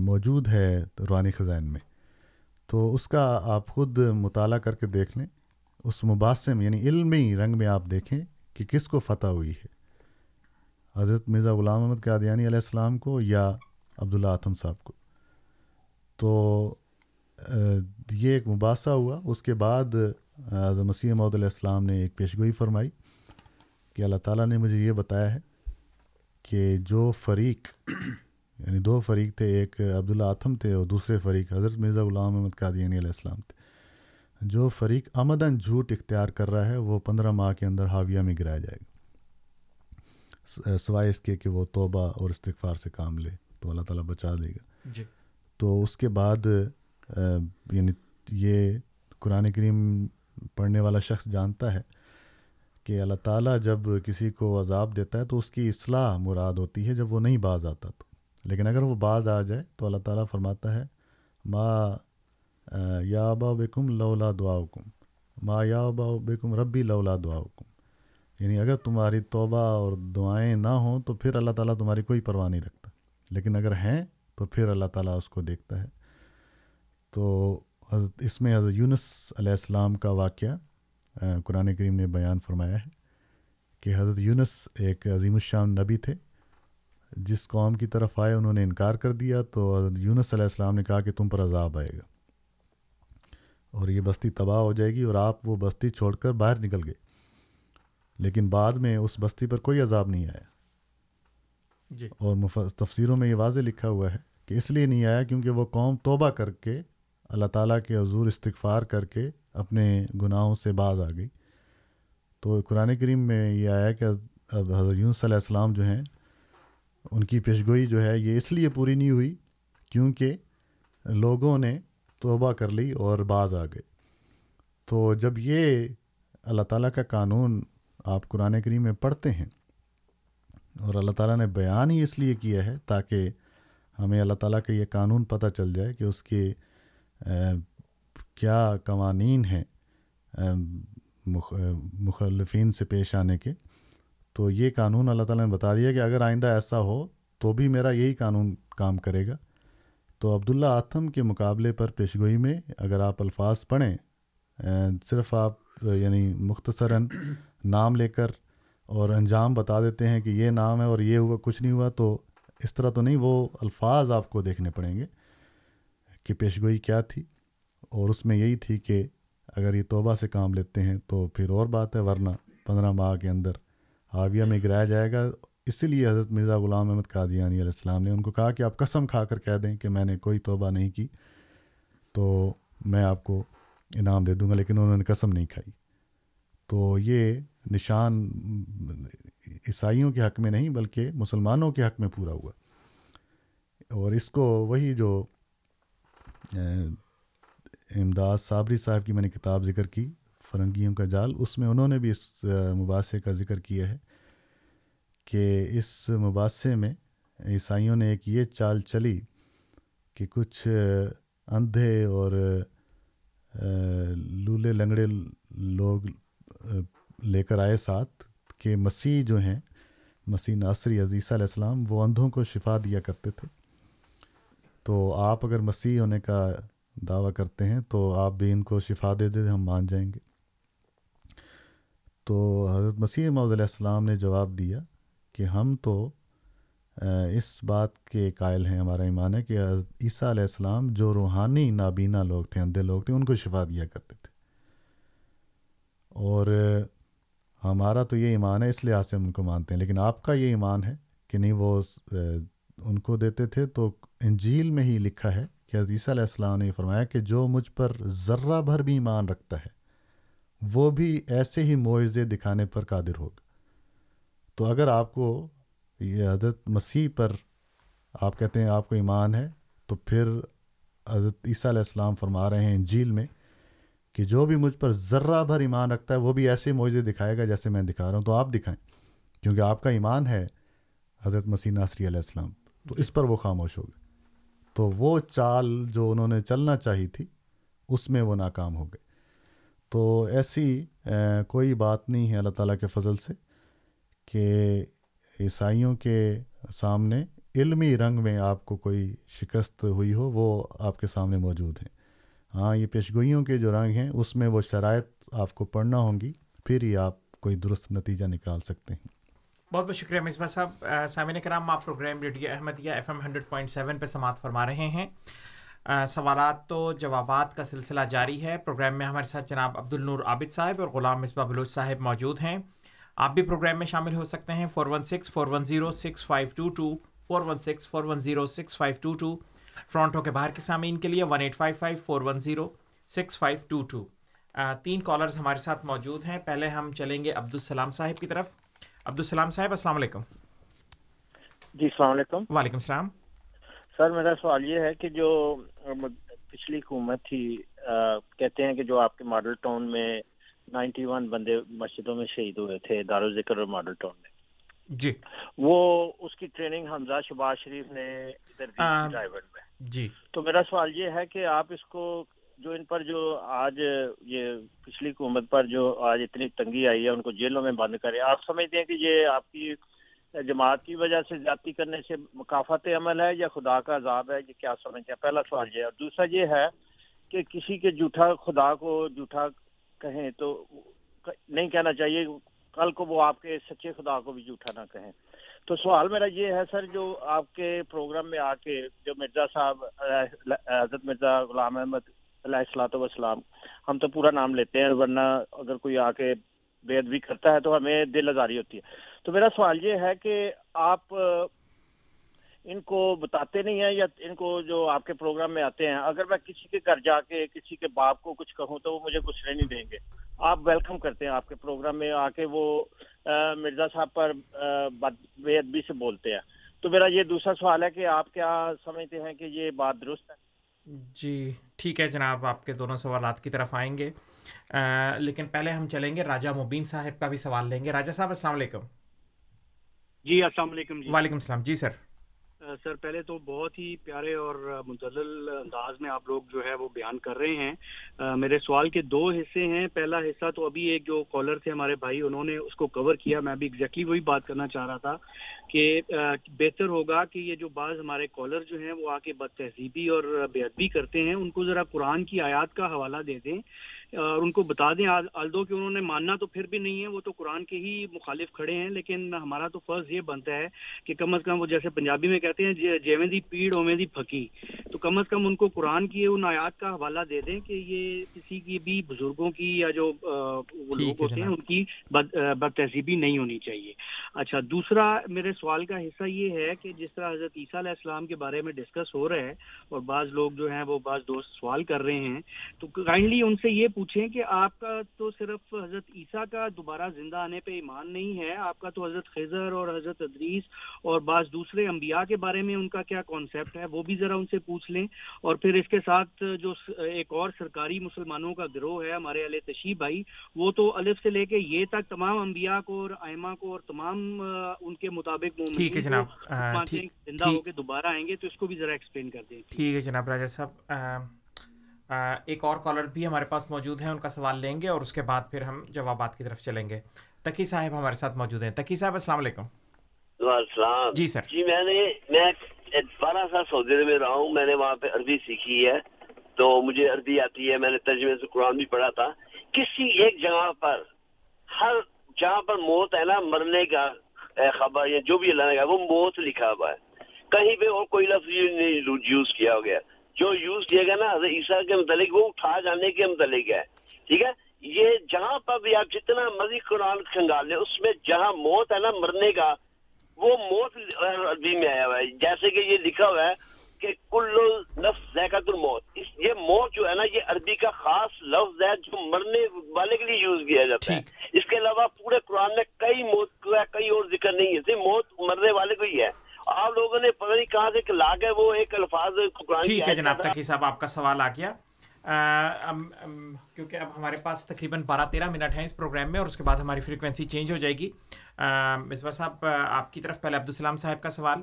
Speaker 8: موجود ہے روانی خزائن میں۔ تو اس کا آپ خود مطالعہ کر کے دیکھ لیں۔ اس مباحثے میں یعنی علمی رنگ میں آپ دیکھیں کہ کس کو فتح ہوئی ہے۔ حضرت مرزا غلام احمد قادیانی علیہ السلام کو یا عبداللہ آتم صاحب کو۔ تو یہ ایک مباحثہ ہوا۔ اس کے بعد حضرت مسیح محدود علیہ السلام نے ایک پیشگوئی فرمائی کہ اللہ تعالیٰ نے مجھے یہ بتایا ہے کہ جو فریق یعنی دو فریق تھے، ایک عبداللہ آتم تھے اور دوسرے فریق حضرت مرزا غلام احمد قادیانی علیہ السلام تھے۔ جو فریق آمدن جھوٹ اختیار کر رہا ہے، وہ پندرہ ماہ کے اندر حاویہ میں گرایا جائے گا۔ سوائے اس کے کہ وہ توبہ اور استغفار سے کام لے تو اللہ تعالیٰ بچا دے گا۔
Speaker 5: جی۔
Speaker 8: تو اس کے بعد یعنی یہ قرآن کریم پڑھنے والا شخص جانتا ہے کہ اللہ تعالیٰ جب کسی کو عذاب دیتا ہے تو اس کی اصلاح مراد ہوتی ہے جب وہ نہیں باز آتا تو۔ لیکن اگر وہ بعض آ جائے تو اللہ تعالیٰ فرماتا ہے، ما یا ابا بکم لولا دعا حکم ما یا ابا بکم ربی لولا دعا حکم یعنی اگر تمہاری توبہ اور دعائیں نہ ہوں تو پھر اللہ تعالیٰ تمہاری کوئی پرواہ نہیں رکھتا۔ لیکن اگر ہیں تو پھر اللہ تعالیٰ اس کو دیکھتا ہے۔ تو حضرت اس میں حضرت یونس علیہ السلام کا واقعہ قرآن کریم نے بیان فرمایا ہے کہ حضرت یونس ایک عظیم الشان نبی تھے۔ جس قوم کی طرف آئے انہوں نے انکار کر دیا تو یونس علیہ السلام نے کہا کہ تم پر عذاب آئے گا۔ اور یہ بستی تباہ ہو جائے گی اور آپ وہ بستی چھوڑ کر باہر نکل گئے۔ لیکن بعد میں اس بستی پر کوئی عذاب نہیں آیا۔
Speaker 5: جی۔
Speaker 8: اور تفسیروں میں یہ واضح لکھا ہوا ہے کہ اس لیے نہیں آیا کیونکہ وہ قوم توبہ کر کے اللہ تعالیٰ کے حضور استغفار کر کے اپنے گناہوں سے باز آ گئی۔ تو قرآن کریم میں یہ آیا کہ حضرت یونس علیہ السلام جو ہیں، ان کی پیشگوئی جو ہے، یہ اس لیے پوری نہیں ہوئی کیونکہ لوگوں نے توبہ کر لی اور باز آ گئے۔ تو جب یہ اللہ تعالیٰ کا قانون آپ قرآن کریم میں پڑھتے ہیں اور اللہ تعالیٰ نے بیان ہی اس لیے کیا ہے تاکہ ہمیں اللہ تعالیٰ کا یہ قانون پتہ چل جائے کہ اس کے کیا قوانین ہیں مخلفین سے پیش آنے کے۔ تو یہ قانون اللہ تعالیٰ نے بتا دیا کہ اگر آئندہ ایسا ہو تو بھی میرا یہی قانون کام کرے گا۔ تو عبداللہ آتم کے مقابلے پر پیشگوئی میں اگر آپ الفاظ پڑھیں صرف آپ یعنی مختصراً نام لے کر اور انجام بتا دیتے ہیں کہ یہ نام ہے اور یہ ہوا، کچھ نہیں ہوا، تو اس طرح تو نہیں، وہ الفاظ آپ کو دیکھنے پڑیں گے کہ پیشگوئی کیا تھی۔ اور اس میں یہی تھی کہ اگر یہ توبہ سے کام لیتے ہیں تو پھر اور بات ہے، ورنہ پندرہ ماہ کے اندر حاویہ میں گرایا جائے گا۔ اسی لیے حضرت مرزا غلام احمد قادیانی علیہ السلام نے ان کو کہا کہ آپ قسم کھا کر کہہ دیں کہ میں نے کوئی توبہ نہیں کی، تو میں آپ کو انعام دے دوں گا، لیکن انہوں نے قسم نہیں کھائی۔ تو یہ نشان عیسائیوں کے حق میں نہیں بلکہ مسلمانوں کے حق میں پورا ہوا۔ اور اس کو وہی جو امداد صابری صاحب کی میں نے کتاب ذکر کی، فرنگیوں کا جال، اس میں انہوں نے بھی اس مباحثے کا ذکر کیا ہے کہ اس مباحثے میں عیسائیوں نے ایک یہ چال چلی کہ کچھ اندھے اور لولے لنگڑے لوگ لے کر آئے ساتھ کہ مسیح جو ہیں، مسیح ناصری عزیثہ علیہ السلام، وہ اندھوں کو شفا دیا کرتے تھے۔ تو آپ اگر مسیح ہونے کا دعویٰ کرتے ہیں، تو آپ بھی ان کو شفا دے دے، ہم مان جائیں گے۔ تو حضرت مسیح محدود علیہ السلام نے جواب دیا کہ ہم تو اس بات کے قائل ہیں، ہمارا ایمان ہے کہ عیسیٰ علیہ السلام جو روحانی نابینا لوگ تھے، اندھے لوگ تھے، ان کو شفا دیا کرتے تھے۔ اور ہمارا تو یہ ایمان ہے، اس لحاظ سے ہم ان کو مانتے ہیں۔ لیکن آپ کا یہ ایمان ہے کہ نہیں، وہ ان کو دیتے تھے تو انجیل میں ہی لکھا ہے کہ عیسیٰ علیہ السلام نے فرمایا کہ جو مجھ پر ذرہ بھر بھی ایمان رکھتا ہے، وہ بھی ایسے ہی معاوضے دکھانے پر قادر ہوگا۔ تو اگر آپ کو یہ حضرت مسیح پر آپ کہتے ہیں آپ کو ایمان ہے، تو پھر حضرت عیسیٰ علیہ السلام فرما رہے ہیں جھیل میں کہ جو بھی مجھ پر ذرہ بھر ایمان رکھتا ہے، وہ بھی ایسے معاوضے دکھائے گا جیسے میں دکھا رہا ہوں۔ تو آپ دکھائیں، کیونکہ آپ کا ایمان ہے حضرت مسیح ناصری علیہ السلام۔ تو اس پر وہ خاموش ہو گئے۔ تو وہ چال جو انہوں نے چلنا چاہی تھی، اس میں وہ ناکام ہو گئے۔ تو ایسی کوئی بات نہیں ہے اللہ تعالیٰ کے فضل سے کہ عیسائیوں کے سامنے علمی رنگ میں آپ کو کوئی شکست ہوئی ہو، وہ آپ کے سامنے موجود ہیں۔ ہاں یہ پیشگوئیوں کے جو رنگ ہیں، اس میں وہ شرائط آپ کو پڑھنا ہوں گی، پھر ہی آپ کوئی درست نتیجہ نکال سکتے ہیں۔
Speaker 5: بہت بہت شکریہ مصباح صاحب۔ سامعین کرام، آپ program radio Ahmadiyya F M hundred point seven پہ سماعت فرما رہے ہیں۔ سوالات تو جوابات کا سلسلہ جاری ہے۔ پروگرام میں ہمارے ساتھ جناب عبد النور عابد صاحب اور غلام مصباح بلوچ صاحب موجود ہیں۔ آپ بھی پروگرام میں شامل ہو سکتے ہیں۔ Four one six, four one zero six five two two, four one six, four one zero six five two two. Toronto کے باہر کے سامعین کے لیے one eight five five four one zero six five two two تین callers ہمارے ساتھ موجود ہیں۔ پہلے ہم چلیں گے عبدالسلام صاحب کی طرف۔ عبدالسلام صاحب السلام علیکم۔
Speaker 12: جی السلام علیکم۔
Speaker 5: وعلیکم السلام۔
Speaker 12: سر میرا سوال یہ ہے کہ جو پچھلی حکومت تھی کہتے ہیں کہ جو آپ کے ماڈل ٹاؤن میں نائنٹی ون بندے مسجدوں میں شہید ہوئے تھے دار ذکر اور ماڈل ٹاؤن میں۔
Speaker 5: جی۔
Speaker 12: وہ اس کی ٹریننگ حمزہ شباز شریف نے ڈرائیور
Speaker 5: جی۔
Speaker 12: تو میرا سوال یہ ہے کہ آپ اس کو جو ان پر جو آج یہ پچھلی حکومت پر جو آج اتنی تنگی آئی ہے، ان کو جیلوں میں بند کرے آپ سمجھتے ہیں کہ یہ آپ کی جماعت کی وجہ سے زیادتی کرنے سے مقافت عمل ہے یا خدا کا عذاب ہے؟ یہ کیا سمجھتے ہیں؟ پہلا سوال یہ ہے۔ اور دوسرا یہ ہے کہ کسی کے جھوٹا خدا کو جھوٹا کہیں تو نہیں کہنا چاہیے، کل کو وہ آپ کے سچے خدا کو بھی جھوٹا نہ کہیں۔ تو سوال میرا یہ ہے سر، جو آپ کے پروگرام میں آ کے جو مرزا صاحب، حضرت مرزا غلام احمد علیہ السلاۃ وسلام ہم تو پورا نام لیتے ہیں، ورنہ اگر کوئی آ کے بے ادبی کرتا ہے تو ہمیں دل آزاری ہوتی ہے۔ تو میرا سوال یہ ہے کہ آپ ان کو بتاتے نہیں ہیں یا ان کو جو آپ کے پروگرام میں آتے ہیں اگر میں کسی کے گھر جا کے کسی کے باپ کو کچھ کہوں تو وہ مجھے کچھ نہیں دیں گے۔ آپ ویلکم کرتے ہیں آپ کے پروگرام میں آ کے وہ مرزا صاحب پر بے ادبی سے بولتے ہیں۔ تو میرا یہ دوسرا سوال ہے کہ آپ کیا سمجھتے ہیں کہ یہ بات درست ہے؟
Speaker 5: جی ٹھیک ہے جناب آپ کے دونوں سوالات کی طرف آئیں گے۔ لیکن پہلے ہم چلیں گے راجہ مبین صاحب کا بھی سوال لیں گے۔ راجہ صاحب السلام علیکم۔
Speaker 13: جی السلام علیکم جی۔
Speaker 5: وعلیکم السلام۔ جی سر۔
Speaker 13: سر، پہلے تو بہت ہی پیارے اور متضل انداز میں آپ لوگ جو ہے وہ بیان کر رہے ہیں۔ میرے سوال کے دو حصے ہیں۔ پہلا حصہ تو ابھی ایک جو کالر تھے ہمارے بھائی، انہوں نے اس کو کور کیا۔ میں بھی ایگزیکٹلی وہی بات کرنا چاہ رہا تھا کہ بہتر ہوگا کہ یہ جو بعض ہمارے کالر جو ہیں وہ آ کے بد تہذیبی اور بے ادبی کرتے ہیں۔ ان کو ذرا قرآن کی آیات کا حوالہ دے دیں۔ اور ان کو بتا دیں الدو کہ انہوں نے ماننا تو پھر بھی نہیں ہے وہ تو قرآن کے ہی مخالف کھڑے ہیں لیکن ہمارا تو فرض یہ بنتا ہے کہ کم از کم وہ جیسے پنجابی میں کہتے ہیں جیویں دی پیڑ اویں دی پھکی۔ تو کم از کم ان کو قرآن کی ان آیات کا حوالہ دے دیں کہ یہ کسی کی بھی بزرگوں کی یا جو وہ لوگ ہوتے ہیں ان کی بد تہذیبی نہیں ہونی چاہیے۔ اچھا دوسرا میرے سوال کا حصہ یہ ہے کہ جس طرح حضرت عیسیٰ علیہ السلام کے بارے میں ڈسکس ہو رہا ہے اور بعض لوگ جو ہیں وہ بعض دوست سوال کر رہے ہیں تو کائنڈلی ان سے یہ پوچھیں کہ آپ کا تو صرف حضرت عیسیٰ کا دوبارہ زندہ آنے پہ ایمان نہیں ہے آپ کا تو حضرت خضر اور حضرت ادریس اور بعض دوسرے انبیاء کے بارے میں ان کا کیا کانسیپٹ ہے؟ وہ بھی ذرا ان سے پوچھ لیں۔ اور پھر اس کے ساتھ جو ایک اور سرکاری مسلمانوں کا گروہ ہے ہمارے علیہ تشیب بھائی وہ تو الف سے لے کے یہ تک تمام انبیاء کو اور آئمہ کو اور تمام ان کے مطابق
Speaker 5: ٹھیک ہے جناب۔
Speaker 13: زندہ ہو کے دوبارہ آئیں گے تو اس کو بھی ذرا ایکسپلین کر دیں۔
Speaker 5: ٹھیک ہے جناب راجا صاحب۔ ایک اور کالر بھی ہمارے پاس موجود ہیں ان کا سوال لیں گے اور اس کے بعد پھر ہم جوابات کی طرف چلیں گے۔ تقی صاحب ہمارے ساتھ موجود ہیں۔ تقی صاحب السلام علیکم۔
Speaker 11: السلام۔
Speaker 5: جی سر۔
Speaker 11: جی میں نے میں بارہ سال سعودی عرب میں رہا ہوں۔ میں نے وہاں پہ عربی سیکھی ہے۔ تو مجھے عربی آتی ہے۔ میں نے ترجمے سے قرآن بھی پڑھا تھا۔ کسی ایک جگہ پر ہر جہاں پر موت ہے نا مرنے کا خبر یا جو بھی اللہ نے کہا وہ موت لکھا ہوا ہے۔ کہیں پہ اور کوئی لفظ نہیں یوز کیا ہو گیا۔ جو یوز کیا گیا نا حضرت عیسیٰ کے متعلق وہ اٹھا جانے کے متعلق ہے۔ ٹھیک ہے؟ یہ جہاں پر بھی آپ جتنا مرضی قرآن کھنگال لیں اس میں جہاں موت ہے نا مرنے کا وہ موت عربی میں آیا ہوا ہے۔ جیسے کہ یہ لکھا ہوا ہے کہ کل نفس ذائقت الموت۔ یہ موت جو ہے نا یہ عربی کا خاص لفظ ہے جو مرنے والے کے لیے یوز کیا جاتا ہے۔ اس کے علاوہ پورے قرآن میں کئی موت کا کئی اور ذکر نہیں ہے صرف موت مرنے والے کو ہی ہے۔ آپ لوگوں نے پتہ نہیں کہاں سے لا کے وہ ایک الفاظ
Speaker 5: ٹھیک ہے جناب تقی صاحب آپ کا سوال آ گیا۔ کیونکہ اب ہمارے پاس تقریباً بارہ تیرہ منٹ ہیں اس پروگرام میں اور اس کے بعد ہماری فریکوینسی چینج ہو جائے گی۔ مصباح صاحب آپ کی طرف پہلے عبدالسلام صاحب کا سوال۔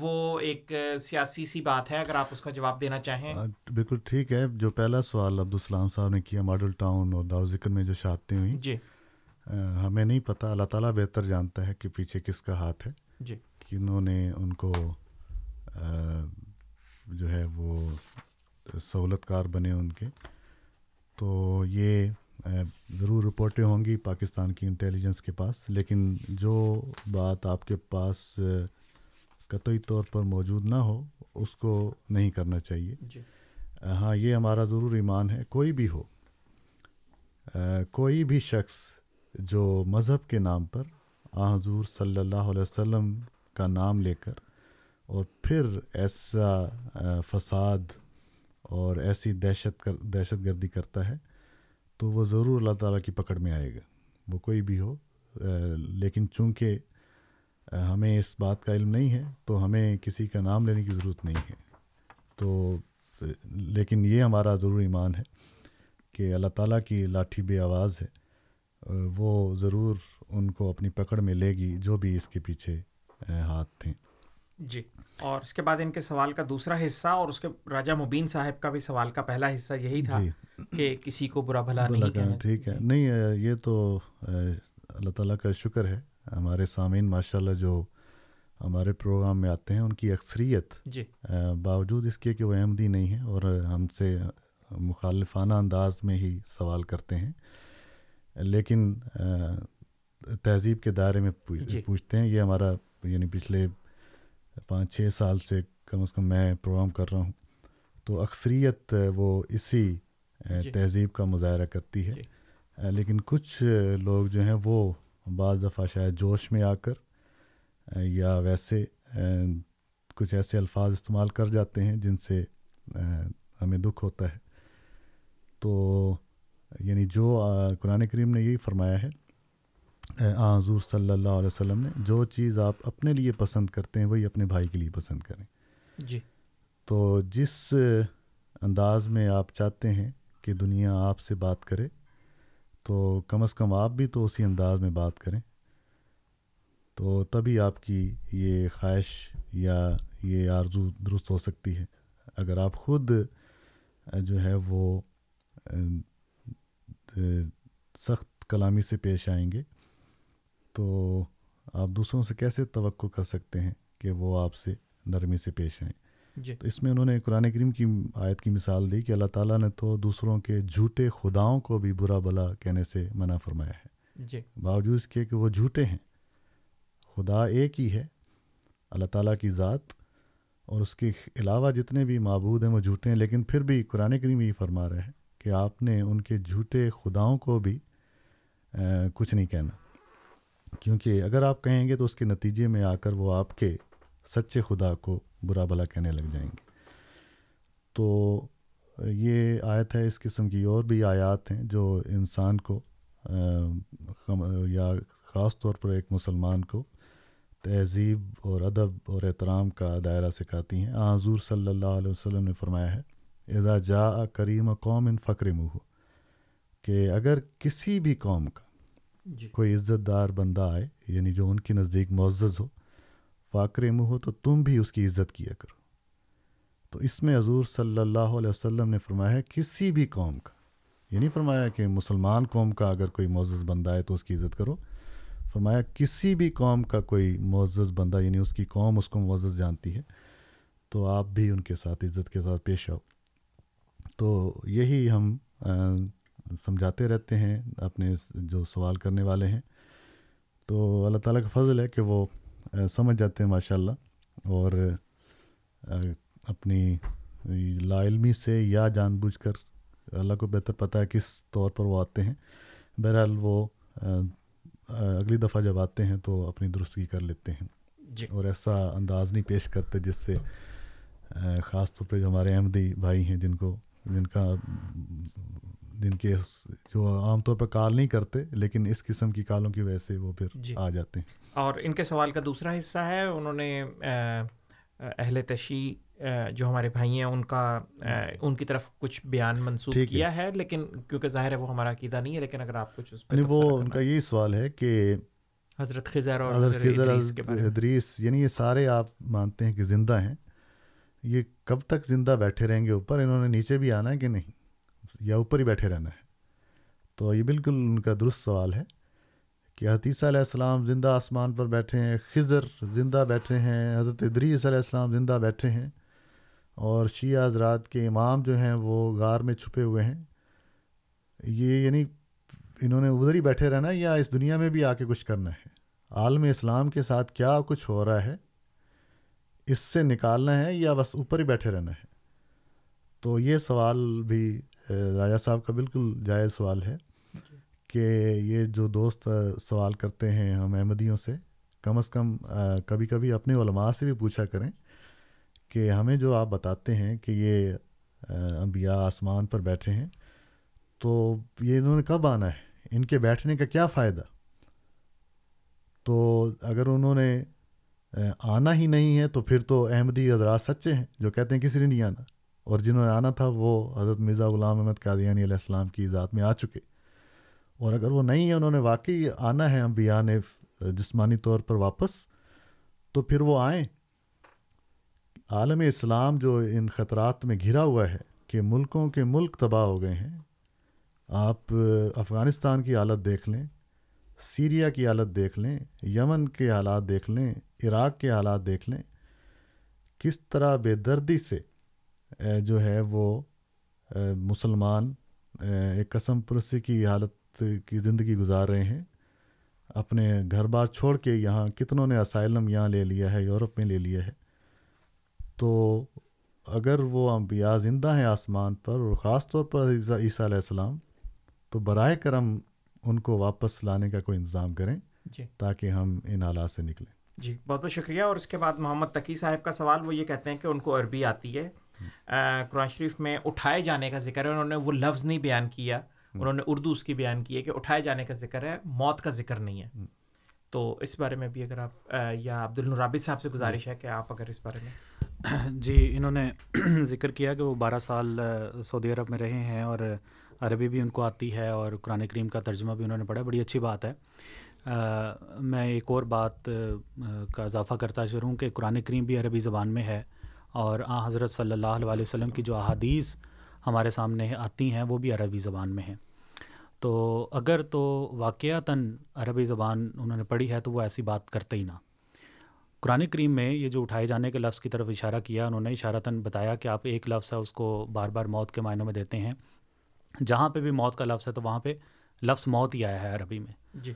Speaker 5: وہ ایک سیاسی سی بات ہے اگر آپ اس کا جواب دینا چاہیں۔
Speaker 8: بالکل ٹھیک ہے۔ جو پہلا سوال عبدالسلام صاحب نے کیا ماڈل ٹاؤن اور دار ذکر میں جو شادتیں ہوئیں۔
Speaker 5: جی۔
Speaker 8: ہمیں نہیں پتہ اللہ تعالیٰ بہتر جانتا ہے کہ پیچھے کس کا ہاتھ ہے۔
Speaker 5: جی۔
Speaker 8: انہوں نے ان کو جو ہے وہ سہولت کار بنے ان کے۔ تو یہ ضرور رپورٹیں ہوں گی پاکستان کی انٹیلیجنس کے پاس۔ لیکن جو بات آپ کے پاس قطعی طور پر موجود نہ ہو اس کو نہیں کرنا چاہیے۔
Speaker 5: جی۔
Speaker 8: ہاں یہ ہمارا ضرور ایمان ہے۔ کوئی بھی ہو کوئی بھی شخص جو مذہب کے نام پر آ حضور صلی اللہ علیہ وسلم کا نام لے کر اور پھر ایسا فساد اور ایسی دہشت کر، دہشت گردی کرتا ہے تو وہ ضرور اللہ تعالیٰ کی پکڑ میں آئے گا۔ وہ کوئی بھی ہو لیکن چونکہ ہمیں اس بات کا علم نہیں ہے تو ہمیں کسی کا نام لینے کی ضرورت نہیں ہے۔ تو لیکن یہ ہمارا ضرور ایمان ہے کہ اللہ تعالیٰ کی لاٹھی بے آواز ہے۔ وہ ضرور ان کو اپنی پکڑ میں لے گی، جو بھی اس کے پیچھے ہاتھ تھے
Speaker 5: جی اور اس کے بعد ان کے سوال کا دوسرا حصہ اور اس کے راجہ مبین صاحب کا بھی سوال کا پہلا حصہ یہی تھا
Speaker 8: جی۔
Speaker 5: کہ کسی کو برا بھلا نہیں کہنا
Speaker 8: ٹھیک ہے۔ نہیں یہ تو اللہ تعالیٰ کا شکر ہے۔ ہمارے سامعین ماشاء اللہ جو ہمارے پروگرام میں آتے ہیں ان کی اکثریت
Speaker 5: جی۔
Speaker 8: باوجود اس کے کہ وہ احمدی نہیں ہیں اور ہم سے مخالفانہ انداز میں ہی سوال کرتے ہیں۔ لیکن تہذیب کے دائرے میں پوچھتے ہیں یہ ہمارا یعنی پچھلے پانچ چھ سال سے کم از کم میں پروگرام کر رہا ہوں تو اکثریت وہ اسی تہذیب کا مظاہرہ کرتی ہے۔ لیکن کچھ لوگ جو ہیں وہ بعض دفعہ شاید جوش میں آ کر یا ویسے کچھ ایسے الفاظ استعمال کر جاتے ہیں جن سے ہمیں دکھ ہوتا ہے۔ تو یعنی جو قرآن کریم نے یہی فرمایا ہے حضور صلی اللہ علیہ وسلم نے جو چیز آپ اپنے لیے پسند کرتے ہیں وہی اپنے بھائی کے لیے پسند کریں۔
Speaker 5: جی۔
Speaker 8: تو جس انداز میں آپ چاہتے ہیں کہ دنیا آپ سے بات کرے تو کم از کم آپ بھی تو اسی انداز میں بات کریں۔ تو تبھی آپ کی یہ خواہش یا یہ آرزو درست ہو سکتی ہے۔ اگر آپ خود جو ہے وہ سخت کلامی سے پیش آئیں گے تو آپ دوسروں سے کیسے توقع کر سکتے ہیں کہ وہ آپ سے نرمی سے پیش آئیں؟
Speaker 5: جی۔
Speaker 8: تو اس میں انہوں نے قرآن کریم کی آیت کی مثال دی کہ اللہ تعالیٰ نے تو دوسروں کے جھوٹے خداؤں کو بھی برا بلا کہنے سے منع فرمایا ہے۔
Speaker 5: جی۔
Speaker 8: باوجود اس کے کہ وہ جھوٹے ہیں۔ خدا ایک ہی ہے اللہ تعالیٰ کی ذات اور اس کے علاوہ جتنے بھی معبود ہیں وہ جھوٹے ہیں لیکن پھر بھی قرآن کریم یہ فرما رہے ہیں کہ آپ نے ان کے جھوٹے خداؤں کو بھی کچھ نہیں کہنا۔ کیونکہ اگر آپ کہیں گے تو اس کے نتیجے میں آ کر وہ آپ کے سچے خدا کو برا بلا کہنے لگ جائیں گے۔ تو یہ آیت ہے، اس قسم کی اور بھی آیات ہیں جو انسان کو یا خاص طور پر ایک مسلمان کو تہذیب اور ادب اور احترام کا دائرہ سکھاتی ہیں۔ حضور صلی اللہ علیہ وسلم نے فرمایا ہے، اذا جا کریم قوم ان فقر منہ کہ اگر کسی بھی قوم کا
Speaker 5: جی۔
Speaker 8: کوئی عزت دار بندہ آئے یعنی جو ان کے نزدیک معزز ہو فاقر منہ ہو تو تم بھی اس کی عزت کیا کرو۔ تو اس میں حضور صلی اللہ علیہ وسلم نے فرمایا ہے، کسی بھی قوم کا یہ نہیں فرمایا کہ مسلمان قوم کا اگر کوئی معزز بندہ ہے تو اس کی عزت کرو۔ فرمایا کسی بھی قوم کا کوئی معزز بندہ یعنی اس کی قوم اس کو معزز جانتی ہے، تو آپ بھی ان کے ساتھ عزت کے ساتھ پیش آؤ۔ تو یہی ہم سمجھاتے رہتے ہیں اپنے جو سوال کرنے والے ہیں۔ تو اللہ تعالیٰ کا فضل ہے کہ وہ سمجھ جاتے ہیں ماشاء اللہ اور اپنی لا علمی سے یا جان بوجھ کر اللہ کو بہتر پتہ ہے کس طور پر وہ آتے ہیں۔ بہرحال وہ اگلی دفعہ جب آتے ہیں تو اپنی درستگی کر لیتے ہیں۔
Speaker 5: جی۔
Speaker 8: اور ایسا انداز نہیں پیش کرتے جس سے خاص طور پہ جو ہمارے احمدی بھائی ہیں جن کو جن کا جن کے جو عام طور پر کال نہیں کرتے لیکن اس قسم کی کالوں کی وجہ سے وہ پھر
Speaker 5: جی۔
Speaker 8: آ جاتے ہیں۔
Speaker 5: اور ان کے سوال کا دوسرا حصہ ہے انہوں نے اہل تشیع جو ہمارے بھائی ہیں ان کا ان کی طرف کچھ بیان منسوخ کیا ہے لیکن کیونکہ ظاہر ہے وہ ہمارا عقیدہ نہیں ہے لیکن اگر آپ کچھ اس
Speaker 8: پہ وہ ان کا یہی سوال ہے کہ
Speaker 5: حضرت خضر اور
Speaker 8: حضرت خضر ادریس یعنی یہ سارے آپ مانتے ہیں کہ زندہ ہیں۔ یہ کب تک زندہ بیٹھے رہیں گے اوپر؟ انہوں نے نیچے بھی آنا ہے کہ نہیں؟ یا اوپر ہی بیٹھے رہنا ہے۔ تو یہ بالکل ان کا درست سوال ہے کہ حتیثہ علیہ السلام زندہ آسمان پر بیٹھے ہیں، خضر زندہ بیٹھے ہیں، حضرت ادریس علیہ السلام زندہ بیٹھے ہیں اور شیعہ حضرات کے امام جو ہیں وہ غار میں چھپے ہوئے ہیں۔ یہ یعنی انہوں نے ادھر ہی بیٹھے رہنا ہے یا اس دنیا میں بھی آ کے کچھ کرنا ہے؟ عالم اسلام کے ساتھ کیا کچھ ہو رہا ہے؟ اس سے نکالنا ہے یا بس اوپر ہی بیٹھے رہنا ہے؟ تو یہ سوال بھی راجہ صاحب کا بالکل جائز سوال ہے کہ یہ جو دوست سوال کرتے ہیں ہم احمدیوں سے، کم از کم کبھی کبھی اپنے علماء سے بھی پوچھا کریں کہ ہمیں جو آپ بتاتے ہیں کہ یہ انبیاء آسمان پر بیٹھے ہیں، تو یہ انہوں نے کب آنا ہے؟ ان کے بیٹھنے کا کیا فائدہ؟ تو اگر انہوں نے آنا ہی نہیں ہے تو پھر تو احمدی حضرات سچے ہیں جو کہتے ہیں کسی نے نہیں آنا۔ اور جنہوں نے آنا تھا وہ حضرت مرزا غلام احمد قادیانی علیہ السلام کی ذات میں آ چکے۔ اور اگر وہ نہیں ہے انہوں نے واقعی آنا ہے انبیاء نے جسمانی طور پر واپس، تو پھر وہ آئیں۔ عالم اسلام جو ان خطرات میں گھرا ہوا ہے کہ ملکوں کے ملک تباہ ہو گئے ہیں، آپ افغانستان کی حالت دیکھ لیں، سیریا کی حالت دیکھ لیں، یمن کے حالات دیکھ لیں، عراق کے حالات دیکھ لیں، کس طرح بے دردی سے جو ہے وہ مسلمان ایک قسم پرسی کی حالت کی زندگی گزار رہے ہیں۔ اپنے گھر بار چھوڑ کے یہاں کتنوں نے اسائلم یہاں لے لیا ہے یورپ میں لے لیا ہے۔ تو اگر وہ انبیاء زندہ ہیں آسمان پر اور خاص طور پر عیسیٰ علیہ السلام تو برائے کرم ان کو واپس لانے کا کوئی انتظام کریں
Speaker 5: جی۔
Speaker 8: تاکہ ہم ان حالات سے نکلیں۔
Speaker 5: جی بہت بہت شکریہ۔ اور اس کے بعد محمد تقی صاحب کا سوال وہ یہ کہتے ہیں کہ ان کو عربی آتی ہے۔ قرآن شریف میں اٹھائے جانے کا ذکر ہے انہوں نے وہ لفظ نہیں بیان کیا انہوں نے اردو اس کی بیان کی ہے کہ اٹھائے جانے کا ذکر ہے موت کا ذکر نہیں ہے۔ تو اس بارے میں بھی اگر آپ یا عبد الرابط صاحب سے گزارش ہے کہ آپ اگر اس بارے میں۔ [CLEARS THROAT]
Speaker 6: جی انہوں نے [CLEARS THROAT] ذکر کیا کہ وہ بارہ سال سعودی عرب میں رہے ہیں اور عربی بھی ان کو آتی ہے اور قرآن کریم کا ترجمہ بھی انہوں نے پڑھا بڑی اچھی بات ہے۔ میں ایک اور بات کا اضافہ کرتا چلوں کہ قرآن کریم بھی عربی زبان میں ہے۔ اور آ حضرت صلی اللہ علیہ وسلم کی جو احادیث ہمارے سامنے آتی ہیں وہ بھی عربی زبان میں ہیں۔ تو اگر تو واقعتاً عربی زبان انہوں نے پڑھی ہے تو وہ ایسی بات کرتے ہی نہ۔ قرآن کریم میں یہ جو اٹھائے جانے کے لفظ کی طرف اشارہ کیا انہوں نے اشارتاً بتایا کہ آپ ایک لفظ ہے اس کو بار بار موت کے معنوں میں دیتے ہیں۔ جہاں پہ بھی موت کا لفظ ہے تو وہاں پہ لفظ موت ہی آیا ہے عربی میں۔
Speaker 5: جی۔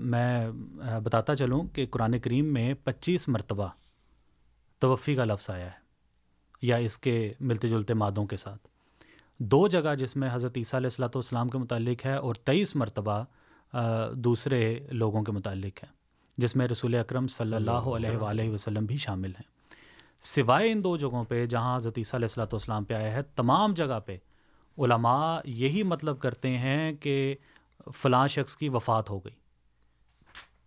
Speaker 6: میں بتاتا چلوں کہ قرآن کریم میں پچیس مرتبہ توفی کا لفظ آیا ہے یا اس کے ملتے جلتے مادوں کے ساتھ۔ دو جگہ جس میں حضرت عیسیٰ علیہ السلاۃ والسلام کے متعلق ہے اور تیئیس مرتبہ دوسرے لوگوں کے متعلق ہے جس میں رسول اکرم صلی اللہ علیہ وآلہ وسلم۔ بھی شامل ہیں۔ سوائے ان دو جگہوں پہ جہاں حضرت عیسیٰ علیہ السلاۃ والسلام پہ آیا ہے تمام جگہ پہ علماء یہی مطلب کرتے ہیں کہ فلاں شخص کی وفات ہو گئی۔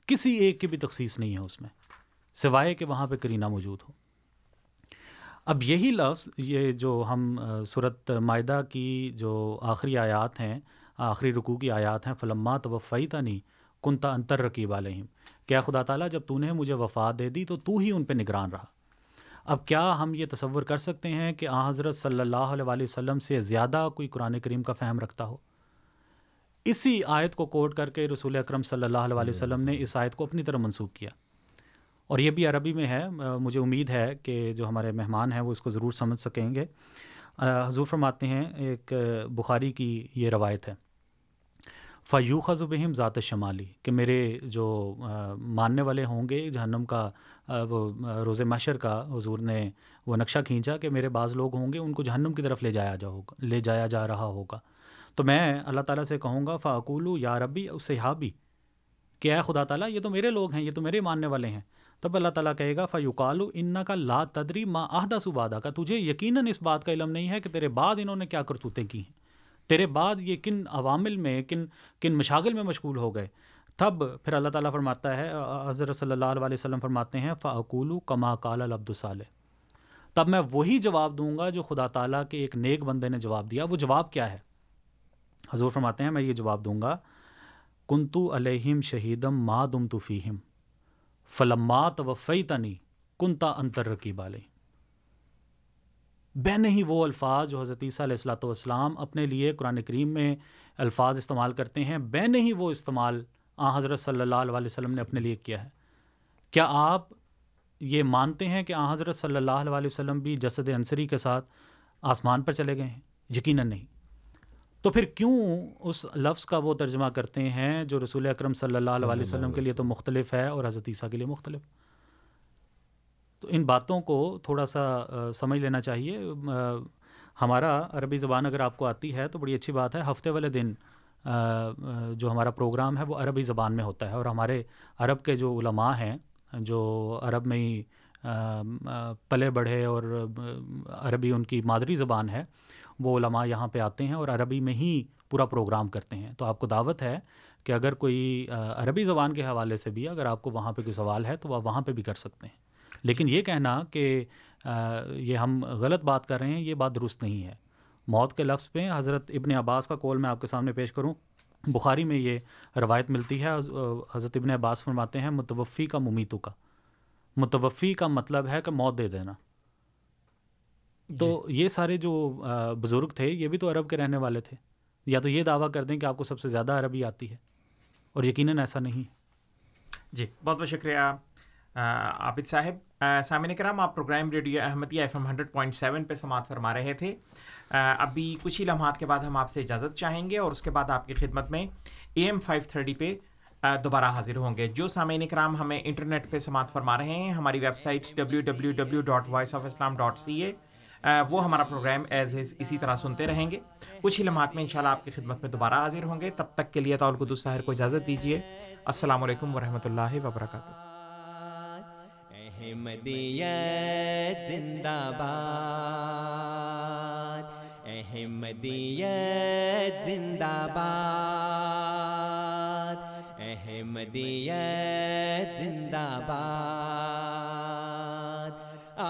Speaker 6: کسی ایک کی بھی تخصیص نہیں ہے اس میں سوائے کہ وہاں پہ کرینہ موجود ہو۔ اب یہی لفظ، یہ جو ہم صورت معدہ کی جو آخری آیات ہیں، آخری رکوع کی آیات ہیں، فلما توفی تنی کنتا انتر رقیب علیہم۔ کیا خدا تعالیٰ جب تو نے مجھے وفات دے دی تو تو ہی ان پہ نگران رہا۔ اب کیا ہم یہ تصور کر سکتے ہیں کہ آ حضرت صلی اللہ علیہ وسلم سے زیادہ کوئی قرآن کریم کا فہم رکھتا ہو؟ اسی آیت کو کوٹ کر کے رسول اکرم صلی اللہ علیہ وسلم نے اس آیت کو اپنی طرح منسوخ کیا۔ اور یہ بھی عربی میں ہے مجھے امید ہے کہ جو ہمارے مہمان ہیں وہ اس کو ضرور سمجھ سکیں گے۔ حضور فرماتے ہیں، ایک بخاری کی یہ روایت ہے۔ فیو خزبہم ذات شمالی کہ میرے جو ماننے والے ہوں گے، جہنم کا وہ روز مشر کا حضور نے وہ نقشہ کھینچا کہ میرے بعض لوگ ہوں گے، ان کو جہنم کی طرف لے جایا جا ہوگا، لے جایا جا رہا ہوگا۔ تو میں اللہ تعالیٰ سے کہوں گا فاقولو یا ربی صحابی، کہ اے خدا تعالیٰ، یہ تو میرے لوگ ہیں، یہ تو میرے ماننے والے ہیں۔ تب اللہ تعالیٰ کہے گا فیوقالو ان کا لا تدری ما عہدہ سبادہ کا تجھے یقیناً اس بات کا علم نہیں ہے کہ تیرے بعد انہوں نے کیا کرتوتیں کی ہیں۔ تیرے بعد یہ کن عوامل میں، کن کن مشاغل میں مشغول ہو گئے۔ تب پھر اللہ تعالیٰ فرماتا ہے، حضرت صلی اللہ علیہ وسلم فرماتے ہیں فعقولو کما کال العبد صالح۔ تب میں وہی جواب دوں گا جو خدا تعالیٰ کے ایک نیک بندے نے جواب دیا۔ وہ جواب کیا ہے؟ حضور فرماتے ہیں، میں یہ جواب دوں گا کنتو علیہم شہیدم ما دم تو فیم فلمات وفی تنی کنتا انتر رقیب علیہ بے نہیں وہ الفاظ جو حضرت عیسیٰ علیہ السلاۃ والسلام اپنے لیے قرآن کریم میں الفاظ استعمال کرتے ہیں بے نہیں وہ استعمال آ حضرت صلی اللہ علیہ وسلم نے اپنے لیے کیا ہے۔ کیا آپ یہ مانتے ہیں کہ آ حضرت صلی اللہ علیہ وسلم بھی جسد انصری کے ساتھ آسمان پر چلے گئے ہیں؟ یقیناً نہیں۔ تو پھر کیوں اس لفظ کا وہ ترجمہ کرتے ہیں جو رسول اکرم صلی اللہ علیہ وسلم کے لیے تو مختلف ہے اور حضرت عیسیٰ کے لیے مختلف؟ تو ان باتوں کو تھوڑا سا سمجھ لینا چاہیے۔ ہمارا عربی زبان اگر آپ کو آتی ہے تو بڑی اچھی بات ہے۔ ہفتے والے دن جو ہمارا پروگرام ہے وہ عربی زبان میں ہوتا ہے اور ہمارے عرب کے جو علماء ہیں جو عرب میں ہی پلے بڑھے اور عربی ان کی مادری زبان ہے وہ علماء یہاں پہ آتے ہیں اور عربی میں ہی پورا پروگرام کرتے ہیں۔ تو آپ کو دعوت ہے کہ اگر کوئی عربی زبان کے حوالے سے بھی اگر آپ کو وہاں پہ کوئی سوال ہے تو وہ وہاں پہ بھی کر سکتے ہیں۔ لیکن یہ کہنا کہ یہ ہم غلط بات کر رہے ہیں، یہ بات درست نہیں ہے۔ موت کے لفظ پہ حضرت ابن عباس کا کول میں آپ کے سامنے پیش کروں۔ بخاری میں یہ روایت ملتی ہے حضرت ابن عباس فرماتے ہیں، متوفی کا ممیتو کا۔ متوفی کا مطلب ہے کہ موت دے دینا۔ تو جی۔ یہ سارے جو بزرگ تھے یہ بھی تو عرب کے رہنے والے تھے۔ یا تو یہ دعویٰ کر دیں کہ آپ کو سب سے زیادہ عربی آتی ہے۔ اور یقیناً ایسا نہیں۔
Speaker 5: جی بہت بہت شکریہ عابد صاحب۔ سامعین کرام آپ program radio Ahmadiyya F M hundred point seven پہ سماعت فرما رہے تھے۔ ابھی کچھ ہی لمحات کے بعد ہم آپ سے اجازت چاہیں گے اور اس کے بعد آپ کی خدمت میں اے ایم فائیو تھرٹی پہ دوبارہ حاضر ہوں گے۔ جو سامعین کرام ہمیں انٹرنیٹ پہ سماعت فرما رہے ہیں ہماری website W W W dot voice of Islam dot C A وہ ہمارا پروگرام ایز از اسی طرح سنتے رہیں گے۔ کچھ ہی لمحات میں انشاءاللہ آپ کی خدمت میں دوبارہ حاضر ہوں گے۔ تب تک کے لیے طول قدس ساحر کو اجازت دیجیے السلام علیکم ورحمۃ اللہ وبرکاتہ۔
Speaker 4: احمدیت زندہ باد۔ احمدیت زندہ باد۔ احمدیت زندہ باد۔